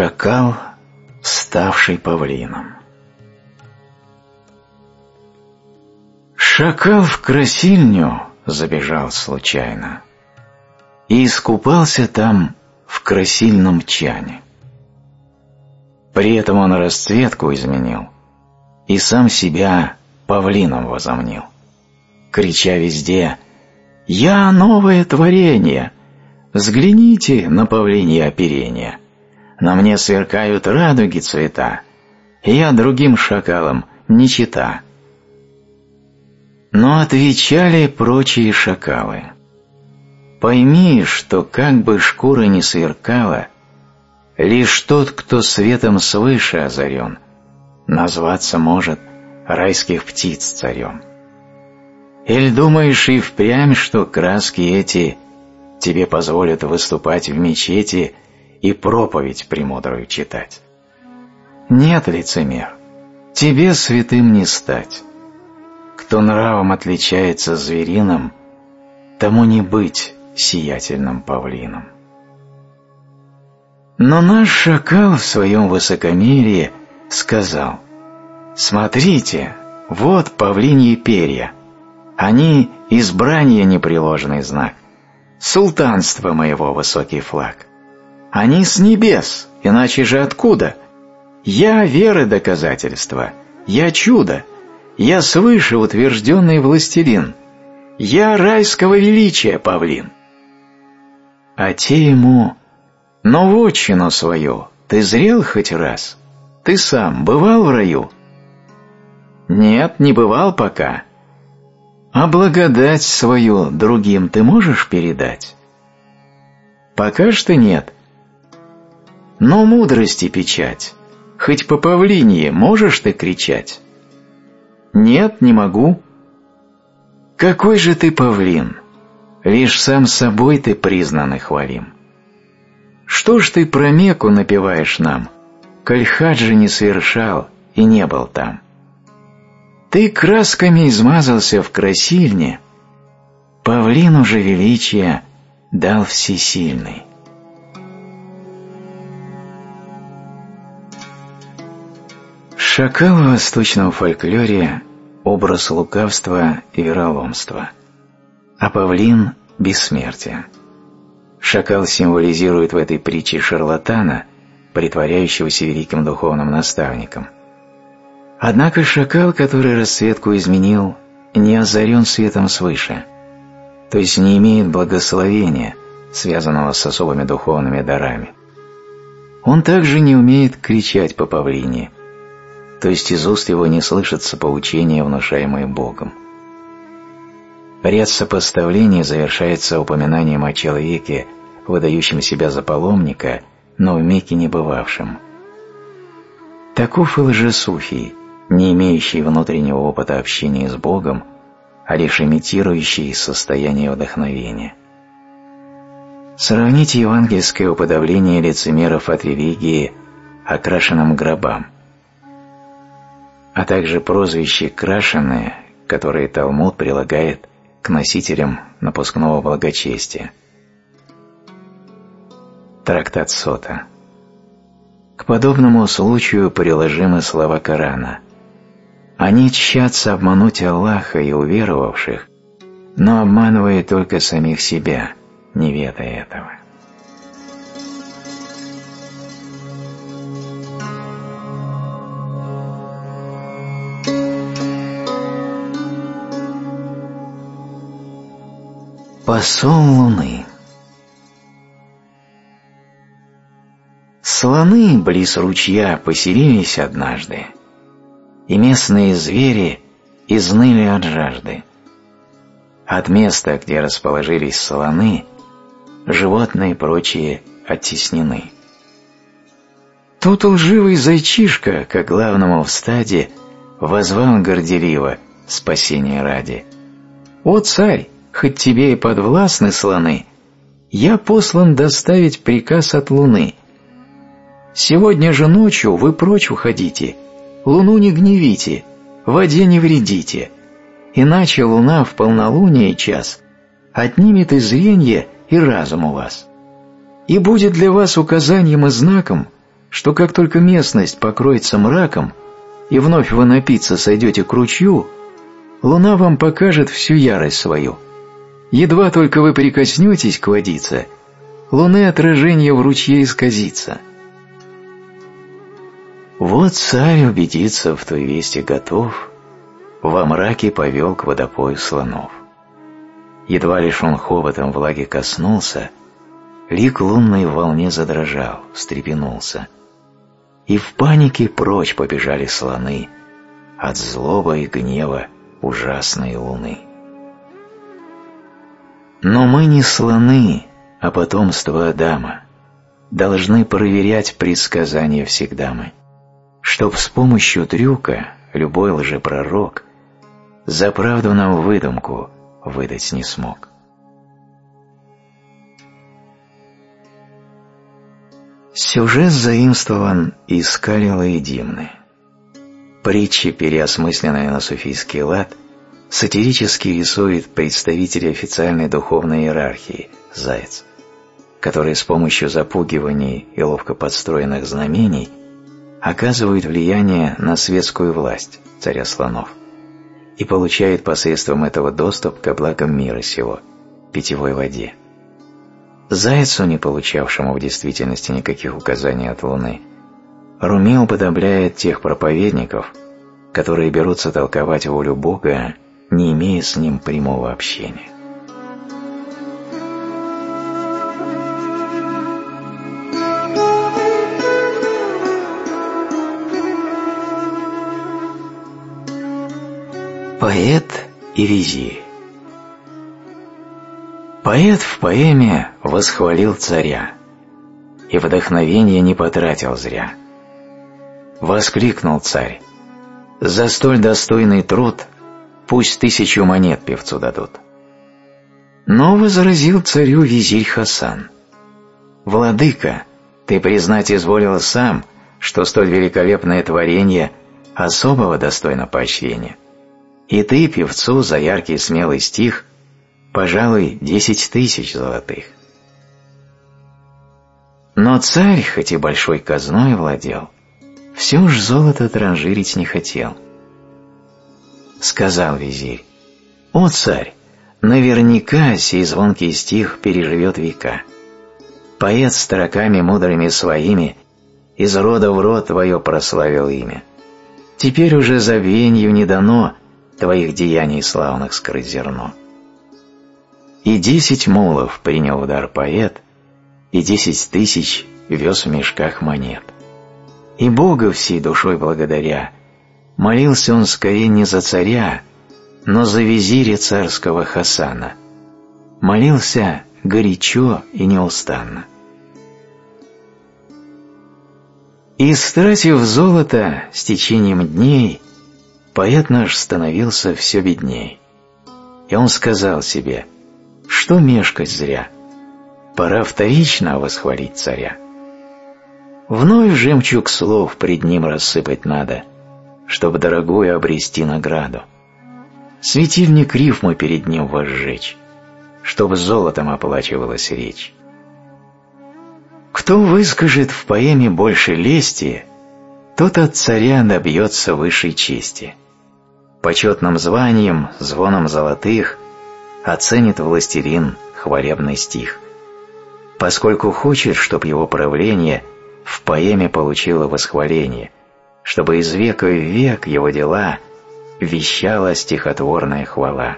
Шакал, ставший павлином. Шакал в красильню забежал случайно и искупался там в красильном чане. При этом он расцветку изменил и сам себя павлином возомнил, крича везде «Я новое творение! Взгляните на павлинье оперение!» На мне сверкают радуги цвета, я другим шакалам не чита. Но отвечали прочие шакалы. Пойми, что как бы шкура ни сверкала, лишь тот, кто светом свыше озарен, назваться может райских птиц царем. Или думаешь и впрямь, что краски эти тебе позволят выступать в мечети и проповедь премудрую читать. Нет, лицемер, тебе святым не стать. Кто нравом отличается звериным, тому не быть сиятельным павлином. Но наш шакал в своем высокомерии сказал, «Смотрите, вот павлиньи перья, они избрание непреложный знак, султанство моего высокий флаг. Они с небес, иначе же откуда? Я веры доказательство, я чудо, я свыше утвержденный властелин, я райского величия павлин. А те ему, но в отчину свою ты зрел хоть раз? Ты сам бывал в раю? Нет, не бывал пока. А благодать свою другим ты можешь передать? Пока что нет. Но мудрости печать, хоть по павлинье можешь ты кричать? Нет, не могу. Какой же ты павлин? Лишь сам собой ты признан и хвалим. Что ж ты про Мекку напеваешь нам, коль хаджи не совершал и не был там? Ты красками измазался в красильне, павлину же величия дал всесильный. Шакал в восточном фольклоре – образ лукавства и вероломства, а павлин – бессмертие. Шакал символизирует в этой притче шарлатана, притворяющегося великим духовным наставником. Однако шакал, который расцветку изменил, не озарен светом свыше, то есть не имеет благословения, связанного с особыми духовными дарами. Он также не умеет кричать по павлине – то есть из уст его не слышатся поучения, внушаемые Богом. Ряд сопоставлений завершается упоминанием о человеке, выдающем себя за паломника, но в Мекке не бывавшем. Таков и лжесуфий, не имеющий внутреннего опыта общения с Богом, а лишь имитирующий состояние вдохновения. Сравните евангельское уподобление лицемеров от религии окрашенным гробам – а также прозвище «крашеные», которые Талмуд прилагает к носителям напускного благочестия. Трактат Сота. К подобному случаю приложимы слова Корана. Они тщатся обмануть Аллаха и уверовавших, но обманывая только самих себя, не ведая этого. Посол Луны Слоны близ ручья поселились однажды, и местные звери изныли от жажды. От места, где расположились слоны, животные прочие оттеснены. Тут лживый зайчишка, как главному в стаде, возвал горделиво спасение ради. «О, царь, хоть тебе и подвластны слоны, я послан доставить приказ от луны. Сегодня же ночью вы прочь уходите, луну не гневите, воде не вредите, иначе луна в полнолуние час отнимет и зрение, и разум у вас. И будет для вас указанием и знаком, что как только местность покроется мраком, и вновь вы напиться сойдете к ручью, луна вам покажет всю ярость свою. Едва только вы прикоснетесь к водице, луны отражение в ручье исказится — вот царь убедиться в той вести готов, во мраке повел к водопою слонов. Едва лишь он хоботом влаги коснулся, лик лунной в волне задрожал, встрепенулся. И в панике прочь побежали слоны от злоба и гнева ужасной луны. Но мы не слоны, а потомство Адама, должны проверять предсказания всегда мы чтоб с помощью трюка любой лжепророк за правду нам выдумку выдать не смог. Сюжет заимствован из Калила и Димны. Притчи, переосмысленная на суфийский лад, сатирически рисует представителя официальной духовной иерархии – Заяц, который с помощью запугиваний и ловко подстроенных знамений оказывает влияние на светскую власть, царя слонов, и получает посредством этого доступ к благам мира сего, питьевой воде. Зайцу, не получавшему в действительности никаких указаний от Луны, Руми уподобляет тех проповедников, которые берутся толковать волю Бога, не имея с ним прямого общения. Поэт и визирь Поэт в поэме восхвалил царя, и вдохновение не потратил зря. Воскликнул царь, «За столь достойный труд пусть тысячу монет певцу дадут». Но возразил царю визирь Хасан, «Владыка, ты признать изволил сам, что столь великолепное творение особого достойно поощрения. И ты, певцу, за яркий смелый стих, пожалуй, десять тысяч золотых. Но царь, хоть и большой казной владел, все ж золото транжирить не хотел. Сказал визирь, «О, царь, наверняка сей звонкий стих переживет века. Поэт строками мудрыми своими из рода в род твое прославил имя. Теперь уже забвенью не дано твоих деяний славных скрыть зерно. И десять мулов принял удар поэт, и десять тысяч вез в мешках монет. И Бога всей душой благодаря, молился он скорее не за царя, но за визиря царского Хасана. Молился горячо и неустанно. И, стратив золото с течением дней, поэт наш становился все бедней. И он сказал себе, что мешкать зря, пора вторично восхвалить царя. Вновь жемчуг слов пред ним рассыпать надо, чтобы дорогую обрести награду. Светильник рифмы перед ним возжечь, чтобы золотом оплачивалась речь. Кто выскажет в поэме больше лести, тот от царя добьется высшей чести. почетным званием, звоном золотых оценит властелин хвалебный стих, поскольку хочет, чтобы его правление в поэме получило восхваление, чтобы из века в век его дела вещала стихотворная хвала.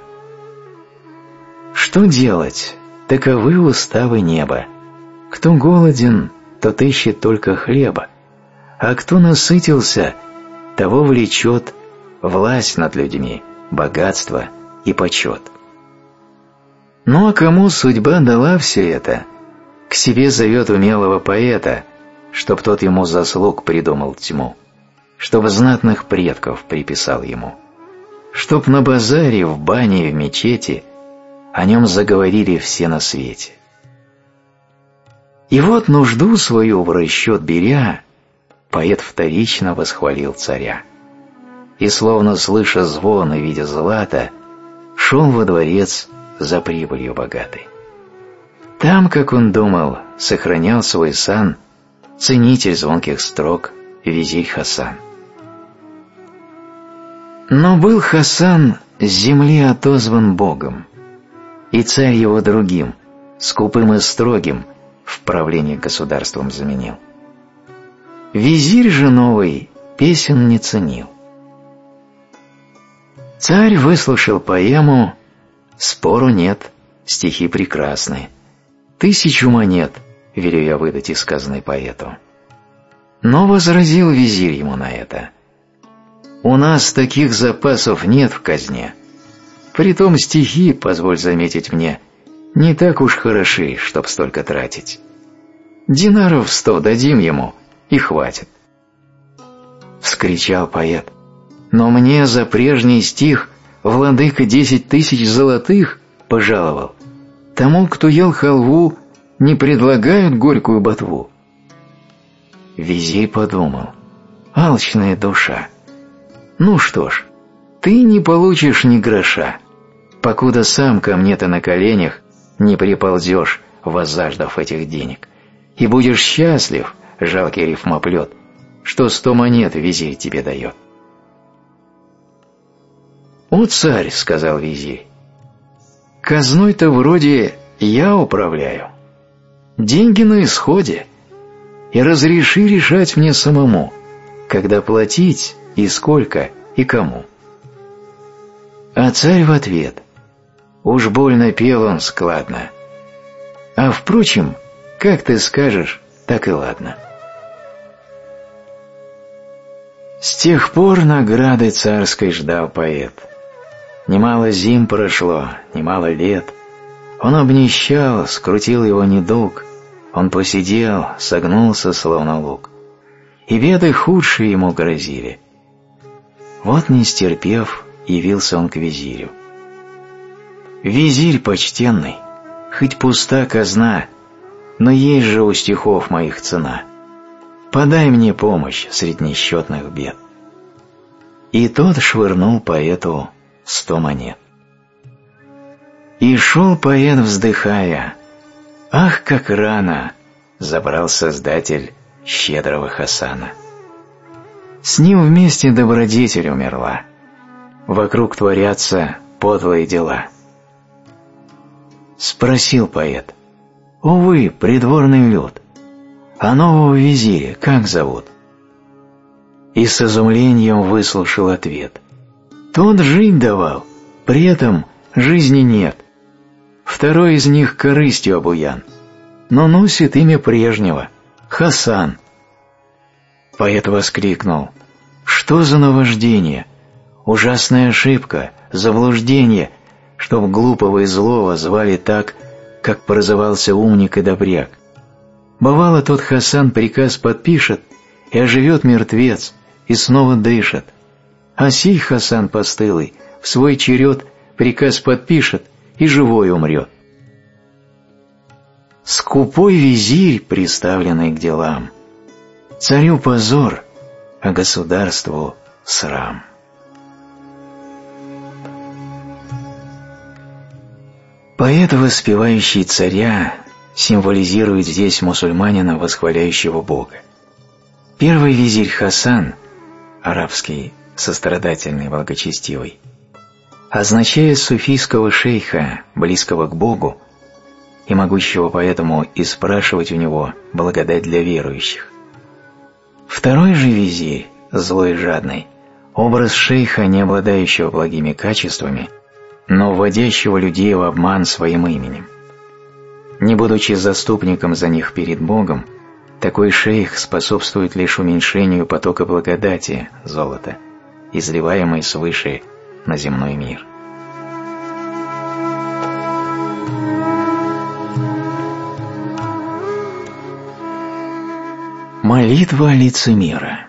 Что делать? Таковы уставы неба. Кто голоден, тот ищет только хлеба, а кто насытился, того влечет власть над людьми, богатство и почет. Ну а кому судьба дала все это, к себе зовет умелого поэта, чтоб тот ему заслуг придумал тьму, чтоб знатных предков приписал ему, чтоб на базаре, в бане, в мечети о нем заговорили все на свете. И вот нужду свою в расчет беря, поэт вторично восхвалил царя. И словно слыша звон и видя злато, шел во дворец за прибылью богатой. Там, как он думал, сохранял свой сан ценитель звонких строк визирь Хасан. Но был Хасан с земли отозван Богом, и царь его другим, скупым и строгим, в правлении государством заменил. Визирь же новый песен не ценил. Царь выслушал поэму, спору нет, стихи прекрасны. Тысячу монет велю я выдать и сказанной поэту. Но возразил визирь ему на это. У нас таких запасов нет в казне. Притом стихи, позволь заметить мне, не так уж хороши, чтоб столько тратить. Динаров сто дадим ему, и хватит. Вскричал поэт. Но мне за прежний стих владыка десять тысяч золотых пожаловал. Тому, кто ел халву, не предлагают горькую ботву. Визирь подумал. Алчная душа. Ну что ж, ты не получишь ни гроша, покуда сам ко мне-то на коленях не приползешь, воззаждав этих денег, и будешь счастлив, жалкий рифмоплет, что сто монет визирь тебе дает. «О, царь!» — сказал визирь. «Казной-то вроде я управляю. Деньги на исходе. И разреши решать мне самому, когда платить и сколько и кому». А царь в ответ. Уж больно пел он складно. А впрочем, как ты скажешь, так и ладно. С тех пор награды царской ждал поэт. Немало зим прошло, немало лет. Он обнищал, скрутил его недуг. Он посидел, согнулся, словно лук. И беды худшие ему грозили. Вот не стерпев, явился он к визирю. «Визирь почтенный, хоть пуста казна, но есть же у стихов моих цена. Подай мне помощь среди несчетных бед». И тот швырнул поэту сто монет. И шел поэт, вздыхая, «Ах, как рано!» — забрал Создатель щедрого Хасана. С ним вместе добродетель умерла. Вокруг творятся подлые дела. Спросил поэт, «Увы, придворный люд, а нового визиря как зовут?» И с изумлением выслушал ответ. Тот жить давал, при этом жизни нет. Второй из них корыстью обуян, но носит имя прежнего — Хасан. Поэт воскликнул, «Что за наваждение? Ужасная ошибка, заблуждение, чтоб глупого и злого звали так, как прозывался умник и добряк. Бывало, тот Хасан приказ подпишет, и оживет мертвец, и снова дышит. А сей Хасан постылый в свой черед приказ подпишет и живой умрет. Скупой визирь, приставленный к делам, царю позор, а государству срам. Поэт, воспевающий царя, символизирует здесь мусульманина, восхваляющего Бога. Первый визирь Хасан, арабский сострадательный, благочестивый, означает суфийского шейха, близкого к Богу, и могущего поэтому и спрашивать у него благодать для верующих. Второй же визирь, злой и жадный, образ шейха, не обладающего благими качествами, но вводящего людей в обман своим именем. Не будучи заступником за них перед Богом, такой шейх способствует лишь уменьшению потока благодати, золота, изливаемой свыше на земной мир. Молитва лицемера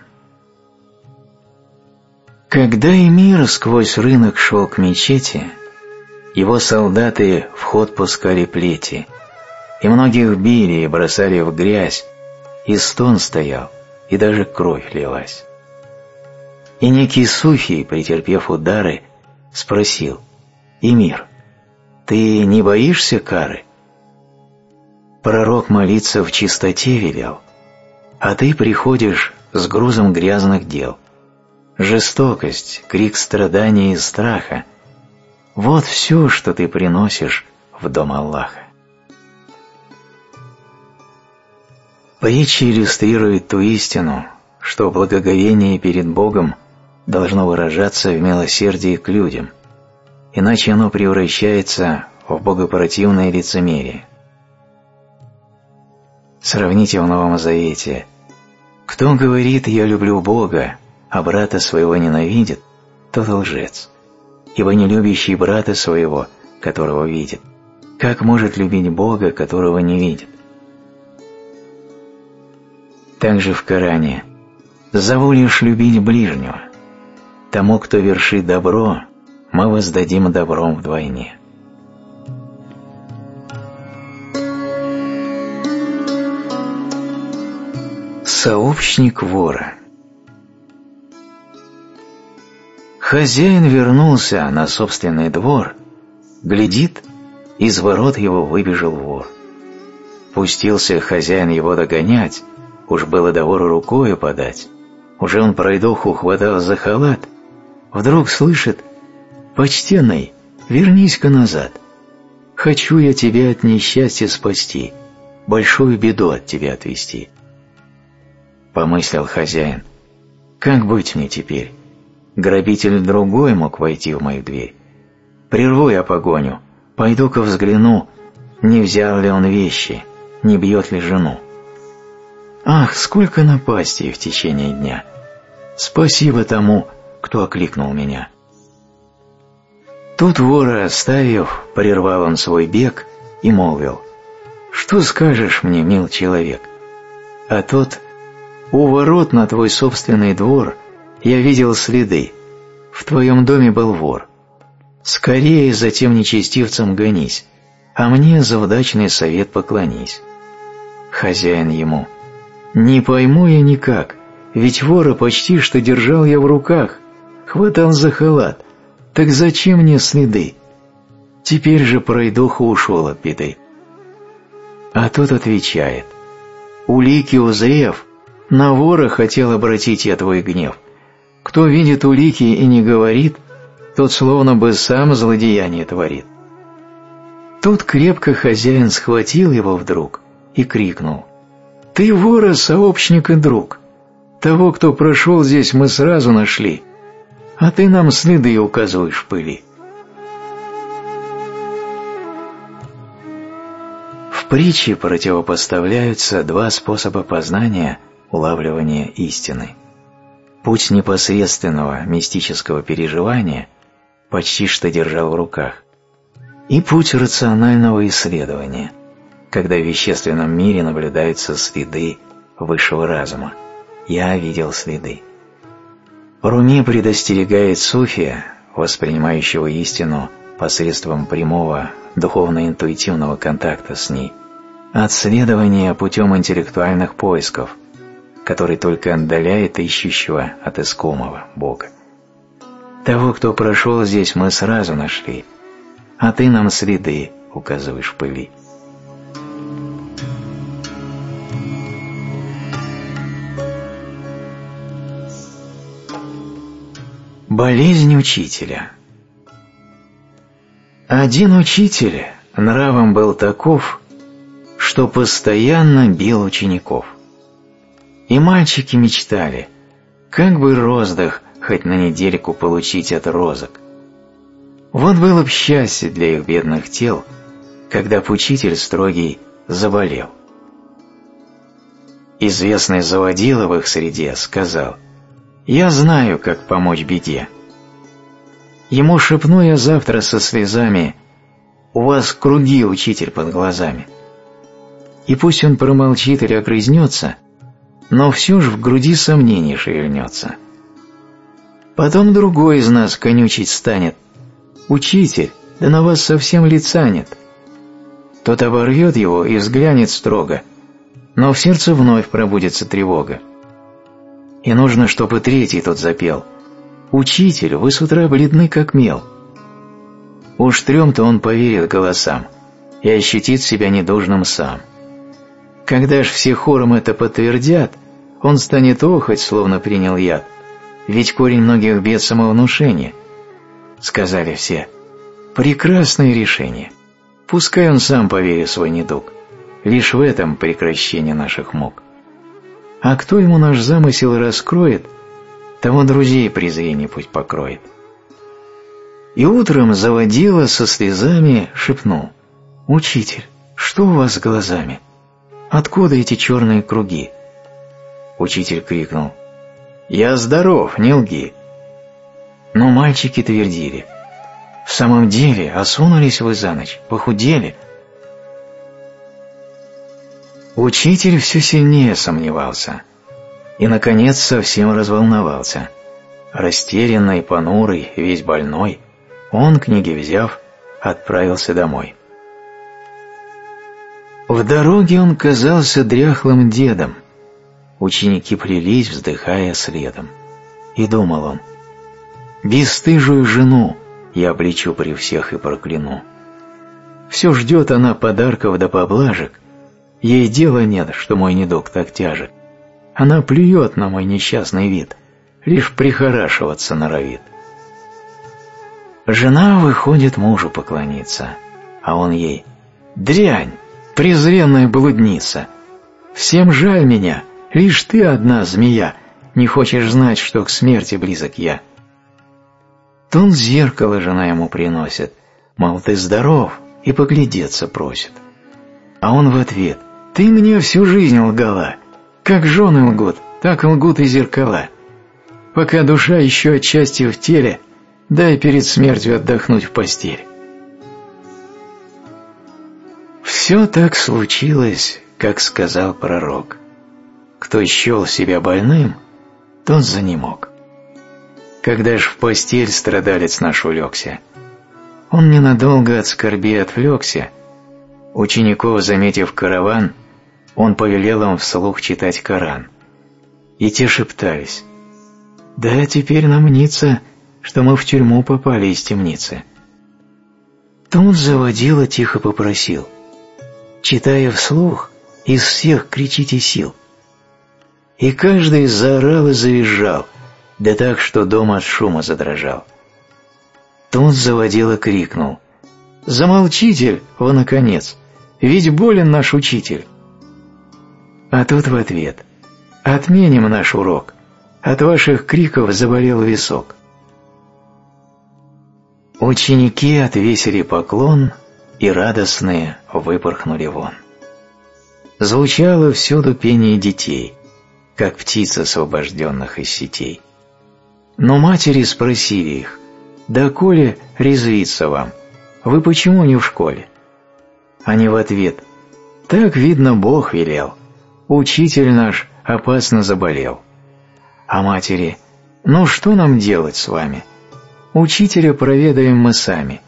Когда Эмир сквозь рынок шел к мечети, его солдаты в ход пускали плети, и многих били и бросали в грязь, и стон стоял, и даже кровь лилась. И некий суфий, претерпев удары, спросил, «Эмир, ты не боишься кары?» Пророк молиться в чистоте велел, а ты приходишь с грузом грязных дел. Жестокость, крик страдания и страха – вот все, что ты приносишь в дом Аллаха. Притча иллюстрирует ту истину, что благоговение перед Богом должно выражаться в милосердии к людям, иначе оно превращается в богопротивное лицемерие. Сравните в Новом Завете кто говорит «я люблю Бога», а брата своего ненавидит, тот лжец. Ибо не любящий брата своего, которого видит, как может любить Бога, которого не видит? Также в Коране «Зову любить ближнего. Тому, кто вершит добро, мы воздадим добром вдвойне». Сообщник вора. Хозяин вернулся на собственный двор, глядит, из ворот его выбежал вор. Пустился хозяин его догонять, уж было до вора рукою подать, уже он пройдоху хватал за халат, вдруг слышит «Почтенный, вернись-ка назад, хочу я тебя от несчастья спасти, большую беду от тебя отвести» помыслил хозяин. Как быть мне теперь? Грабитель другой мог войти в мою дверь. Прерву я погоню, пойду-ка взгляну, не взял ли он вещи, не бьет ли жену. Ах, сколько напастей в течение дня! Спасибо тому, кто окликнул меня. Тут вора оставив, прервал он свой бег и молвил, «Что скажешь мне, мил человек?» А тот у ворот на твой собственный двор я видел следы. В твоем доме был вор. Скорее за тем нечестивцем гонись, а мне за удачный совет поклонись. Хозяин ему. Не пойму я никак, ведь вора почти что держал я в руках, хватал за халат. Так зачем мне следы? Теперь же пройдоха ушел от беды. А тот отвечает. Улики узрев, на вора хотел обратить я твой гнев. Кто видит улики и не говорит, тот словно бы сам злодеяние творит. Тут крепко хозяин схватил его вдруг и крикнул. «Ты вора, сообщник и друг! Того, кто прошел здесь, мы сразу нашли, а ты нам следы указываешь пыли». В притче противопоставляются два способа познания – улавливания истины. Путь непосредственного мистического переживания почти что держал в руках, и путь рационального исследования, когда в вещественном мире наблюдаются следы высшего разума. Я видел следы. Руми предостерегает суфия, воспринимающего истину посредством прямого духовно-интуитивного контакта с ней, от следования путем интеллектуальных поисков – который только отдаляет ищущего от искомого Бога. Того, кто прошел здесь, мы сразу нашли, а ты нам следы указываешь в пыли. Болезнь учителя Один учитель нравом был таков, что постоянно бил учеников. И мальчики мечтали, как бы роздых хоть на недельку получить от розок. Вот было б счастье для их бедных тел, когда б учитель строгий заболел. Известный заводила в их среде сказал, «Я знаю, как помочь беде». Ему шепну я завтра со слезами, «У вас круги, учитель, под глазами». И пусть он промолчит или огрызнется, но все же в груди сомнений шевельнется. Потом другой из нас конючить станет, «Учитель, да на вас совсем лица нет». Тот оборвет его и взглянет строго, но в сердце вновь пробудется тревога. И нужно, чтобы третий тот запел. «Учитель, вы с утра бледны, как мел». Уж трем-то он поверит голосам и ощутит себя недужным сам. Когда ж все хором это подтвердят, он станет охоть, словно принял яд, ведь корень многих бед самовнушения – сказали все. Прекрасное решение. Пускай он сам поверит в свой недуг. Лишь в этом прекращение наших мук. А кто ему наш замысел раскроет, того друзей презрение пусть покроет. И утром заводила со слезами шепнул. «Учитель, что у вас с глазами? Откуда эти черные круги?» Учитель крикнул. «Я здоров, не лги!» Но мальчики твердили. В самом деле, осунулись вы за ночь, похудели. Учитель все сильнее сомневался и, наконец, совсем разволновался. Растерянный, понурый, весь больной, он, книги взяв, отправился домой. В дороге он казался дряхлым дедом. Ученики плелись, вздыхая следом. И думал он — Бесстыжую жену я обличу при всех и прокляну. Все ждет она подарков да поблажек, ей дела нет, что мой недуг так тяжек. Она плюет на мой несчастный вид, лишь прихорашиваться норовит. Жена выходит мужу поклониться, а он ей «Дрянь, презренная блудница! Всем жаль меня, лишь ты одна, змея, не хочешь знать, что к смерти близок я». Тон зеркало жена ему приносит, мол, ты здоров, и поглядеться просит. А он в ответ, ты мне всю жизнь лгала, как жены лгут, так лгут и зеркала. Пока душа еще отчасти в теле, дай перед смертью отдохнуть в постель. Все так случилось, как сказал пророк. Кто счел себя больным, тот занемог. Когда ж в постель страдалец наш улегся, он ненадолго от скорби отвлекся. Учеников, заметив караван, он повелел им вслух читать Коран. И те шептались, «Да, теперь нам мнится, что мы в тюрьму попали из темницы». Тут заводила тихо попросил, читая вслух, из всех кричите сил. И каждый заорал и завизжал, да так, что дом от шума задрожал. Тут заводила крикнул. «Замолчитель, во наконец! Ведь болен наш учитель!» А тут в ответ. «Отменим наш урок. От ваших криков заболел висок». Ученики отвесили поклон и радостные выпорхнули вон. Звучало всюду пение детей, как птиц, освобожденных из сетей. Но матери спросили их, «Да коли резвиться вам, вы почему не в школе?» Они в ответ, «Так, видно, Бог велел, учитель наш опасно заболел». А матери, «Ну что нам делать с вами? Учителя проведаем мы сами,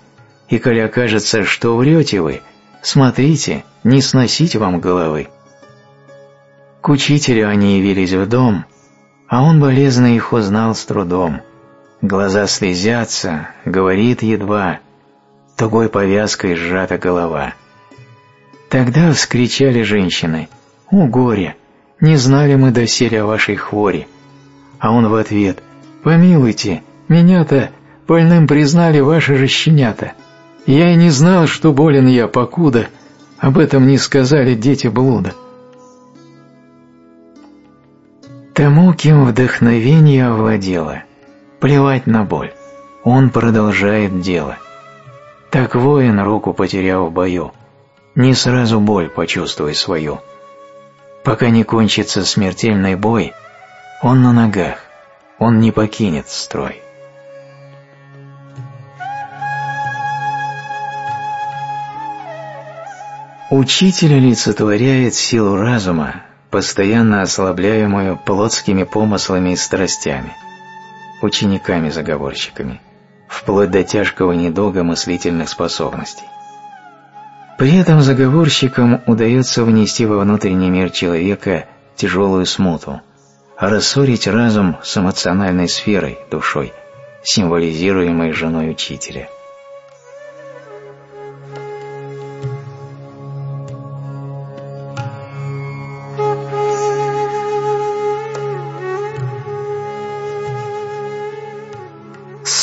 и коли окажется, что врете вы, смотрите, не сносить вам головы». К учителю они явились в дом, а он болезно их узнал с трудом. Глаза слезятся, говорит едва, тугой повязкой сжата голова. Тогда вскричали женщины, «О, горе! Не знали мы доселе о вашей хворе!» А он в ответ, «Помилуйте, Меня-то больным признали ваши же щенята. Я и не знал, что болен я, покуда об этом не сказали дети блуда. Тому, кем вдохновение овладело, плевать на боль, он продолжает дело. Так воин, руку потеряв в бою, не сразу боль почувствуй свою. Пока не кончится смертельный бой, он на ногах, он не покинет строй. Учитель олицетворяет силу разума, постоянно ослабляемую плотскими помыслами и страстями, учениками-заговорщиками, вплоть до тяжкого недуга мыслительных способностей. При этом заговорщикам удается внести во внутренний мир человека тяжелую смуту, рассорить разум с эмоциональной сферой, душой, символизируемой женой учителя.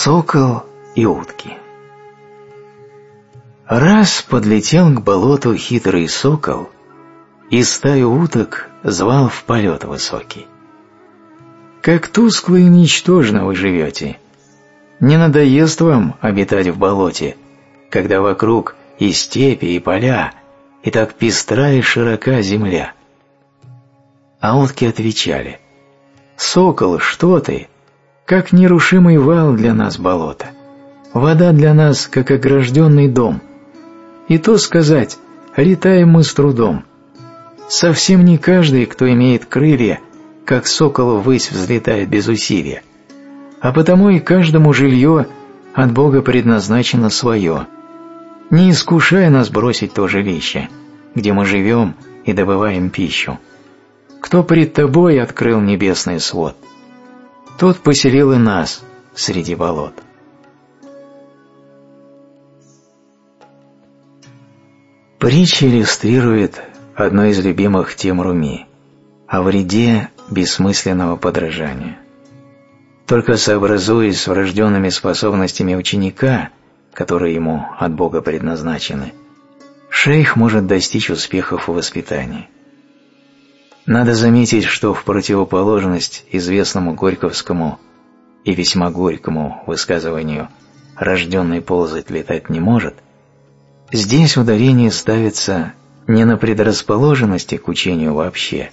Сокол и утки Раз подлетел к болоту хитрый сокол и стаю уток звал в полет высокий. Как тускло и ничтожно вы живете. Не надоест вам обитать в болоте, когда вокруг и степи, и поля, и так пестра и широка земля. А утки отвечали, «Сокол, что ты? Как нерушимый вал для нас болото. Вода для нас, как огражденный дом. И то сказать, летаем мы с трудом. Совсем не каждый, кто имеет крылья, как сокол ввысь взлетает без усилия. А потому и каждому жилье от Бога предназначено свое. Не искушай нас бросить то жилище, где мы живем и добываем пищу. Кто пред тобой открыл небесный свод – тот поселил и нас среди болот. Притча иллюстрирует одну из любимых тем Руми о вреде бессмысленного подражания. Только сообразуясь с врожденными способностями ученика, которые ему от Бога предназначены, шейх может достичь успехов в воспитании. Надо заметить, что в противоположность известному горьковскому и весьма горькому высказыванию «рожденный ползать летать не может», здесь ударение ставится не на предрасположенности к учению вообще.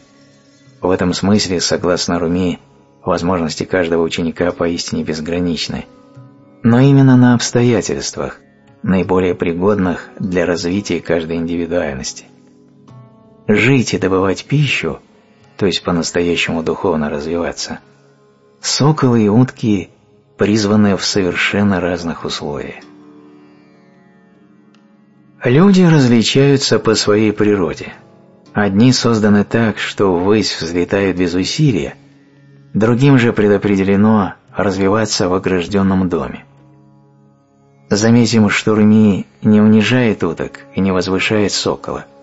В этом смысле, согласно Руми, возможности каждого ученика поистине безграничны, но именно на обстоятельствах, наиболее пригодных для развития каждой индивидуальности – жить и добывать пищу, то есть по-настоящему духовно развиваться, соколы и утки призваны в совершенно разных условиях. Люди различаются по своей природе. Одни созданы так, что ввысь взлетают без усилия, другим же предопределено развиваться в огражденном доме. Заметим, что Руми не унижает уток и не возвышает сокола –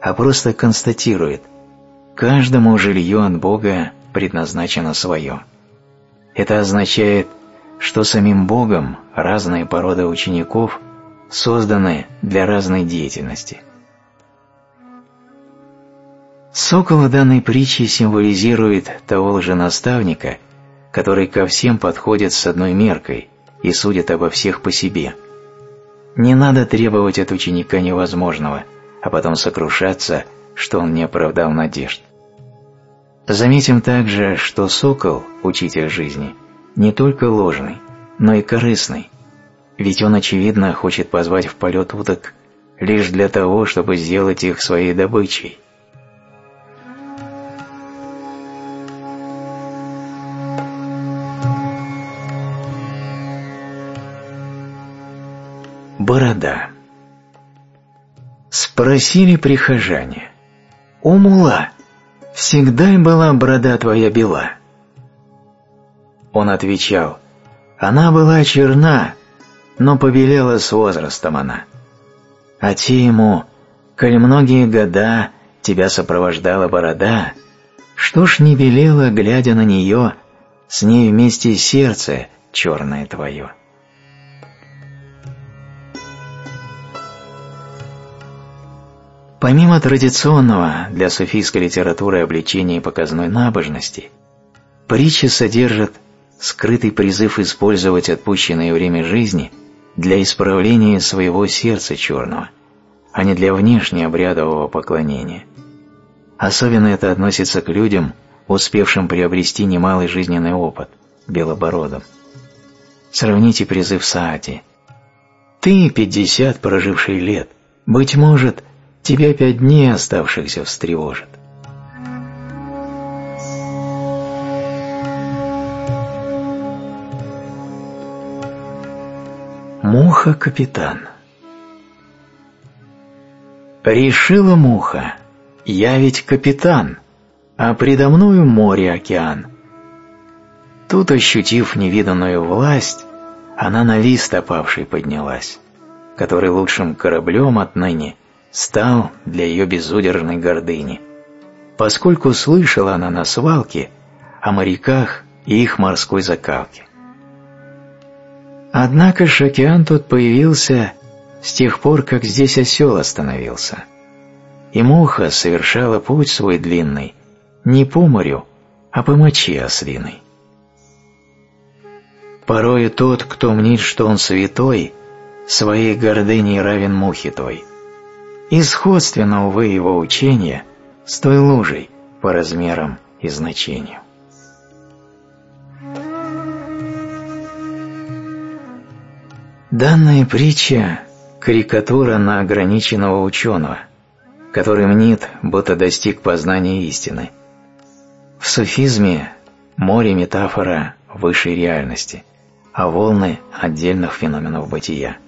а просто констатирует, каждому жилье от Бога предназначено свое. Это означает, что самим Богом разные породы учеников созданы для разной деятельности. Сокол данной притчи символизирует того лженаставника, который ко всем подходит с одной меркой и судит обо всех по себе. Не надо требовать от ученика невозможного – а потом сокрушаться, что он не оправдал надежд. Заметим также, что сокол, учитель жизни, не только ложный, но и корыстный, ведь он, очевидно, хочет позвать в полет уток лишь для того, чтобы сделать их своей добычей. Спросили прихожане, «О, мула, всегда была борода твоя бела?» Он отвечал, «Она была черна, но побелела с возрастом она». А те ему, «Коль многие года тебя сопровождала борода, что ж не белела, глядя на нее, с ней вместе сердце черное твое. Помимо традиционного для суфийской литературы обличения показной набожности, притчи содержат скрытый призыв использовать отпущенное время жизни для исправления своего сердца черного, а не для внешнеобрядового поклонения. Особенно это относится к людям, успевшим приобрести немалый жизненный опыт, белобородом. Сравните призыв Саати. «Ты, пятьдесят проживший лет, быть может, тебя пять дней оставшихся встревожит. Муха-капитан Решила муха, я ведь капитан, а предо мною море-океан. Тут, ощутив невиданную власть, она на лист опавший поднялась, который лучшим кораблем отныне — стал для ее безудержной гордыни, поскольку слышала она на свалке о моряках и их морской закалке. Однако ж океан тут появился с тех пор, как здесь осел остановился, и муха совершала путь свой длинный не по морю, а по мочи ослиной. Порою тот, кто мнит, что он святой, своей гордыней равен мухе той – и сходственно, увы, его учение с той лужей по размерам и значению. Данная притча – карикатура на ограниченного ученого, который мнит, будто достиг познания истины. В суфизме море – метафора высшей реальности, а волны – отдельных феноменов бытия –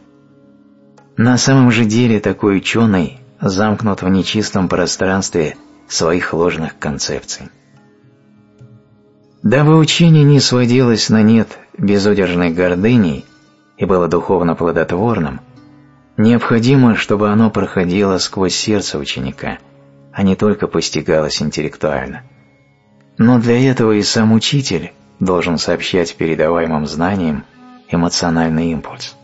на самом же деле такой ученый замкнут в нечистом пространстве своих ложных концепций. Дабы учение не сводилось на нет безудержной гордыней и было духовно плодотворным, необходимо, чтобы оно проходило сквозь сердце ученика, а не только постигалось интеллектуально. Но для этого и сам учитель должен сообщать передаваемым знаниям эмоциональный импульс.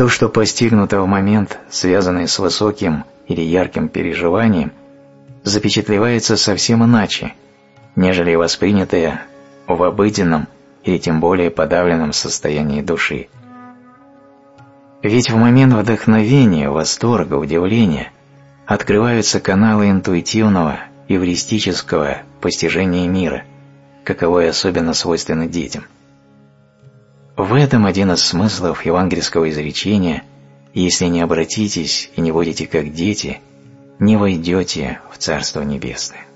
То, что постигнуто в момент, связанный с высоким или ярким переживанием, запечатлевается совсем иначе, нежели воспринятое в обыденном или тем более подавленном состоянии души. Ведь в момент вдохновения, восторга, удивления открываются каналы интуитивного, эвристического постижения мира, каковое особенно свойственно детям – в этом один из смыслов евангельского изречения «Если не обратитесь и не будете как дети, не войдете в Царство Небесное».